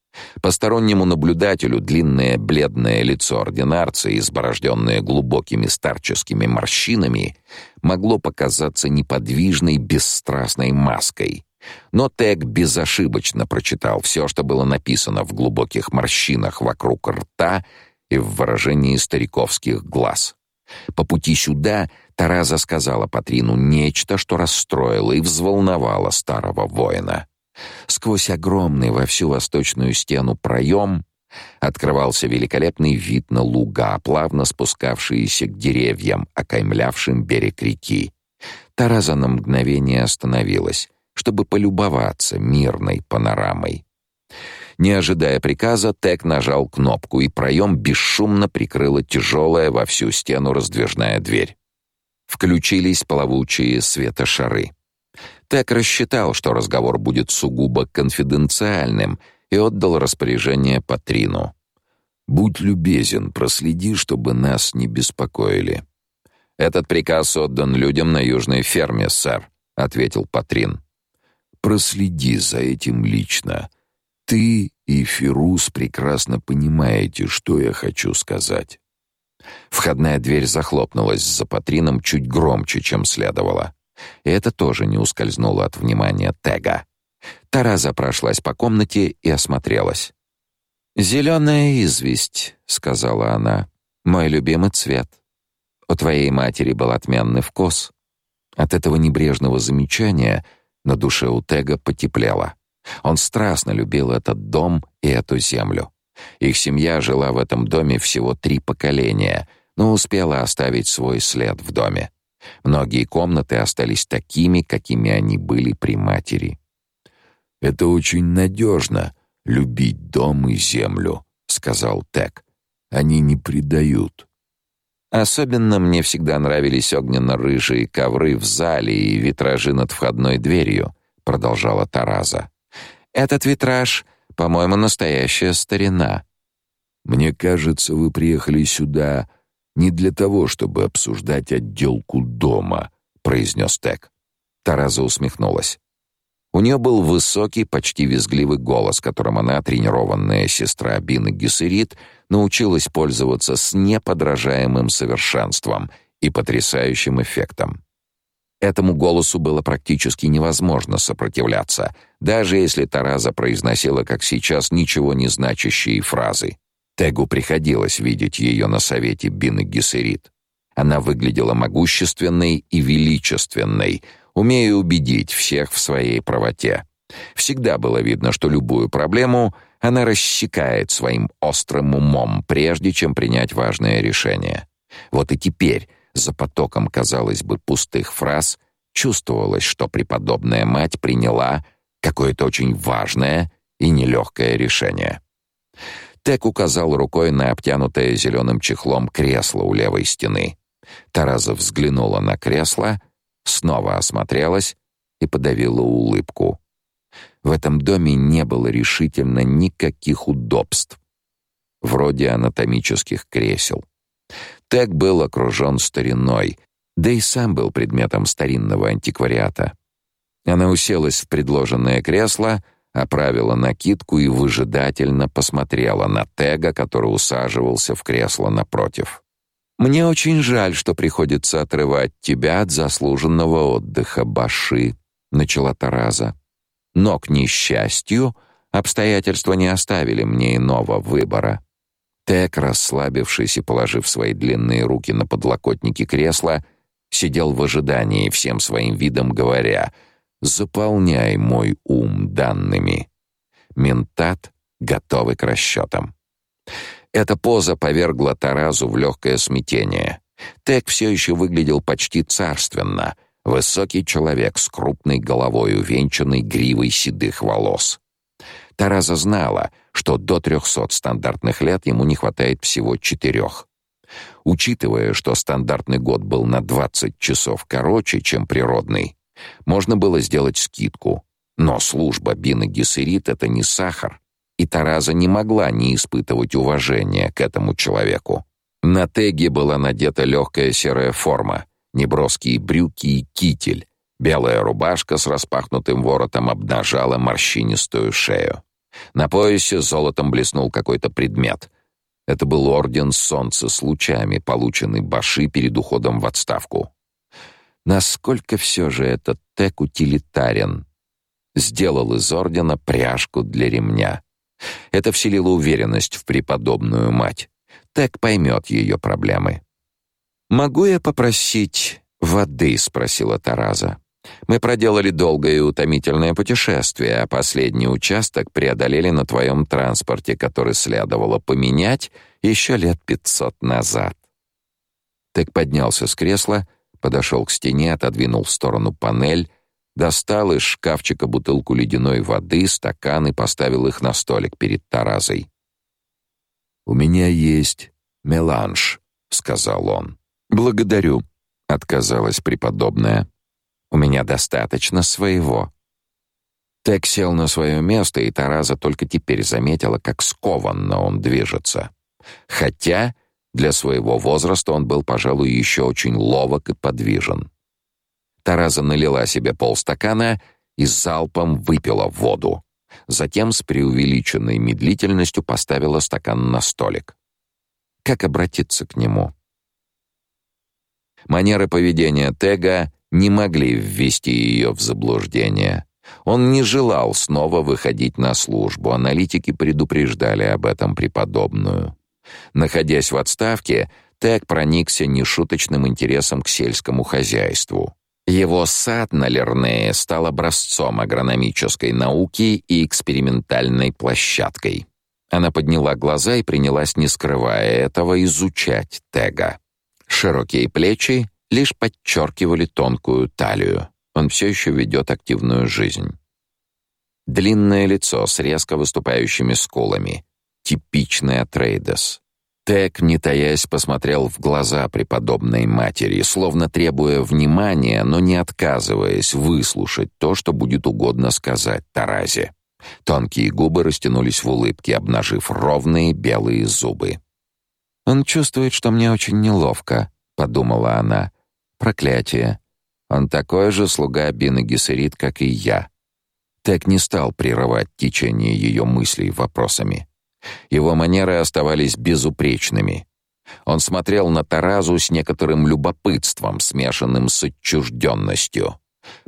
Постороннему наблюдателю длинное бледное лицо ординарца, изборожденное глубокими старческими морщинами, могло показаться неподвижной, бесстрастной маской. Но Тек безошибочно прочитал все, что было написано в глубоких морщинах вокруг рта и в выражении стариковских глаз. По пути сюда Тараза сказала Патрину нечто, что расстроило и взволновало старого воина. Сквозь огромный во всю восточную стену проем открывался великолепный вид на луга, плавно спускавшиеся к деревьям, окаймлявшим берег реки. Тараза на мгновение остановилась, чтобы полюбоваться мирной панорамой. Не ожидая приказа, Тек нажал кнопку, и проем бесшумно прикрыла тяжелая во всю стену раздвижная дверь. Включились плавучие светошары. Так рассчитал, что разговор будет сугубо конфиденциальным, и отдал распоряжение Патрину. «Будь любезен, проследи, чтобы нас не беспокоили». «Этот приказ отдан людям на южной ферме, сэр», — ответил Патрин. «Проследи за этим лично. Ты и Фирус прекрасно понимаете, что я хочу сказать». Входная дверь захлопнулась за Патрином чуть громче, чем следовало. И это тоже не ускользнуло от внимания Тега. Тараза прошлась по комнате и осмотрелась. «Зеленая известь», — сказала она, — «мой любимый цвет. У твоей матери был отменный вкус». От этого небрежного замечания на душе у Тега потеплело. Он страстно любил этот дом и эту землю. Их семья жила в этом доме всего три поколения, но успела оставить свой след в доме. Многие комнаты остались такими, какими они были при матери. «Это очень надежно — любить дом и землю», — сказал Тек. «Они не предают». Особенно мне всегда нравились огненно-рыжие ковры в зале и витражи над входной дверью, продолжала Тараза. Этот витраж, по-моему, настоящая старина. Мне кажется, вы приехали сюда не для того, чтобы обсуждать отделку дома, произнес Тек. Тараза усмехнулась. У нее был высокий, почти визгливый голос, которым она, тренированная сестра Бины Гессерит, научилась пользоваться с неподражаемым совершенством и потрясающим эффектом. Этому голосу было практически невозможно сопротивляться, даже если Тараза произносила, как сейчас, ничего не значащие фразы. Тегу приходилось видеть ее на совете Бины Гессерит. Она выглядела могущественной и величественной — умея убедить всех в своей правоте. Всегда было видно, что любую проблему она рассекает своим острым умом, прежде чем принять важное решение. Вот и теперь, за потоком, казалось бы, пустых фраз, чувствовалось, что преподобная мать приняла какое-то очень важное и нелегкое решение. Тек указал рукой на обтянутое зеленым чехлом кресло у левой стены. Тараза взглянула на кресло снова осмотрелась и подавила улыбку. В этом доме не было решительно никаких удобств, вроде анатомических кресел. Тек был окружен стариной, да и сам был предметом старинного антиквариата. Она уселась в предложенное кресло, оправила накидку и выжидательно посмотрела на Тега, который усаживался в кресло напротив. Мне очень жаль, что приходится отрывать тебя от заслуженного отдыха, Баши, начала Тараза. Но к несчастью, обстоятельства не оставили мне иного выбора. Тек, расслабившись и положив свои длинные руки на подлокотники кресла, сидел в ожидании всем своим видом говоря: "Заполняй мой ум данными". Ментат готовый к расчетам. Эта поза повергла Таразу в легкое смятение. Тек все еще выглядел почти царственно. Высокий человек с крупной головой, увенчанной гривой седых волос. Тараза знала, что до трехсот стандартных лет ему не хватает всего четырех. Учитывая, что стандартный год был на 20 часов короче, чем природный, можно было сделать скидку. Но служба Бины Гессерит — это не сахар и Тараза не могла не испытывать уважения к этому человеку. На Теге была надета легкая серая форма, неброские брюки и китель. Белая рубашка с распахнутым воротом обнажала морщинистую шею. На поясе золотом блеснул какой-то предмет. Это был орден солнца с лучами, полученный Баши перед уходом в отставку. Насколько все же этот Тек утилитарен. Сделал из ордена пряжку для ремня. Это вселило уверенность в преподобную мать. Так поймет ее проблемы. «Могу я попросить воды?» — спросила Тараза. «Мы проделали долгое и утомительное путешествие, а последний участок преодолели на твоем транспорте, который следовало поменять еще лет пятьсот назад». Так поднялся с кресла, подошел к стене, отодвинул в сторону панель, Достал из шкафчика бутылку ледяной воды, стакан и поставил их на столик перед Таразой. «У меня есть меланж», — сказал он. «Благодарю», — отказалась преподобная. «У меня достаточно своего». Тек сел на свое место, и Тараза только теперь заметила, как скованно он движется. Хотя для своего возраста он был, пожалуй, еще очень ловок и подвижен. Тараза налила себе полстакана и залпом выпила воду. Затем с преувеличенной медлительностью поставила стакан на столик. Как обратиться к нему? Манеры поведения Тега не могли ввести ее в заблуждение. Он не желал снова выходить на службу. Аналитики предупреждали об этом преподобную. Находясь в отставке, Тег проникся нешуточным интересом к сельскому хозяйству. Его сад на Лернее стал образцом агрономической науки и экспериментальной площадкой. Она подняла глаза и принялась, не скрывая этого, изучать Тега. Широкие плечи, лишь подчеркивали тонкую талию. Он все еще ведет активную жизнь. Длинное лицо с резко выступающими скулами. Типичный Атрейдес. Тек, не таясь, посмотрел в глаза преподобной матери, словно требуя внимания, но не отказываясь выслушать то, что будет угодно сказать Таразе. Тонкие губы растянулись в улыбке, обнажив ровные белые зубы. «Он чувствует, что мне очень неловко», — подумала она. «Проклятие. Он такой же слуга Бины Гессерит, как и я». Тек не стал прерывать течение ее мыслей вопросами. Его манеры оставались безупречными. Он смотрел на Таразу с некоторым любопытством, смешанным с отчужденностью.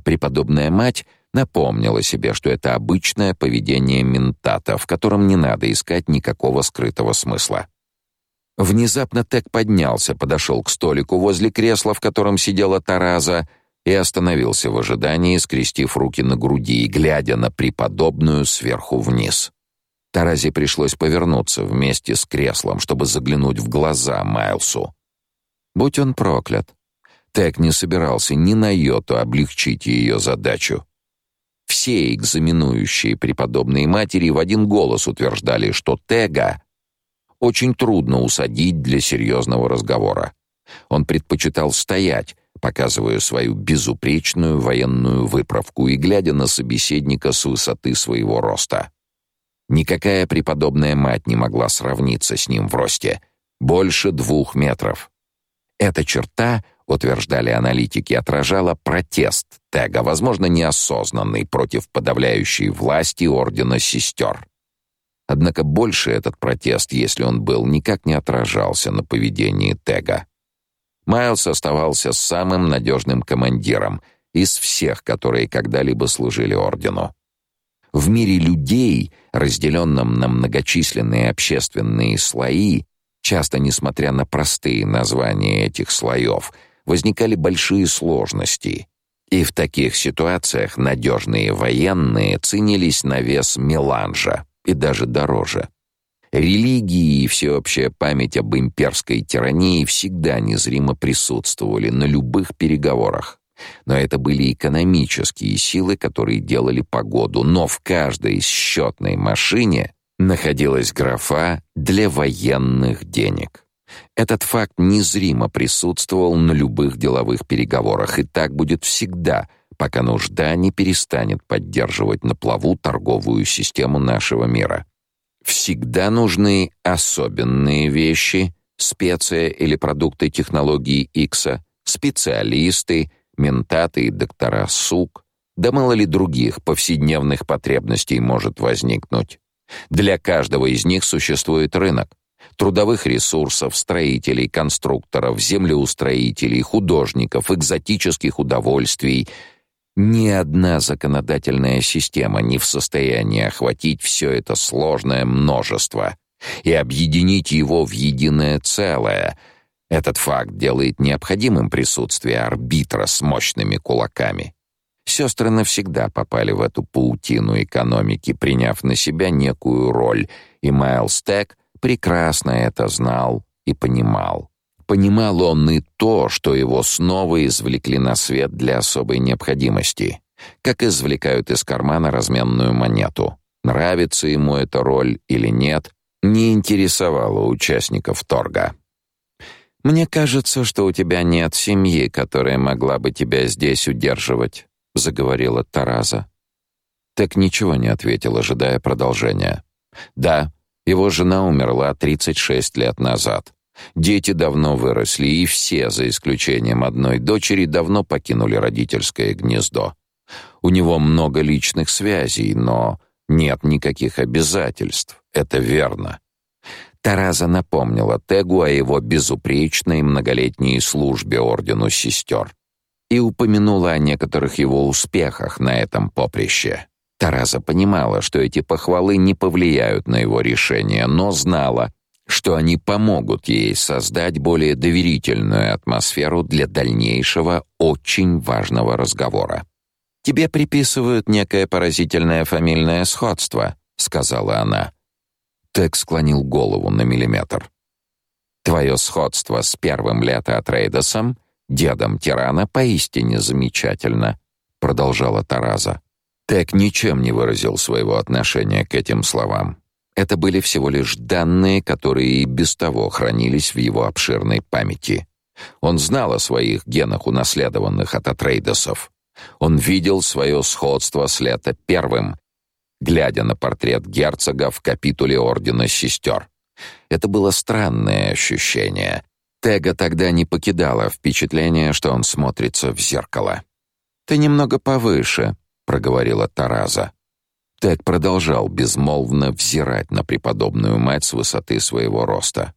Преподобная мать напомнила себе, что это обычное поведение ментата, в котором не надо искать никакого скрытого смысла. Внезапно Тек поднялся, подошел к столику возле кресла, в котором сидела Тараза, и остановился в ожидании, скрестив руки на груди и глядя на преподобную сверху вниз. Таразе пришлось повернуться вместе с креслом, чтобы заглянуть в глаза Майлсу. Будь он проклят. Тек не собирался ни на йоту облегчить ее задачу. Все экзаменующие преподобные матери в один голос утверждали, что Тега очень трудно усадить для серьезного разговора. Он предпочитал стоять, показывая свою безупречную военную выправку и глядя на собеседника с высоты своего роста. Никакая преподобная мать не могла сравниться с ним в росте. Больше двух метров. Эта черта, утверждали аналитики, отражала протест Тега, возможно, неосознанный, против подавляющей власти Ордена Сестер. Однако больше этот протест, если он был, никак не отражался на поведении Тега. Майлз оставался самым надежным командиром из всех, которые когда-либо служили Ордену. В мире людей, разделенном на многочисленные общественные слои, часто несмотря на простые названия этих слоев, возникали большие сложности. И в таких ситуациях надежные военные ценились на вес меланжа и даже дороже. Религии и всеобщая память об имперской тирании всегда незримо присутствовали на любых переговорах. Но это были экономические силы, которые делали погоду, но в каждой счетной машине находилась графа для военных денег. Этот факт незримо присутствовал на любых деловых переговорах, и так будет всегда, пока нужда не перестанет поддерживать на плаву торговую систему нашего мира. Всегда нужны особенные вещи, специя или продукты технологии Икса, специалисты — ментаты и доктора сук, да мало ли других повседневных потребностей может возникнуть. Для каждого из них существует рынок трудовых ресурсов, строителей, конструкторов, землеустроителей, художников, экзотических удовольствий. Ни одна законодательная система не в состоянии охватить все это сложное множество и объединить его в единое целое — этот факт делает необходимым присутствие арбитра с мощными кулаками. Сестры навсегда попали в эту паутину экономики, приняв на себя некую роль, и Майлз Тек прекрасно это знал и понимал. Понимал он и то, что его снова извлекли на свет для особой необходимости, как извлекают из кармана разменную монету. Нравится ему эта роль или нет, не интересовало участников торга. Мне кажется, что у тебя нет семьи, которая могла бы тебя здесь удерживать, заговорила Тараза. Так ничего не ответил, ожидая продолжения. Да, его жена умерла 36 лет назад. Дети давно выросли, и все, за исключением одной дочери, давно покинули родительское гнездо. У него много личных связей, но нет никаких обязательств. Это верно. Тараза напомнила Тегу о его безупречной многолетней службе ордену сестер и упомянула о некоторых его успехах на этом поприще. Тараза понимала, что эти похвалы не повлияют на его решение, но знала, что они помогут ей создать более доверительную атмосферу для дальнейшего очень важного разговора. Тебе приписывают некое поразительное фамильное сходство, сказала она. Тек склонил голову на миллиметр. Твое сходство с первым лето Атрейдосом дедом тирана поистине замечательно, продолжала Тараза. Тек ничем не выразил своего отношения к этим словам. Это были всего лишь данные, которые и без того хранились в его обширной памяти. Он знал о своих генах, унаследованных от Атрейдосов. Он видел свое сходство с Лето Первым, глядя на портрет герцога в капитуле Ордена Сестер. Это было странное ощущение. Тега тогда не покидало впечатление, что он смотрится в зеркало. «Ты немного повыше», — проговорила Тараза. Тег продолжал безмолвно взирать на преподобную мать с высоты своего роста.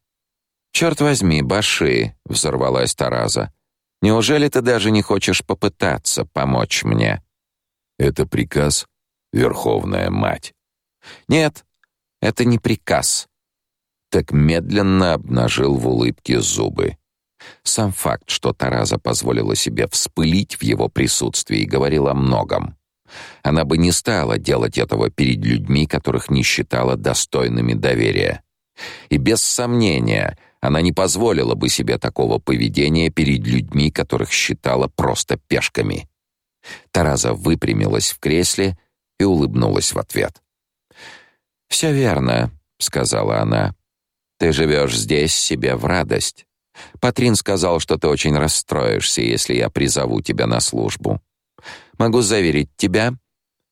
«Черт возьми, Баши!» — взорвалась Тараза. «Неужели ты даже не хочешь попытаться помочь мне?» «Это приказ, Верховная Мать?» «Нет, это не приказ так медленно обнажил в улыбке зубы. Сам факт, что Тараза позволила себе вспылить в его присутствии, говорил о многом. Она бы не стала делать этого перед людьми, которых не считала достойными доверия. И без сомнения, она не позволила бы себе такого поведения перед людьми, которых считала просто пешками. Тараза выпрямилась в кресле и улыбнулась в ответ. «Все верно», — сказала она. Ты живешь здесь себе в радость. Патрин сказал, что ты очень расстроишься, если я призову тебя на службу. Могу заверить тебя,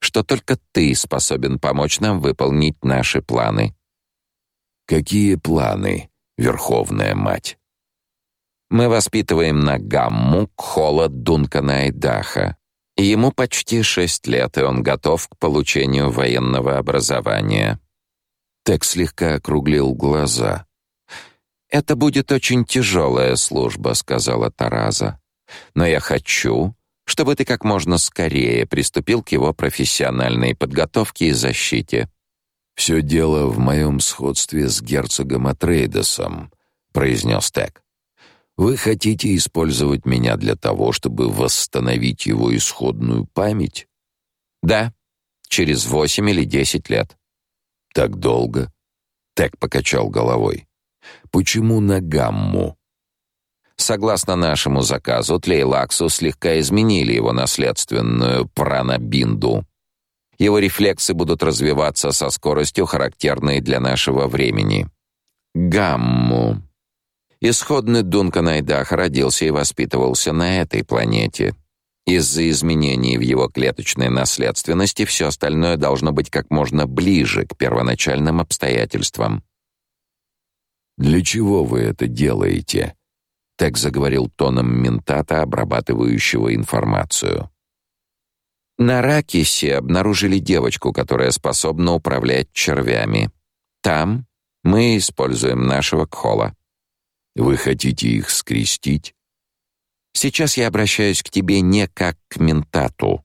что только ты способен помочь нам выполнить наши планы. Какие планы, Верховная мать? Мы воспитываем на Гамму Кхола Дункана Ему почти шесть лет, и он готов к получению военного образования. Так слегка округлил глаза. «Это будет очень тяжелая служба», — сказала Тараза. «Но я хочу, чтобы ты как можно скорее приступил к его профессиональной подготовке и защите». «Все дело в моем сходстве с герцогом Атрейдесом», — произнес Тек. «Вы хотите использовать меня для того, чтобы восстановить его исходную память?» «Да, через восемь или десять лет». Так долго? Так покачал головой. Почему на гамму? Согласно нашему заказу, Тлейлаксу слегка изменили его наследственную пранабинду. Его рефлексы будут развиваться со скоростью, характерной для нашего времени. Гамму. Исходный Дункан Айдах родился и воспитывался на этой планете. Из-за изменений в его клеточной наследственности все остальное должно быть как можно ближе к первоначальным обстоятельствам. Для чего вы это делаете? Так заговорил тоном ментата, обрабатывающего информацию. На Ракисе обнаружили девочку, которая способна управлять червями. Там мы используем нашего кхола. Вы хотите их скрестить? Сейчас я обращаюсь к тебе не как к ментату.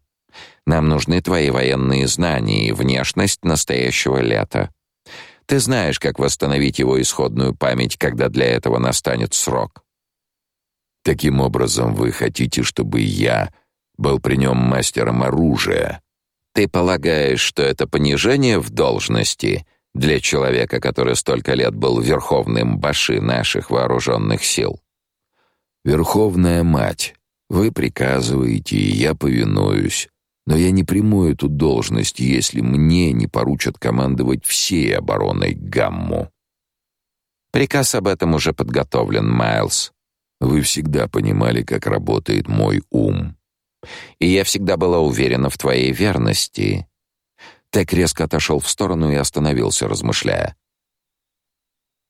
Нам нужны твои военные знания и внешность настоящего лета. Ты знаешь, как восстановить его исходную память, когда для этого настанет срок. Таким образом, вы хотите, чтобы я был при нем мастером оружия? Ты полагаешь, что это понижение в должности для человека, который столько лет был верховным баши наших вооруженных сил? Верховная мать, вы приказываете, и я повинуюсь. Но я не приму эту должность, если мне не поручат командовать всей обороной Гамму. Приказ об этом уже подготовлен, Майлз. Вы всегда понимали, как работает мой ум. И я всегда была уверена в твоей верности. Тек резко отошел в сторону и остановился, размышляя.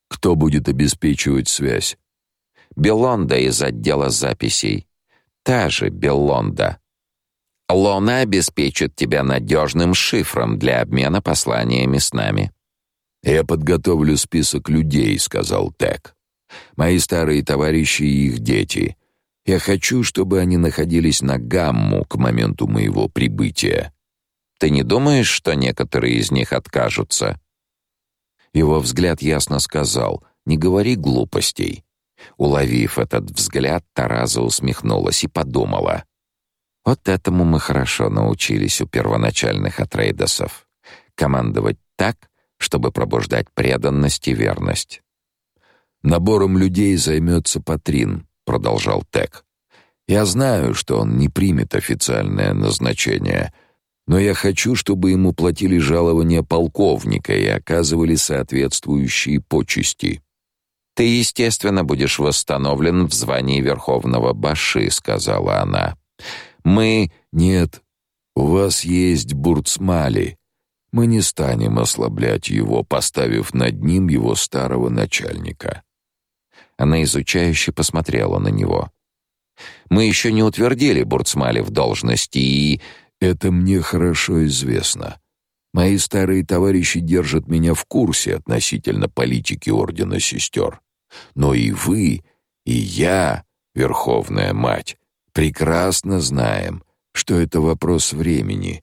Кто будет обеспечивать связь? Белонда из отдела записей. Та же Белонда. Лона обеспечит тебя надежным шифром для обмена посланиями с нами. Я подготовлю список людей, сказал Тек. Мои старые товарищи и их дети. Я хочу, чтобы они находились на гамму к моменту моего прибытия. Ты не думаешь, что некоторые из них откажутся? Его взгляд ясно сказал: "Не говори глупостей. Уловив этот взгляд, Тараза усмехнулась и подумала: вот этому мы хорошо научились у первоначальных атрейдосов. Командовать так, чтобы пробуждать преданность и верность. Набором людей займется Патрин, продолжал Тек. Я знаю, что он не примет официальное назначение, но я хочу, чтобы ему платили жалование полковника и оказывали соответствующие почести. Ты, естественно, будешь восстановлен в звании верховного баши, сказала она. Мы нет. У вас есть Бурцмали. Мы не станем ослаблять его, поставив над ним его старого начальника. Она изучающе посмотрела на него. Мы еще не утвердили Бурцмали в должности, и это мне хорошо известно. Мои старые товарищи держат меня в курсе относительно политики ордена сестер. Но и вы, и я, Верховная мать, прекрасно знаем, что это вопрос времени.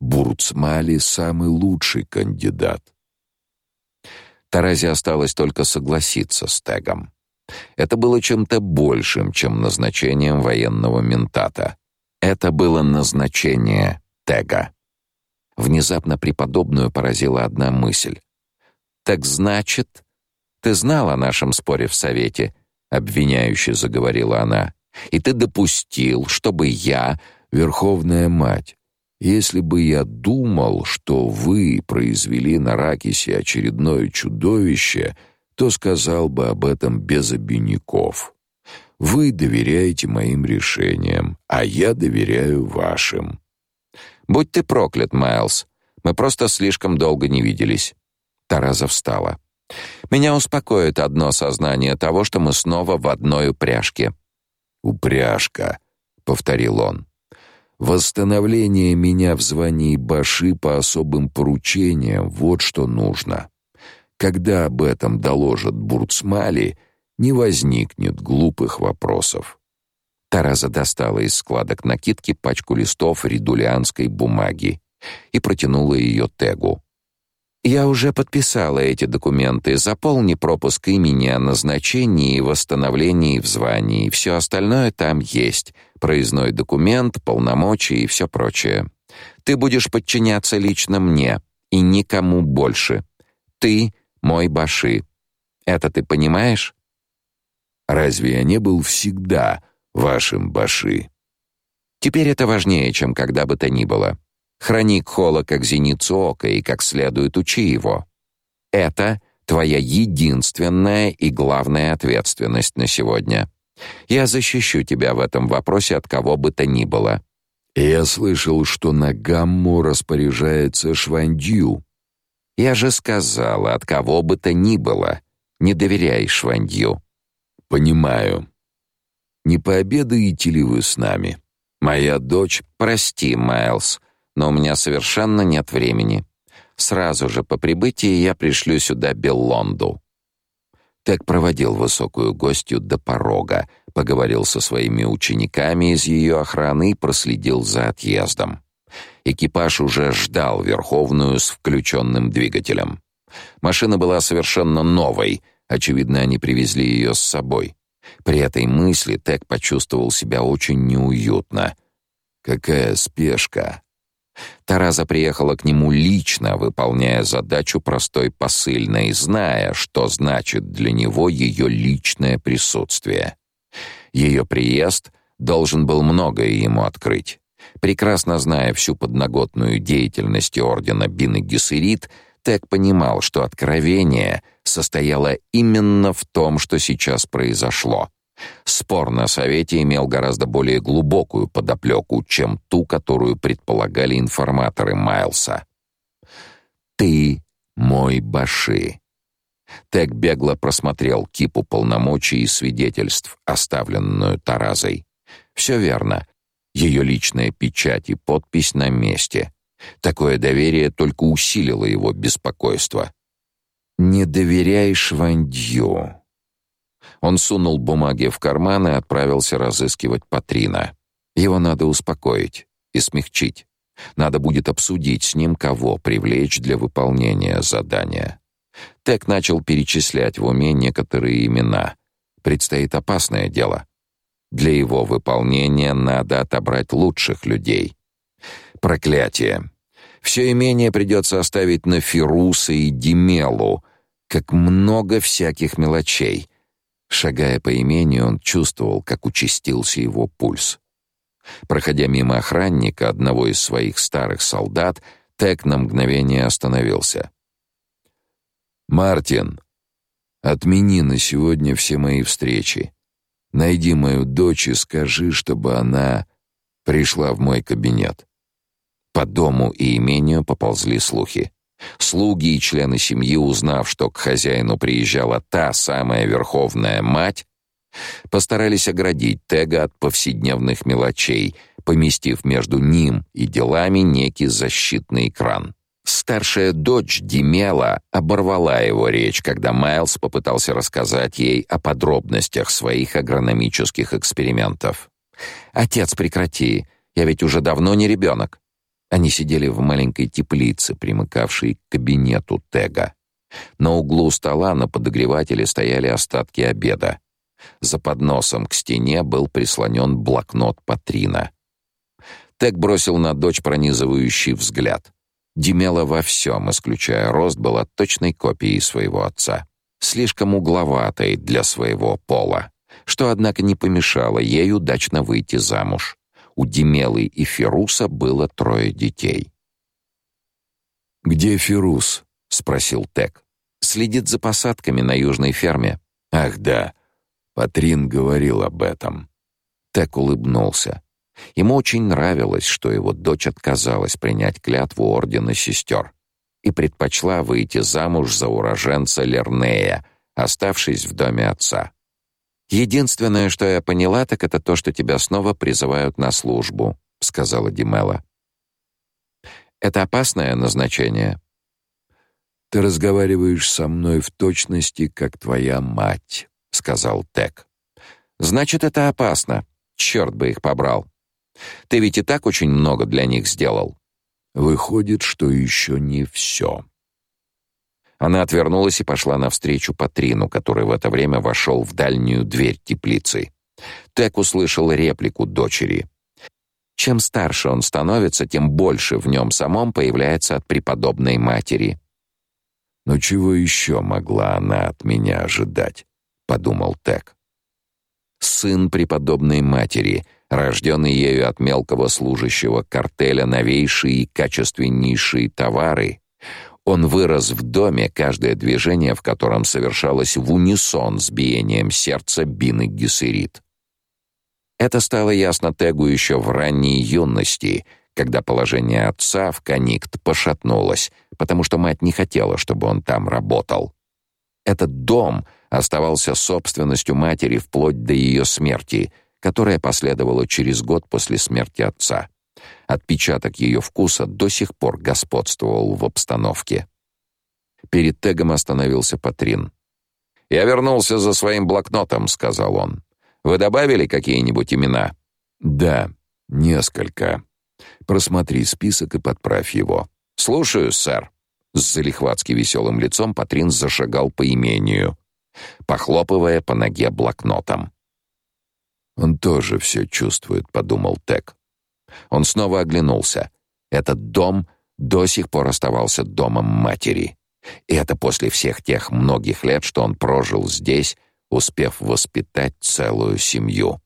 Бурцмали самый лучший кандидат. Таразе осталось только согласиться с Тегом. Это было чем-то большим, чем назначением военного ментата. Это было назначение Тега. Внезапно преподобную поразила одна мысль. «Так значит, ты знал о нашем споре в Совете?» — обвиняюще заговорила она. «И ты допустил, чтобы я, Верховная Мать, если бы я думал, что вы произвели на Ракисе очередное чудовище, то сказал бы об этом без обиняков. Вы доверяете моим решениям, а я доверяю вашим. Будь ты проклят, Майлз. Мы просто слишком долго не виделись. Тараза встала. Меня успокоит одно сознание того, что мы снова в одной упряжке. Упряжка, повторил он. Восстановление меня в звании баши по особым поручениям вот что нужно. Когда об этом доложат Бурцмали, не возникнет глупых вопросов. Тараза достала из складок накидки пачку листов редулианской бумаги и протянула ее Тегу. Я уже подписала эти документы. Заполни пропуск имени о назначении и восстановлении в звании. Все остальное там есть. Проездной документ, полномочия и все прочее. Ты будешь подчиняться лично мне и никому больше. Ты мой баши. Это ты понимаешь? Разве я не был всегда вашим баши? Теперь это важнее, чем когда бы то ни было. Храни Кхола как зеницу ока и как следует учи его. Это твоя единственная и главная ответственность на сегодня. Я защищу тебя в этом вопросе от кого бы то ни было. Я слышал, что на Гамму распоряжается Швандью. Я же сказала, от кого бы то ни было. Не доверяй Швандью. Понимаю. Не пообедаете ли вы с нами? Моя дочь, прости, Майлз, но у меня совершенно нет времени. Сразу же по прибытии я пришлю сюда Беллонду. Так проводил высокую гостью до порога, поговорил со своими учениками из ее охраны и проследил за отъездом. Экипаж уже ждал Верховную с включенным двигателем. Машина была совершенно новой, очевидно, они привезли ее с собой. При этой мысли Тек почувствовал себя очень неуютно. Какая спешка. Тараза приехала к нему лично, выполняя задачу простой посыльной, зная, что значит для него ее личное присутствие. Ее приезд должен был многое ему открыть. Прекрасно зная всю подноготную деятельность ордена Бин и Гессерит, Тек понимал, что откровение состояло именно в том, что сейчас произошло. Спор на совете имел гораздо более глубокую подоплеку, чем ту, которую предполагали информаторы Майлса. «Ты мой Баши». Тек бегло просмотрел кипу полномочий и свидетельств, оставленную Таразой. Все верно. Ее личная печать и подпись на месте. Такое доверие только усилило его беспокойство. «Не доверяй Швандью», он сунул бумаги в карман и отправился разыскивать Патрина. Его надо успокоить и смягчить. Надо будет обсудить с ним, кого привлечь для выполнения задания. Тек начал перечислять в уме некоторые имена. Предстоит опасное дело. Для его выполнения надо отобрать лучших людей. Проклятие. Все имение придется оставить на Фируса и Демелу, как много всяких мелочей — Шагая по имению, он чувствовал, как участился его пульс. Проходя мимо охранника, одного из своих старых солдат, Тек на мгновение остановился. «Мартин, отмени на сегодня все мои встречи. Найди мою дочь и скажи, чтобы она пришла в мой кабинет». По дому и имению поползли слухи. Слуги и члены семьи, узнав, что к хозяину приезжала та самая верховная мать, постарались оградить Тега от повседневных мелочей, поместив между ним и делами некий защитный экран. Старшая дочь Димела оборвала его речь, когда Майлз попытался рассказать ей о подробностях своих агрономических экспериментов. «Отец, прекрати, я ведь уже давно не ребенок». Они сидели в маленькой теплице, примыкавшей к кабинету Тега. На углу стола на подогревателе стояли остатки обеда. За подносом к стене был прислонен блокнот Патрина. Тег бросил на дочь пронизывающий взгляд. Демела во всем, исключая рост, была точной копией своего отца. Слишком угловатой для своего пола, что, однако, не помешало ей удачно выйти замуж. У Демелы и Фируса было трое детей. «Где Фирус?» — спросил Тек. «Следит за посадками на южной ферме». «Ах да, Патрин говорил об этом». Тек улыбнулся. Ему очень нравилось, что его дочь отказалась принять клятву Ордена Сестер и предпочла выйти замуж за уроженца Лернея, оставшись в доме отца. Единственное, что я поняла, так это то, что тебя снова призывают на службу, сказала Димела. Это опасное назначение. Ты разговариваешь со мной в точности, как твоя мать, сказал Тек. Значит, это опасно. Черт бы их побрал. Ты ведь и так очень много для них сделал. Выходит, что еще не все. Она отвернулась и пошла навстречу Патрину, который в это время вошел в дальнюю дверь теплицы. Тек услышал реплику дочери. Чем старше он становится, тем больше в нем самом появляется от преподобной матери. Но чего еще могла она от меня ожидать, подумал Тек. Сын преподобной матери, рожденный ею от мелкого служащего картеля новейшие и качественнейшие товары, он вырос в доме, каждое движение в котором совершалось в унисон с биением сердца Бины Гессерит. Это стало ясно Тегу еще в ранней юности, когда положение отца в Каникт пошатнулось, потому что мать не хотела, чтобы он там работал. Этот дом оставался собственностью матери вплоть до ее смерти, которая последовала через год после смерти отца. Отпечаток ее вкуса до сих пор господствовал в обстановке. Перед тегом остановился Патрин. «Я вернулся за своим блокнотом», — сказал он. «Вы добавили какие-нибудь имена?» «Да, несколько. Просмотри список и подправь его». «Слушаю, сэр». С залихватски веселым лицом Патрин зашагал по имению, похлопывая по ноге блокнотом. «Он тоже все чувствует», — подумал Тек. Он снова оглянулся. Этот дом до сих пор оставался домом матери. И это после всех тех многих лет, что он прожил здесь, успев воспитать целую семью.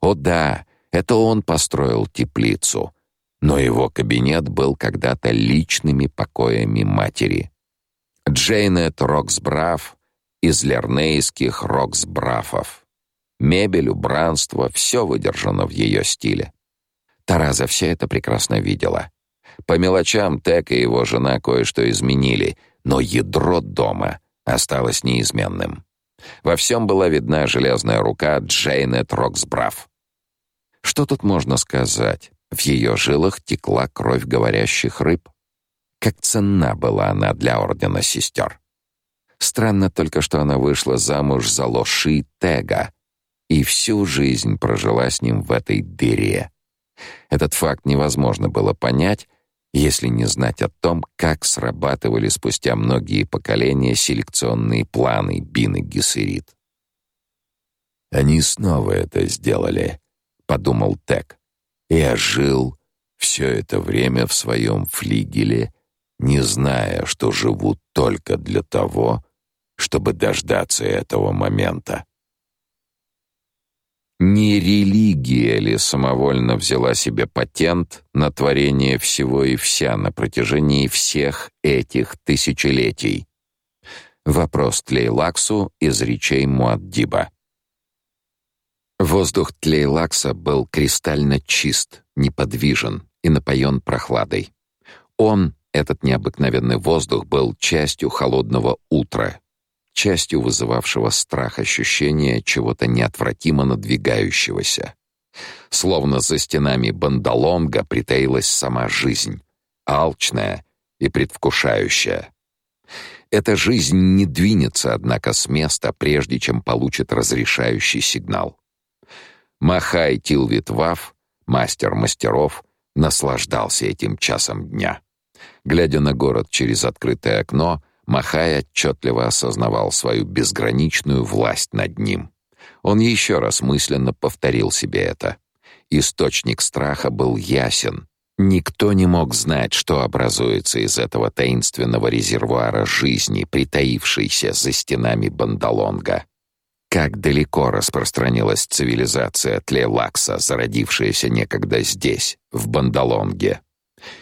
О да, это он построил теплицу, но его кабинет был когда-то личными покоями матери. Джейнет Роксбраф из лернейских Роксбрафов. Мебель, убранство — все выдержано в ее стиле. Тараза все это прекрасно видела. По мелочам Тек и его жена кое-что изменили, но ядро дома осталось неизменным. Во всем была видна железная рука Джейнет Роксбраф. Что тут можно сказать? В ее жилах текла кровь говорящих рыб. Как ценна была она для Ордена Сестер. Странно только, что она вышла замуж за Лоши Тега и всю жизнь прожила с ним в этой дыре. Этот факт невозможно было понять, если не знать о том, как срабатывали спустя многие поколения селекционные планы Бины Гессерит. «Они снова это сделали», — подумал Тек. «Я жил все это время в своем флигеле, не зная, что живу только для того, чтобы дождаться этого момента». Не религия ли самовольно взяла себе патент на творение всего и вся на протяжении всех этих тысячелетий? Вопрос Тлейлаксу из речей Муаддиба. Воздух Тлейлакса был кристально чист, неподвижен и напоен прохладой. Он, этот необыкновенный воздух, был частью холодного утра, частью вызывавшего страх ощущения чего-то неотвратимо надвигающегося. Словно за стенами Бандалонга притаилась сама жизнь, алчная и предвкушающая. Эта жизнь не двинется, однако, с места, прежде чем получит разрешающий сигнал. Махай Тилвит Вав, мастер мастеров, наслаждался этим часом дня. Глядя на город через открытое окно, Махай отчетливо осознавал свою безграничную власть над ним. Он еще раз мысленно повторил себе это. Источник страха был ясен. Никто не мог знать, что образуется из этого таинственного резервуара жизни, притаившейся за стенами Бандалонга. Как далеко распространилась цивилизация Тлелакса, зародившаяся некогда здесь, в Бандалонге.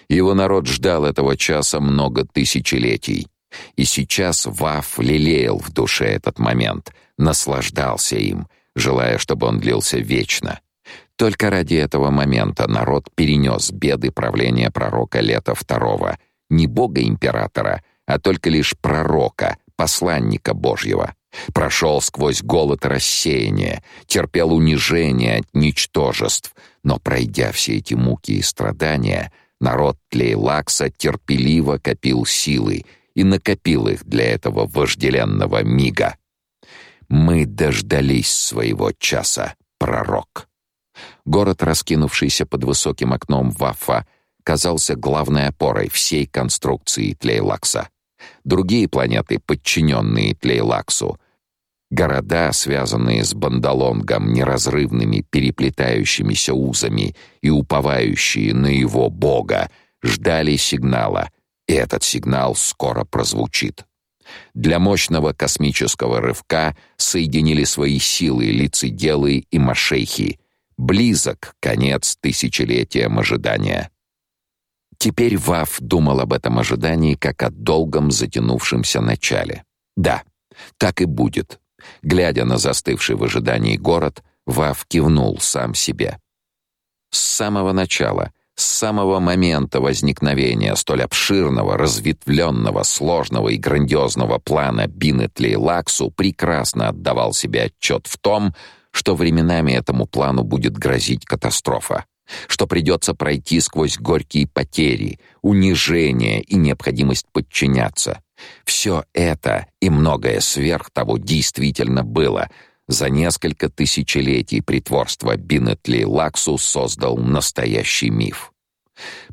Его народ ждал этого часа много тысячелетий, и сейчас Ваф лелеял в душе этот момент, наслаждался им, желая, чтобы он длился вечно. Только ради этого момента народ перенес беды правления пророка Лета II, не бога-императора, а только лишь пророка, посланника Божьего. Прошел сквозь голод и рассеяние, терпел унижение от ничтожеств, но пройдя все эти муки и страдания, народ Тлейлакса терпеливо копил силы и накопил их для этого вожделенного мига. Мы дождались своего часа, пророк. Город, раскинувшийся под высоким окном Вафа, казался главной опорой всей конструкции Тлейлакса. Другие планеты, подчиненные Тлейлаксу, города, связанные с Бандалонгом неразрывными переплетающимися узами и уповающие на его бога, ждали сигнала — и этот сигнал скоро прозвучит. Для мощного космического рывка соединили свои силы лицеделы и машейхи. Близок конец тысячелетиям ожидания. Теперь Вав думал об этом ожидании как о долгом затянувшемся начале. Да, так и будет. Глядя на застывший в ожидании город, Вав кивнул сам себе. С самого начала — с самого момента возникновения столь обширного, разветвленного, сложного и грандиозного плана Бинетли Лаксу прекрасно отдавал себе отчет в том, что временами этому плану будет грозить катастрофа, что придется пройти сквозь горькие потери, унижение и необходимость подчиняться. Все это и многое сверх того действительно было — за несколько тысячелетий притворства Бинетли Лаксу создал настоящий миф.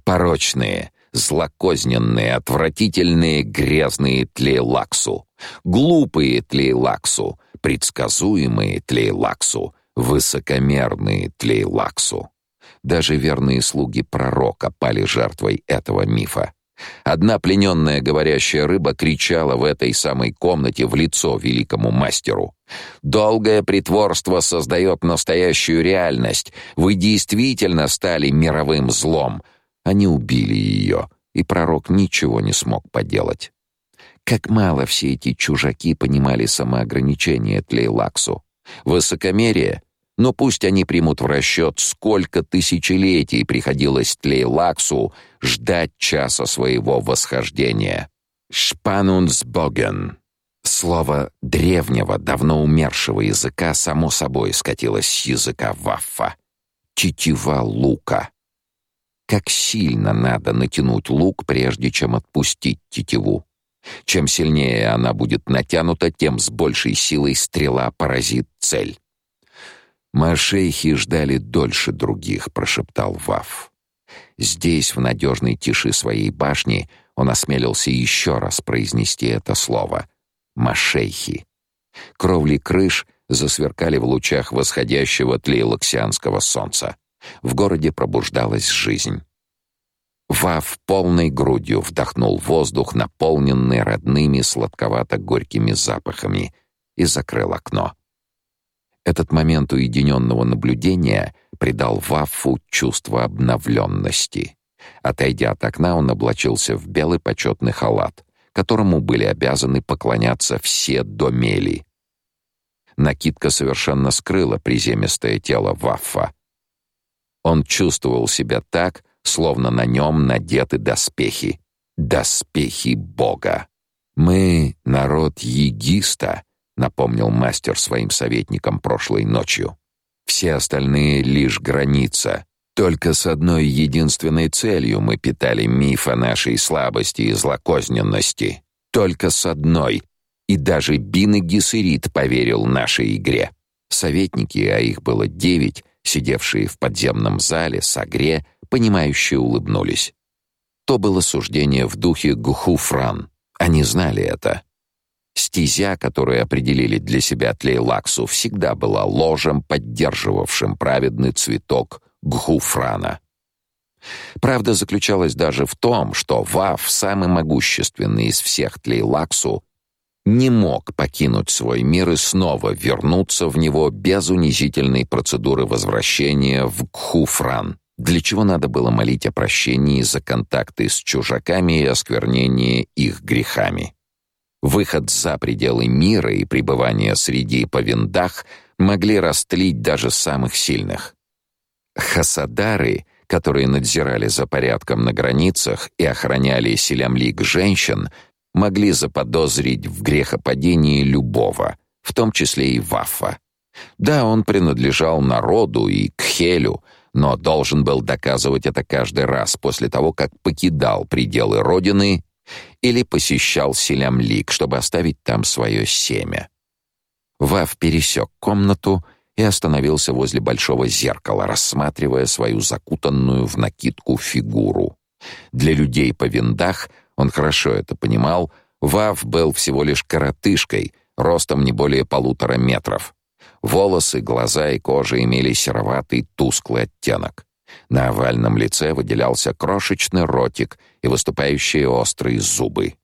Порочные, злокозненные, отвратительные, грязные Тлейлаксу, глупые Тлейлаксу, предсказуемые Тлейлаксу, высокомерные Тлейлаксу. Даже верные слуги пророка пали жертвой этого мифа. Одна плененная говорящая рыба кричала в этой самой комнате в лицо великому мастеру. «Долгое притворство создает настоящую реальность. Вы действительно стали мировым злом». Они убили ее, и пророк ничего не смог поделать. Как мало все эти чужаки понимали самоограничение Тлейлаксу. Высокомерие — но пусть они примут в расчет, сколько тысячелетий приходилось Тлейлаксу ждать часа своего восхождения. «Шпанунсбоген» Слово древнего, давно умершего языка само собой скатилось с языка ваффа. Тетива лука. Как сильно надо натянуть лук, прежде чем отпустить тетиву. Чем сильнее она будет натянута, тем с большей силой стрела поразит цель. Машейхи ждали дольше других, прошептал Ваф. Здесь, в надежной тиши своей башни, он осмелился еще раз произнести это слово. Машейхи. Кровли крыш засверкали в лучах восходящего тлейлоксианского солнца. В городе пробуждалась жизнь. Вав полной грудью вдохнул воздух, наполненный родными сладковато-горькими запахами, и закрыл окно. Этот момент уединенного наблюдения придал Ваффу чувство обновленности. Отойдя от окна, он облачился в белый почетный халат, которому были обязаны поклоняться все до мели. Накидка совершенно скрыла приземистое тело Ваффа. Он чувствовал себя так, словно на нем надеты доспехи. Доспехи Бога. «Мы — народ егиста», — напомнил мастер своим советникам прошлой ночью. «Все остальные — лишь граница. Только с одной единственной целью мы питали миф о нашей слабости и злокозненности. Только с одной. И даже Бин и Гессерит поверил нашей игре. Советники, а их было девять, сидевшие в подземном зале с Агре, понимающе улыбнулись. То было суждение в духе Гуху-Фран, они знали это. Стезя, которую определили для себя Тлейлаксу, всегда была ложем, поддерживавшим праведный цветок Гхуфрана. Правда заключалась даже в том, что Вав, самый могущественный из всех Тлейлаксу, не мог покинуть свой мир и снова вернуться в него без унизительной процедуры возвращения в Гхуфран для чего надо было молить о прощении за контакты с чужаками и осквернение их грехами. Выход за пределы мира и пребывание среди повиндах могли растлить даже самых сильных. Хасадары, которые надзирали за порядком на границах и охраняли селямлик женщин, могли заподозрить в грехопадении любого, в том числе и Вафа. Да, он принадлежал народу и к Хелю, но должен был доказывать это каждый раз после того, как покидал пределы родины или посещал Селямлик, чтобы оставить там свое семя. Вав пересек комнату и остановился возле большого зеркала, рассматривая свою закутанную в накидку фигуру. Для людей по виндах, он хорошо это понимал, Вав был всего лишь коротышкой, ростом не более полутора метров. Волосы, глаза и кожа имели сероватый тусклый оттенок. На овальном лице выделялся крошечный ротик и выступающие острые зубы.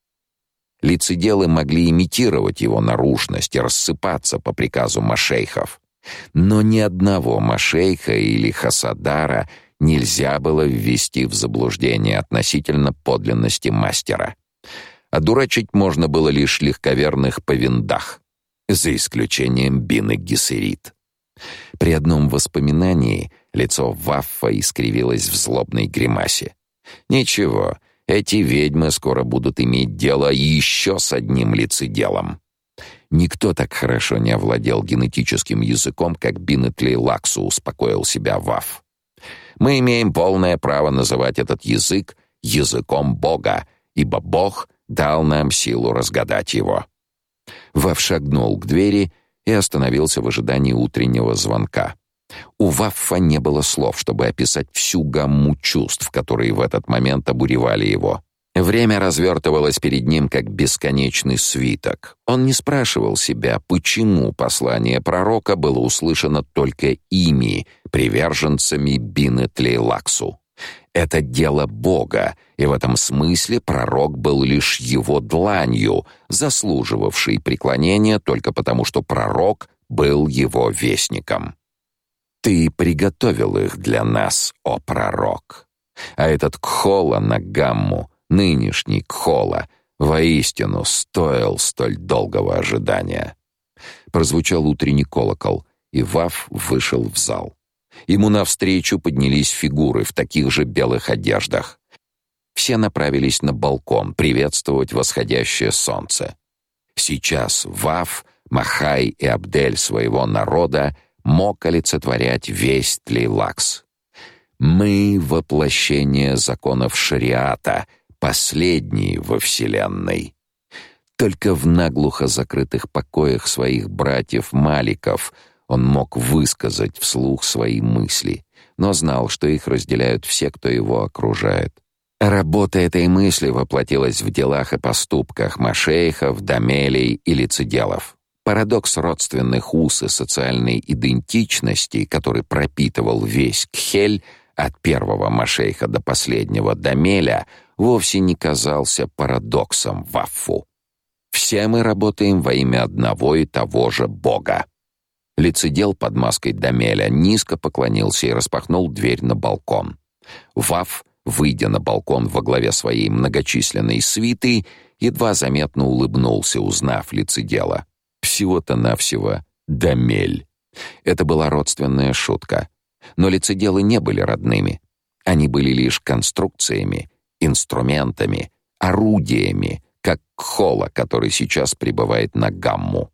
Лицеделы могли имитировать его наружность и рассыпаться по приказу машейхов. Но ни одного машейха или хасадара нельзя было ввести в заблуждение относительно подлинности мастера. Одурачить можно было лишь легковерных повиндах за исключением Бины Гессерит. При одном воспоминании лицо Ваффа искривилось в злобной гримасе. Ничего, эти ведьмы скоро будут иметь дело еще с одним лицеделом. Никто так хорошо не овладел генетическим языком, как Бинетли Лаксу, успокоил себя Ваф. Мы имеем полное право называть этот язык языком Бога, ибо Бог дал нам силу разгадать его. Вав шагнул к двери и остановился в ожидании утреннего звонка. У Ваффа не было слов, чтобы описать всю гамму чувств, которые в этот момент обуревали его. Время развертывалось перед ним как бесконечный свиток. Он не спрашивал себя, почему послание пророка было услышано только ими, приверженцами Бинетлей-Лаксу. Это дело Бога, и в этом смысле пророк был лишь его дланью, заслуживавшей преклонения только потому, что пророк был его вестником. Ты приготовил их для нас, о пророк. А этот Кхола на гамму, нынешний Кхола, воистину стоил столь долгого ожидания. Прозвучал утренний колокол, и Вав вышел в зал. Ему навстречу поднялись фигуры в таких же белых одеждах. Все направились на балкон приветствовать восходящее солнце. Сейчас Вав, Махай и Абдель своего народа мог олицетворять весь Тлейлакс. Мы — воплощение законов шариата, последние во Вселенной. Только в наглухо закрытых покоях своих братьев-маликов — он мог высказать вслух свои мысли, но знал, что их разделяют все, кто его окружает. Работа этой мысли воплотилась в делах и поступках машейхов, домелей и лицеделов. Парадокс родственных уз и социальной идентичности, который пропитывал весь Кхель от первого машейха до последнего домеля, вовсе не казался парадоксом Ваффу. Все мы работаем во имя одного и того же Бога. Лицедел под маской Дамеля низко поклонился и распахнул дверь на балкон. Ваф, выйдя на балкон во главе своей многочисленной свиты, едва заметно улыбнулся, узнав лицедела. Всего-то навсего Дамель. Это была родственная шутка. Но лицеделы не были родными. Они были лишь конструкциями, инструментами, орудиями, как Кхола, который сейчас пребывает на Гамму.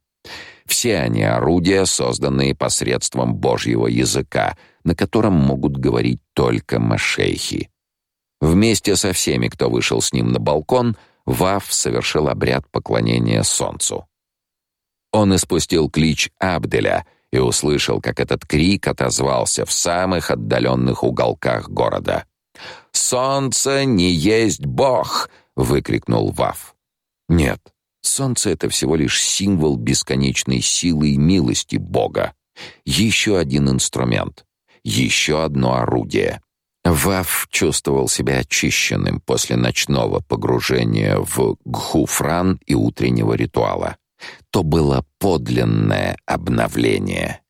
Все они орудия, созданные посредством Божьего языка, на котором могут говорить только машейхи. Вместе со всеми, кто вышел с ним на балкон, Вав совершил обряд поклонения солнцу. Он испустил клич Абделя и услышал, как этот крик отозвался в самых отдаленных уголках города. «Солнце не есть Бог!» — выкрикнул Вав. «Нет, солнце — это всего лишь символ бесконечной силы и милости Бога. Еще один инструмент, еще одно орудие». Вав чувствовал себя очищенным после ночного погружения в гхуфран и утреннего ритуала. То было подлинное обновление.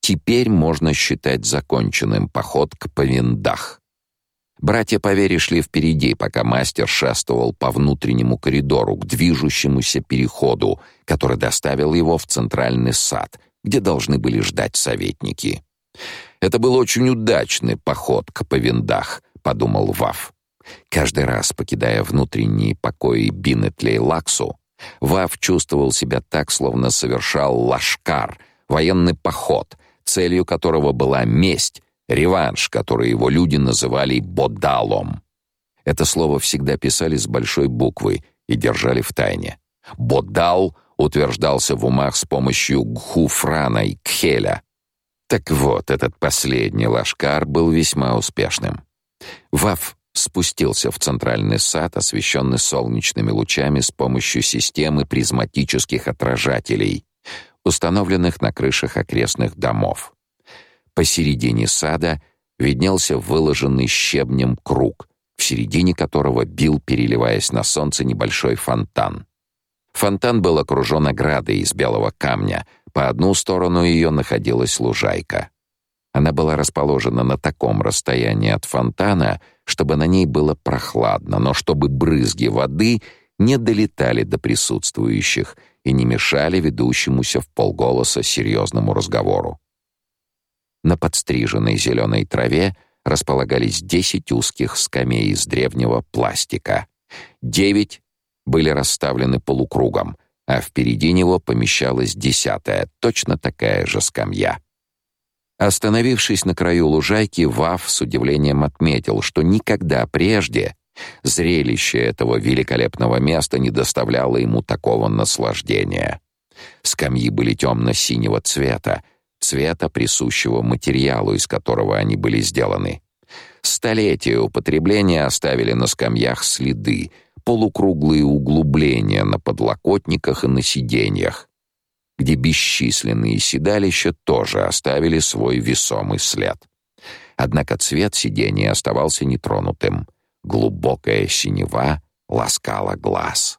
Теперь можно считать законченным поход к Павиндах. Братья по вере шли впереди, пока мастер шествовал по внутреннему коридору к движущемуся переходу, который доставил его в центральный сад, где должны были ждать советники. Это был очень удачный поход к Павиндах, подумал Вав. Каждый раз, покидая внутренние покои Бинетлей Лаксу, Вав чувствовал себя так, словно совершал лашкар, военный поход, целью которого была месть, реванш, который его люди называли бодалом. Это слово всегда писали с большой буквы и держали в тайне. Бодал утверждался в умах с помощью гхуфрана и кхеля. Так вот, этот последний лашкар был весьма успешным. Вав спустился в центральный сад, освещенный солнечными лучами с помощью системы призматических отражателей, установленных на крышах окрестных домов. Посередине сада виднелся выложенный щебнем круг, в середине которого бил, переливаясь на солнце, небольшой фонтан. Фонтан был окружен оградой из белого камня, по одну сторону ее находилась лужайка. Она была расположена на таком расстоянии от фонтана, чтобы на ней было прохладно, но чтобы брызги воды не долетали до присутствующих и не мешали ведущемуся в полголоса серьезному разговору. На подстриженной зеленой траве располагались десять узких скамей из древнего пластика. Девять были расставлены полукругом, а впереди него помещалась десятая, точно такая же скамья. Остановившись на краю лужайки, Вав с удивлением отметил, что никогда прежде зрелище этого великолепного места не доставляло ему такого наслаждения. Скамьи были темно-синего цвета, цвета присущего материалу, из которого они были сделаны. Столетия употребления оставили на скамьях следы, полукруглые углубления на подлокотниках и на сиденьях, где бесчисленные седалища тоже оставили свой весомый след. Однако цвет сидения оставался нетронутым. Глубокая синева ласкала глаз.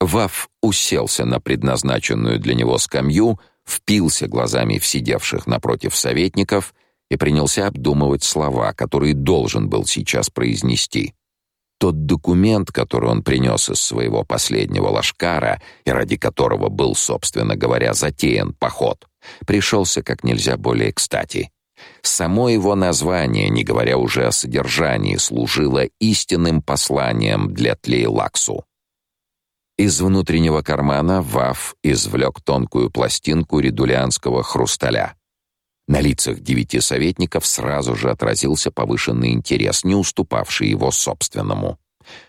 Вав уселся на предназначенную для него скамью, впился глазами в сидевших напротив советников и принялся обдумывать слова, которые должен был сейчас произнести. Тот документ, который он принес из своего последнего лашкара и ради которого был, собственно говоря, затеян поход, пришелся как нельзя более кстати. Само его название, не говоря уже о содержании, служило истинным посланием для Тлейлаксу. Из внутреннего кармана Ваф извлек тонкую пластинку редулианского хрусталя. На лицах девяти советников сразу же отразился повышенный интерес, не уступавший его собственному.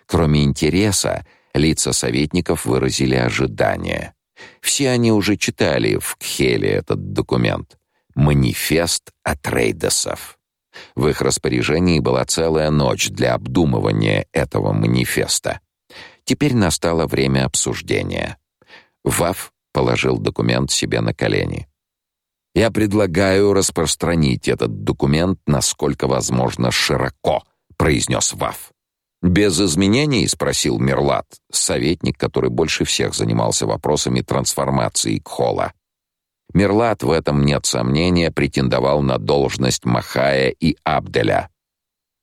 Кроме интереса, лица советников выразили ожидание. Все они уже читали в Кхеле этот документ манифест от Рейдесов. В их распоряжении была целая ночь для обдумывания этого манифеста. Теперь настало время обсуждения. Вав положил документ себе на колени. Я предлагаю распространить этот документ насколько возможно широко, произнес Ваф. Без изменений, спросил Мерлат, советник, который больше всех занимался вопросами трансформации Кхола. Мерлат, в этом нет сомнения, претендовал на должность Махая и Абделя.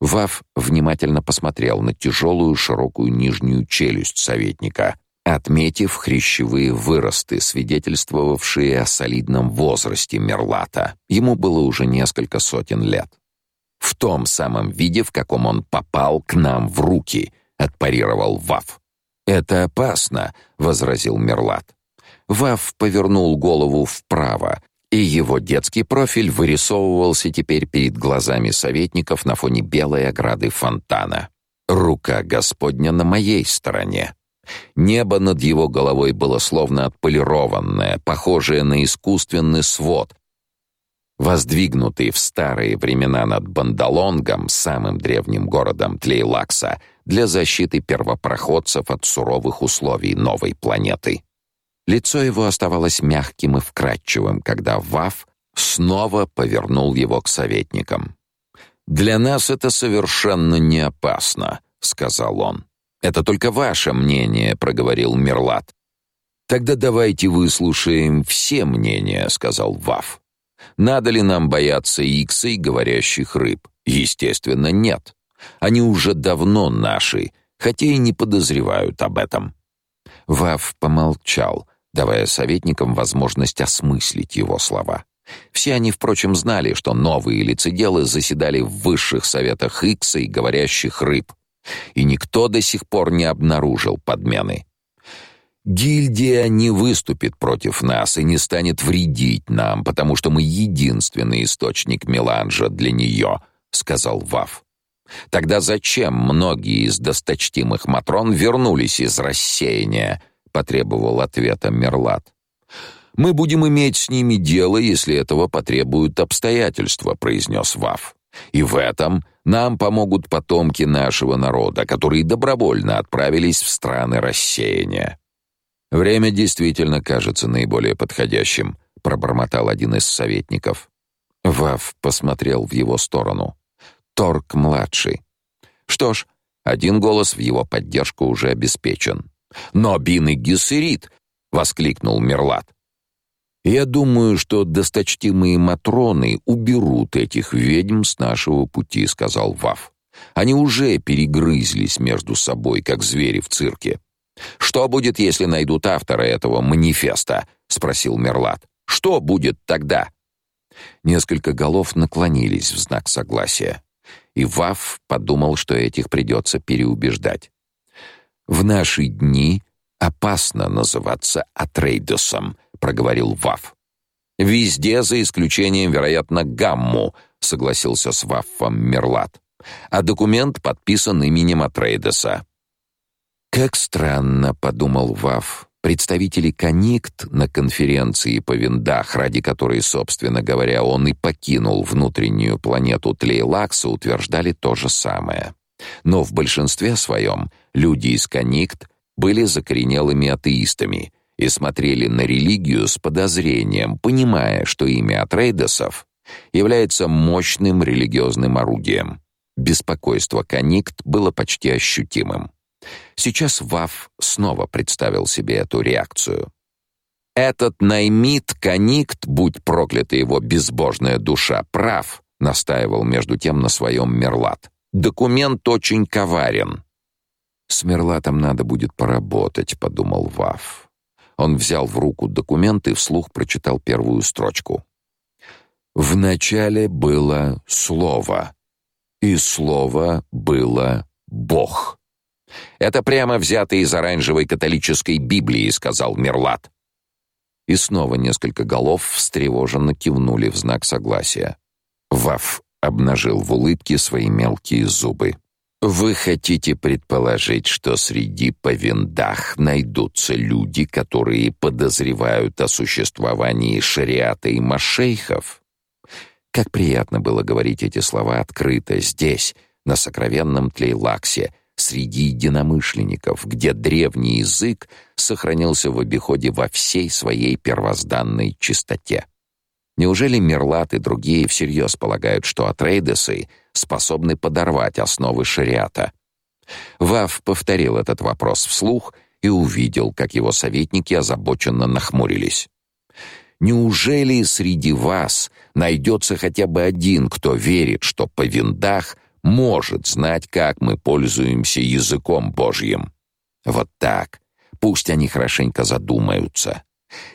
Вав внимательно посмотрел на тяжелую широкую нижнюю челюсть советника, отметив хрящевые выросты, свидетельствовавшие о солидном возрасте Мерлата. Ему было уже несколько сотен лет. В том самом виде, в каком он попал к нам в руки, отпарировал Вав. Это опасно, возразил Мерлат. Вав повернул голову вправо, и его детский профиль вырисовывался теперь перед глазами советников на фоне белой ограды фонтана. Рука Господня на моей стороне. Небо над его головой было словно отполированное, похожее на искусственный свод, воздвигнутый в старые времена над Бандалонгом, самым древним городом Тлейлакса, для защиты первопроходцев от суровых условий новой планеты. Лицо его оставалось мягким и вкрадчивым, когда Вав снова повернул его к советникам. «Для нас это совершенно не опасно», — сказал он. «Это только ваше мнение», — проговорил Мерлат. «Тогда давайте выслушаем все мнения», — сказал Вав. «Надо ли нам бояться иксой говорящих рыб? Естественно, нет. Они уже давно наши, хотя и не подозревают об этом». Вав помолчал, давая советникам возможность осмыслить его слова. Все они, впрочем, знали, что новые лицеделы заседали в высших советах Икса и говорящих рыб, и никто до сих пор не обнаружил подмены. Гильдия не выступит против нас и не станет вредить нам, потому что мы единственный источник меланжа для нее», — сказал Вав. Тогда зачем многие из досточтимых матрон вернулись из рассеяния? потребовал ответа Мерлат. Мы будем иметь с ними дело, если этого потребуют обстоятельства, произнес Вав. И в этом нам помогут потомки нашего народа, которые добровольно отправились в страны рассеяния. Время действительно кажется наиболее подходящим, пробормотал один из советников. Вав посмотрел в его сторону. Торг младший. Что ж, один голос в его поддержку уже обеспечен. Но Бин и Гессерит, воскликнул Мерлат. Я думаю, что досточтимые матроны уберут этих ведьм с нашего пути, сказал Вав. Они уже перегрызлись между собой, как звери в цирке. Что будет, если найдут автора этого манифеста? спросил Мерлат. Что будет тогда? Несколько голов наклонились в знак согласия, и Вав подумал, что этих придется переубеждать. В наши дни опасно называться Атрейдосом, проговорил Ваф. Везде, за исключением, вероятно, Гамму, согласился с Ваффом Мерлат. А документ подписан именем Атрейдоса. Как странно, подумал Ваф. Представители Коникт на конференции по виндах, ради которой, собственно говоря, он и покинул внутреннюю планету Тлейлакса, утверждали то же самое. Но в большинстве своем люди из Коникт были закоренелыми атеистами и смотрели на религию с подозрением, понимая, что имя Атрейдесов является мощным религиозным орудием. Беспокойство Коникт было почти ощутимым. Сейчас Ваф снова представил себе эту реакцию. Этот наймит Коникт, будь проклята его безбожная душа, прав, настаивал между тем на своем Мерлат. Документ очень коварен. С Мерлатом надо будет поработать, подумал Ваф. Он взял в руку документ и вслух прочитал первую строчку. В начале было слово, и слово было Бог. Это прямо взято из оранжевой католической Библии, сказал Мерлат. И снова несколько голов встревоженно кивнули в знак согласия. Ваф обнажил в улыбке свои мелкие зубы. Вы хотите предположить, что среди повиндах найдутся люди, которые подозревают о существовании шариата и машейхов? Как приятно было говорить эти слова открыто здесь, на сокровенном Тлейлаксе, среди единомышленников, где древний язык сохранился в обиходе во всей своей первозданной чистоте. Неужели Мерлат и другие всерьез полагают, что атрейдесы способны подорвать основы шариата? Вав повторил этот вопрос вслух и увидел, как его советники озабоченно нахмурились. Неужели среди вас найдется хотя бы один, кто верит, что по виндах может знать, как мы пользуемся языком Божьим? Вот так. Пусть они хорошенько задумаются.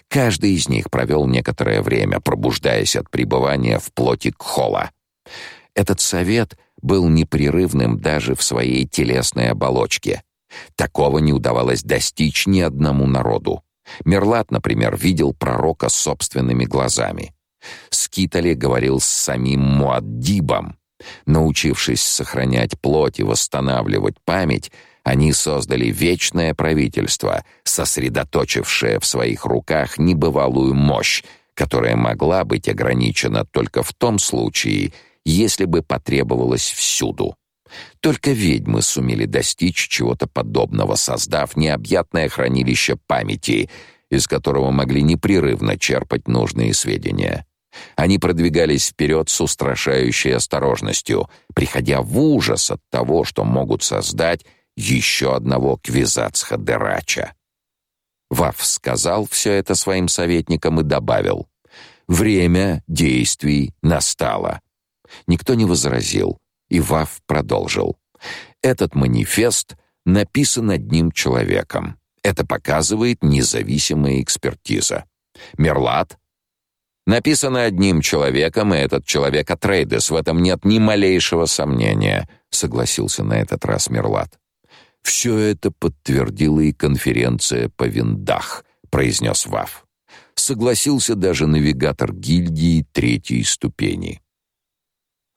Каждый из них провел некоторое время, пробуждаясь от пребывания в плоти Кхола. Этот совет был непрерывным даже в своей телесной оболочке. Такого не удавалось достичь ни одному народу. Мерлат, например, видел пророка собственными глазами. Скитали говорил с самим Муаддибом. Научившись сохранять плоть и восстанавливать память, они создали вечное правительство, сосредоточившее в своих руках небывалую мощь, которая могла быть ограничена только в том случае, если бы потребовалось всюду. Только ведьмы сумели достичь чего-то подобного, создав необъятное хранилище памяти, из которого могли непрерывно черпать нужные сведения. Они продвигались вперед с устрашающей осторожностью, приходя в ужас от того, что могут создать еще одного Квизацха-Дерача. Вав сказал все это своим советникам и добавил: "Время действий настало". Никто не возразил, и Вав продолжил: "Этот манифест написан одним человеком. Это показывает независимая экспертиза. Мерлат написано одним человеком, и этот человек Атрейдес, в этом нет ни малейшего сомнения", согласился на этот раз Мерлат. Все это подтвердила и конференция по виндах, произнес Вав. Согласился даже навигатор гильдии третьей ступени.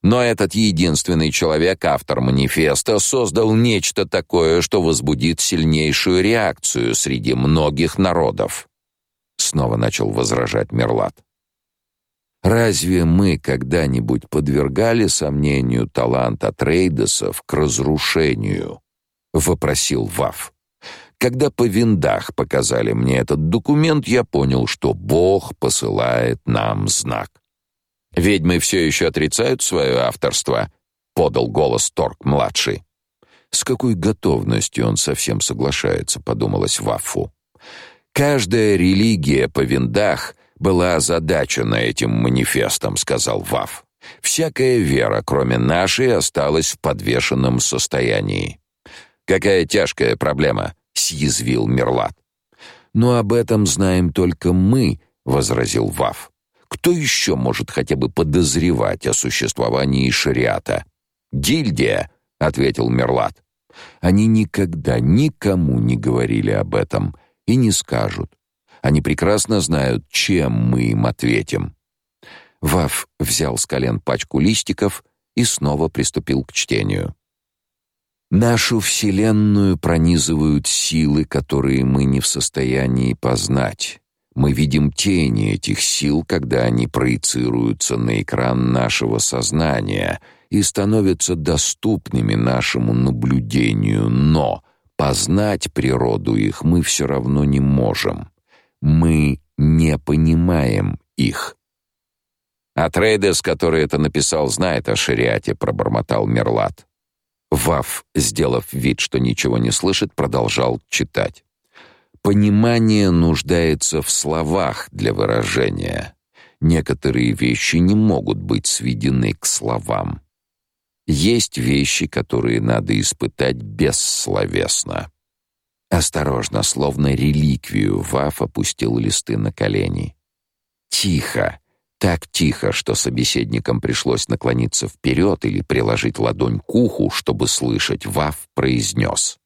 Но этот единственный человек, автор манифеста, создал нечто такое, что возбудит сильнейшую реакцию среди многих народов. Снова начал возражать Мерлат. Разве мы когда-нибудь подвергали сомнению таланта трейдесов к разрушению? Вопросил Вав. Когда по виндах показали мне этот документ, я понял, что Бог посылает нам знак. Ведьмы все еще отрицают свое авторство, подал голос Торг младший. С какой готовностью он совсем соглашается, подумалось Вафу. Каждая религия по виндах была озадачена этим манифестом, сказал Ваф. Всякая вера, кроме нашей, осталась в подвешенном состоянии. Какая тяжкая проблема, съязвил Мерлат. Но об этом знаем только мы, возразил Ваф. Кто еще может хотя бы подозревать о существовании шариата? Гильдия, ответил Мерлат. Они никогда никому не говорили об этом и не скажут. Они прекрасно знают, чем мы им ответим. Ваф взял с колен пачку листиков и снова приступил к чтению. Нашу вселенную пронизывают силы, которые мы не в состоянии познать. Мы видим тени этих сил, когда они проецируются на экран нашего сознания и становятся доступными нашему наблюдению, но познать природу их мы все равно не можем. Мы не понимаем их. А Трейдес, который это написал, знает о шариате, пробормотал Мерлат. Вав, сделав вид, что ничего не слышит, продолжал читать. Понимание нуждается в словах для выражения. Некоторые вещи не могут быть сведены к словам. Есть вещи, которые надо испытать бессловесно. Осторожно, словно реликвию, Ваф опустил листы на колени. Тихо, так тихо, что собеседникам пришлось наклониться вперед или приложить ладонь к уху, чтобы слышать, Ваф произнес.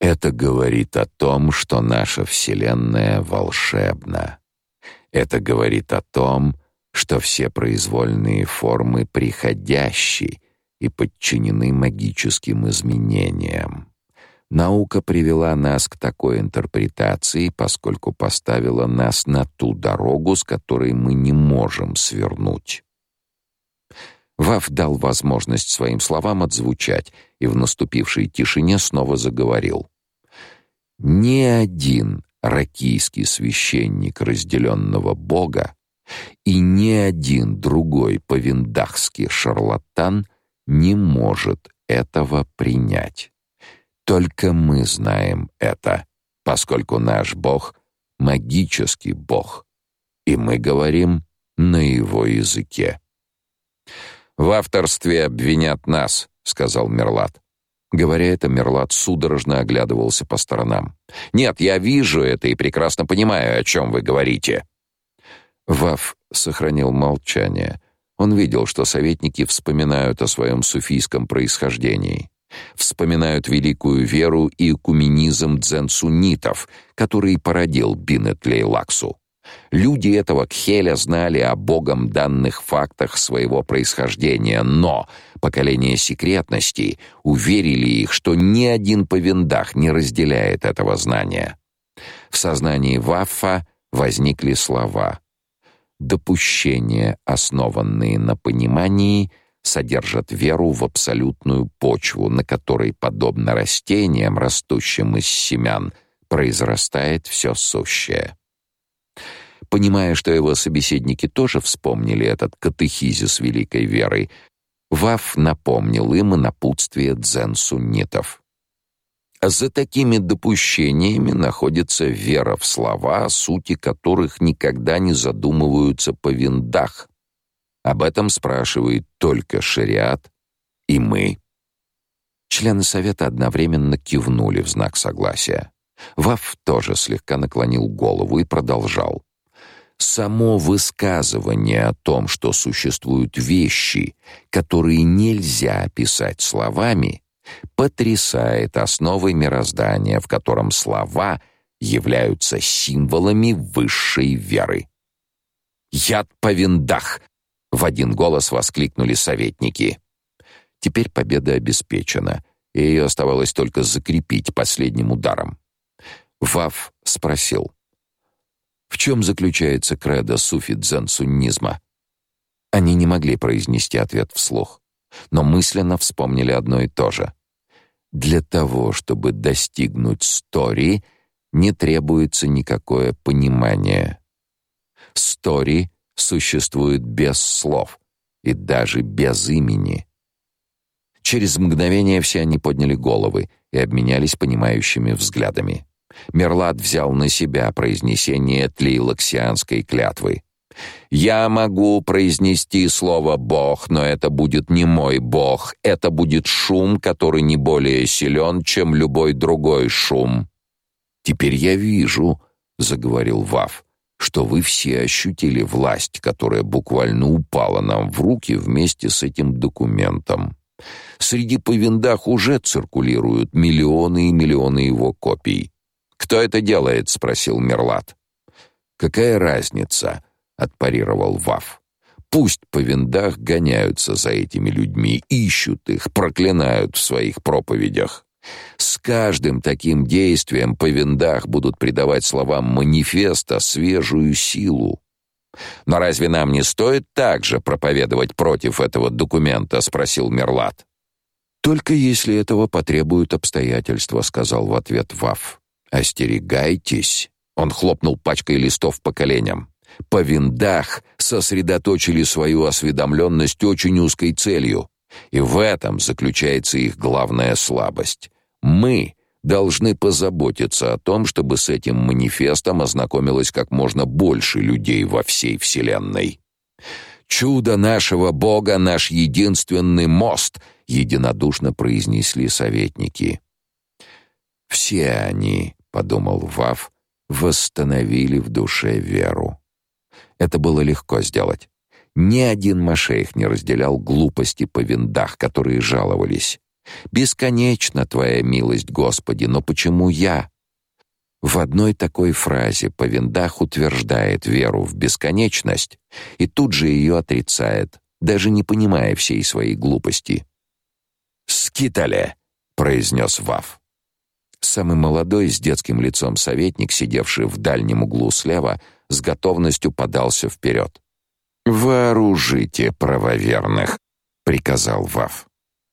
Это говорит о том, что наша Вселенная волшебна. Это говорит о том, что все произвольные формы приходящие и подчинены магическим изменениям. Наука привела нас к такой интерпретации, поскольку поставила нас на ту дорогу, с которой мы не можем свернуть. Вав дал возможность своим словам отзвучать и в наступившей тишине снова заговорил. Ни один ракийский священник разделенного Бога и ни один другой повиндахский шарлатан не может этого принять. Только мы знаем это, поскольку наш Бог — магический Бог. и мы говорим на его языке. В авторстве обвинят нас, сказал Мерлат. Говоря это, Мерлат судорожно оглядывался по сторонам. Нет, я вижу это и прекрасно понимаю, о чем вы говорите. Ваф сохранил молчание. Он видел, что советники вспоминают о своем суфийском происхождении, вспоминают великую веру и экуменизм дзен-суннитов, который породил Бинет Лаксу. Люди этого Кхеля знали о богом данных фактах своего происхождения, но поколение секретности уверили их, что ни один повиндах не разделяет этого знания. В сознании Ваффа возникли слова: допущения, основанные на понимании, содержат веру в абсолютную почву, на которой, подобно растениям, растущим из семян, произрастает все сущее. Понимая, что его собеседники тоже вспомнили этот катехизис великой веры, Ваф напомнил им о напутствии дзен-суннитов. За такими допущениями находится вера в слова, о сути которых никогда не задумываются по виндах. Об этом спрашивает только шариат и мы. Члены совета одновременно кивнули в знак согласия. Ваф тоже слегка наклонил голову и продолжал. Само высказывание о том, что существуют вещи, которые нельзя описать словами, потрясает основой мироздания, в котором слова являются символами высшей веры. «Яд по виндах!» — в один голос воскликнули советники. Теперь победа обеспечена, и ее оставалось только закрепить последним ударом. Вав спросил. В чем заключается кредо суфи-дзен-суннизма? Они не могли произнести ответ вслух, но мысленно вспомнили одно и то же. Для того, чтобы достигнуть стори, не требуется никакое понимание. Стори существует без слов и даже без имени. Через мгновение все они подняли головы и обменялись понимающими взглядами. Мерлат взял на себя произнесение тлейлоксианской клятвы. «Я могу произнести слово «бог», но это будет не мой бог, это будет шум, который не более силен, чем любой другой шум». «Теперь я вижу», — заговорил Вав, «что вы все ощутили власть, которая буквально упала нам в руки вместе с этим документом. Среди повиндах уже циркулируют миллионы и миллионы его копий». Кто это делает, спросил Мерлат. Какая разница, отпарировал Ваф. Пусть по виндах гоняются за этими людьми, ищут их, проклинают в своих проповедях. С каждым таким действием по виндах будут придавать словам манифеста свежую силу. Но разве нам не стоит также проповедовать против этого документа, спросил Мерлат. Только если этого потребуют обстоятельства, сказал в ответ Ваф. Остерегайтесь. Он хлопнул пачкой листов по коленям. По виндах сосредоточили свою осведомленность очень узкой целью, и в этом заключается их главная слабость. Мы должны позаботиться о том, чтобы с этим манифестом ознакомилось как можно больше людей во всей вселенной. Чудо нашего Бога наш единственный мост, единодушно произнесли советники. Все они подумал Вав, восстановили в душе веру. Это было легко сделать. Ни один машейх не разделял глупости по виндах, которые жаловались. Бесконечна твоя милость, Господи, но почему я? В одной такой фразе по виндах утверждает веру в бесконечность и тут же ее отрицает, даже не понимая всей своей глупости. «Скитале!» — произнес Вав. Самый молодой с детским лицом советник, сидевший в дальнем углу слева, с готовностью подался вперед. «Вооружите правоверных», — приказал Вав.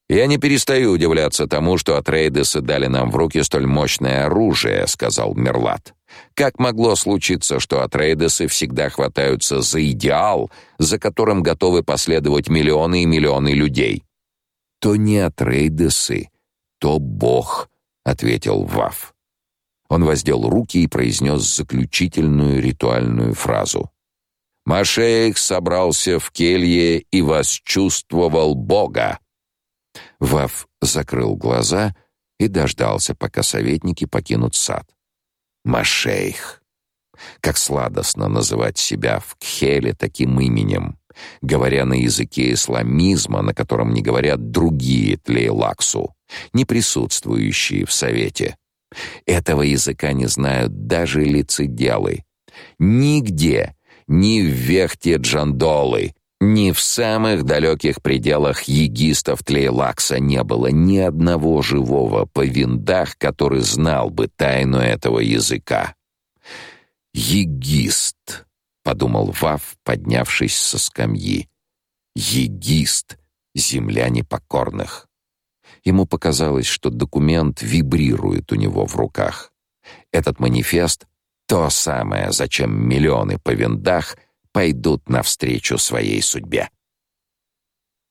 «Я не перестаю удивляться тому, что Атрейдесы дали нам в руки столь мощное оружие», — сказал Мерлат. «Как могло случиться, что Атрейдесы всегда хватаются за идеал, за которым готовы последовать миллионы и миллионы людей?» «То не Атрейдесы, то Бог», ответил Ваф. Он воздел руки и произнес заключительную ритуальную фразу. Машеих собрался в келье и восчувствовал Бога. Вав закрыл глаза и дождался, пока советники покинут сад. Машейх. Как сладостно называть себя в Кхеле таким именем, говоря на языке исламизма, на котором не говорят другие тлейлаксу, не присутствующие в совете. Этого языка не знают даже лицеделы. Нигде, ни в Вехте Джандолы, ни в самых далеких пределах егистов Тлейлакса не было ни одного живого по виндах, который знал бы тайну этого языка. «Егист», — подумал Вав, поднявшись со скамьи. «Егист, земля непокорных». Ему показалось, что документ вибрирует у него в руках. Этот манифест — то самое, зачем миллионы по виндах пойдут навстречу своей судьбе.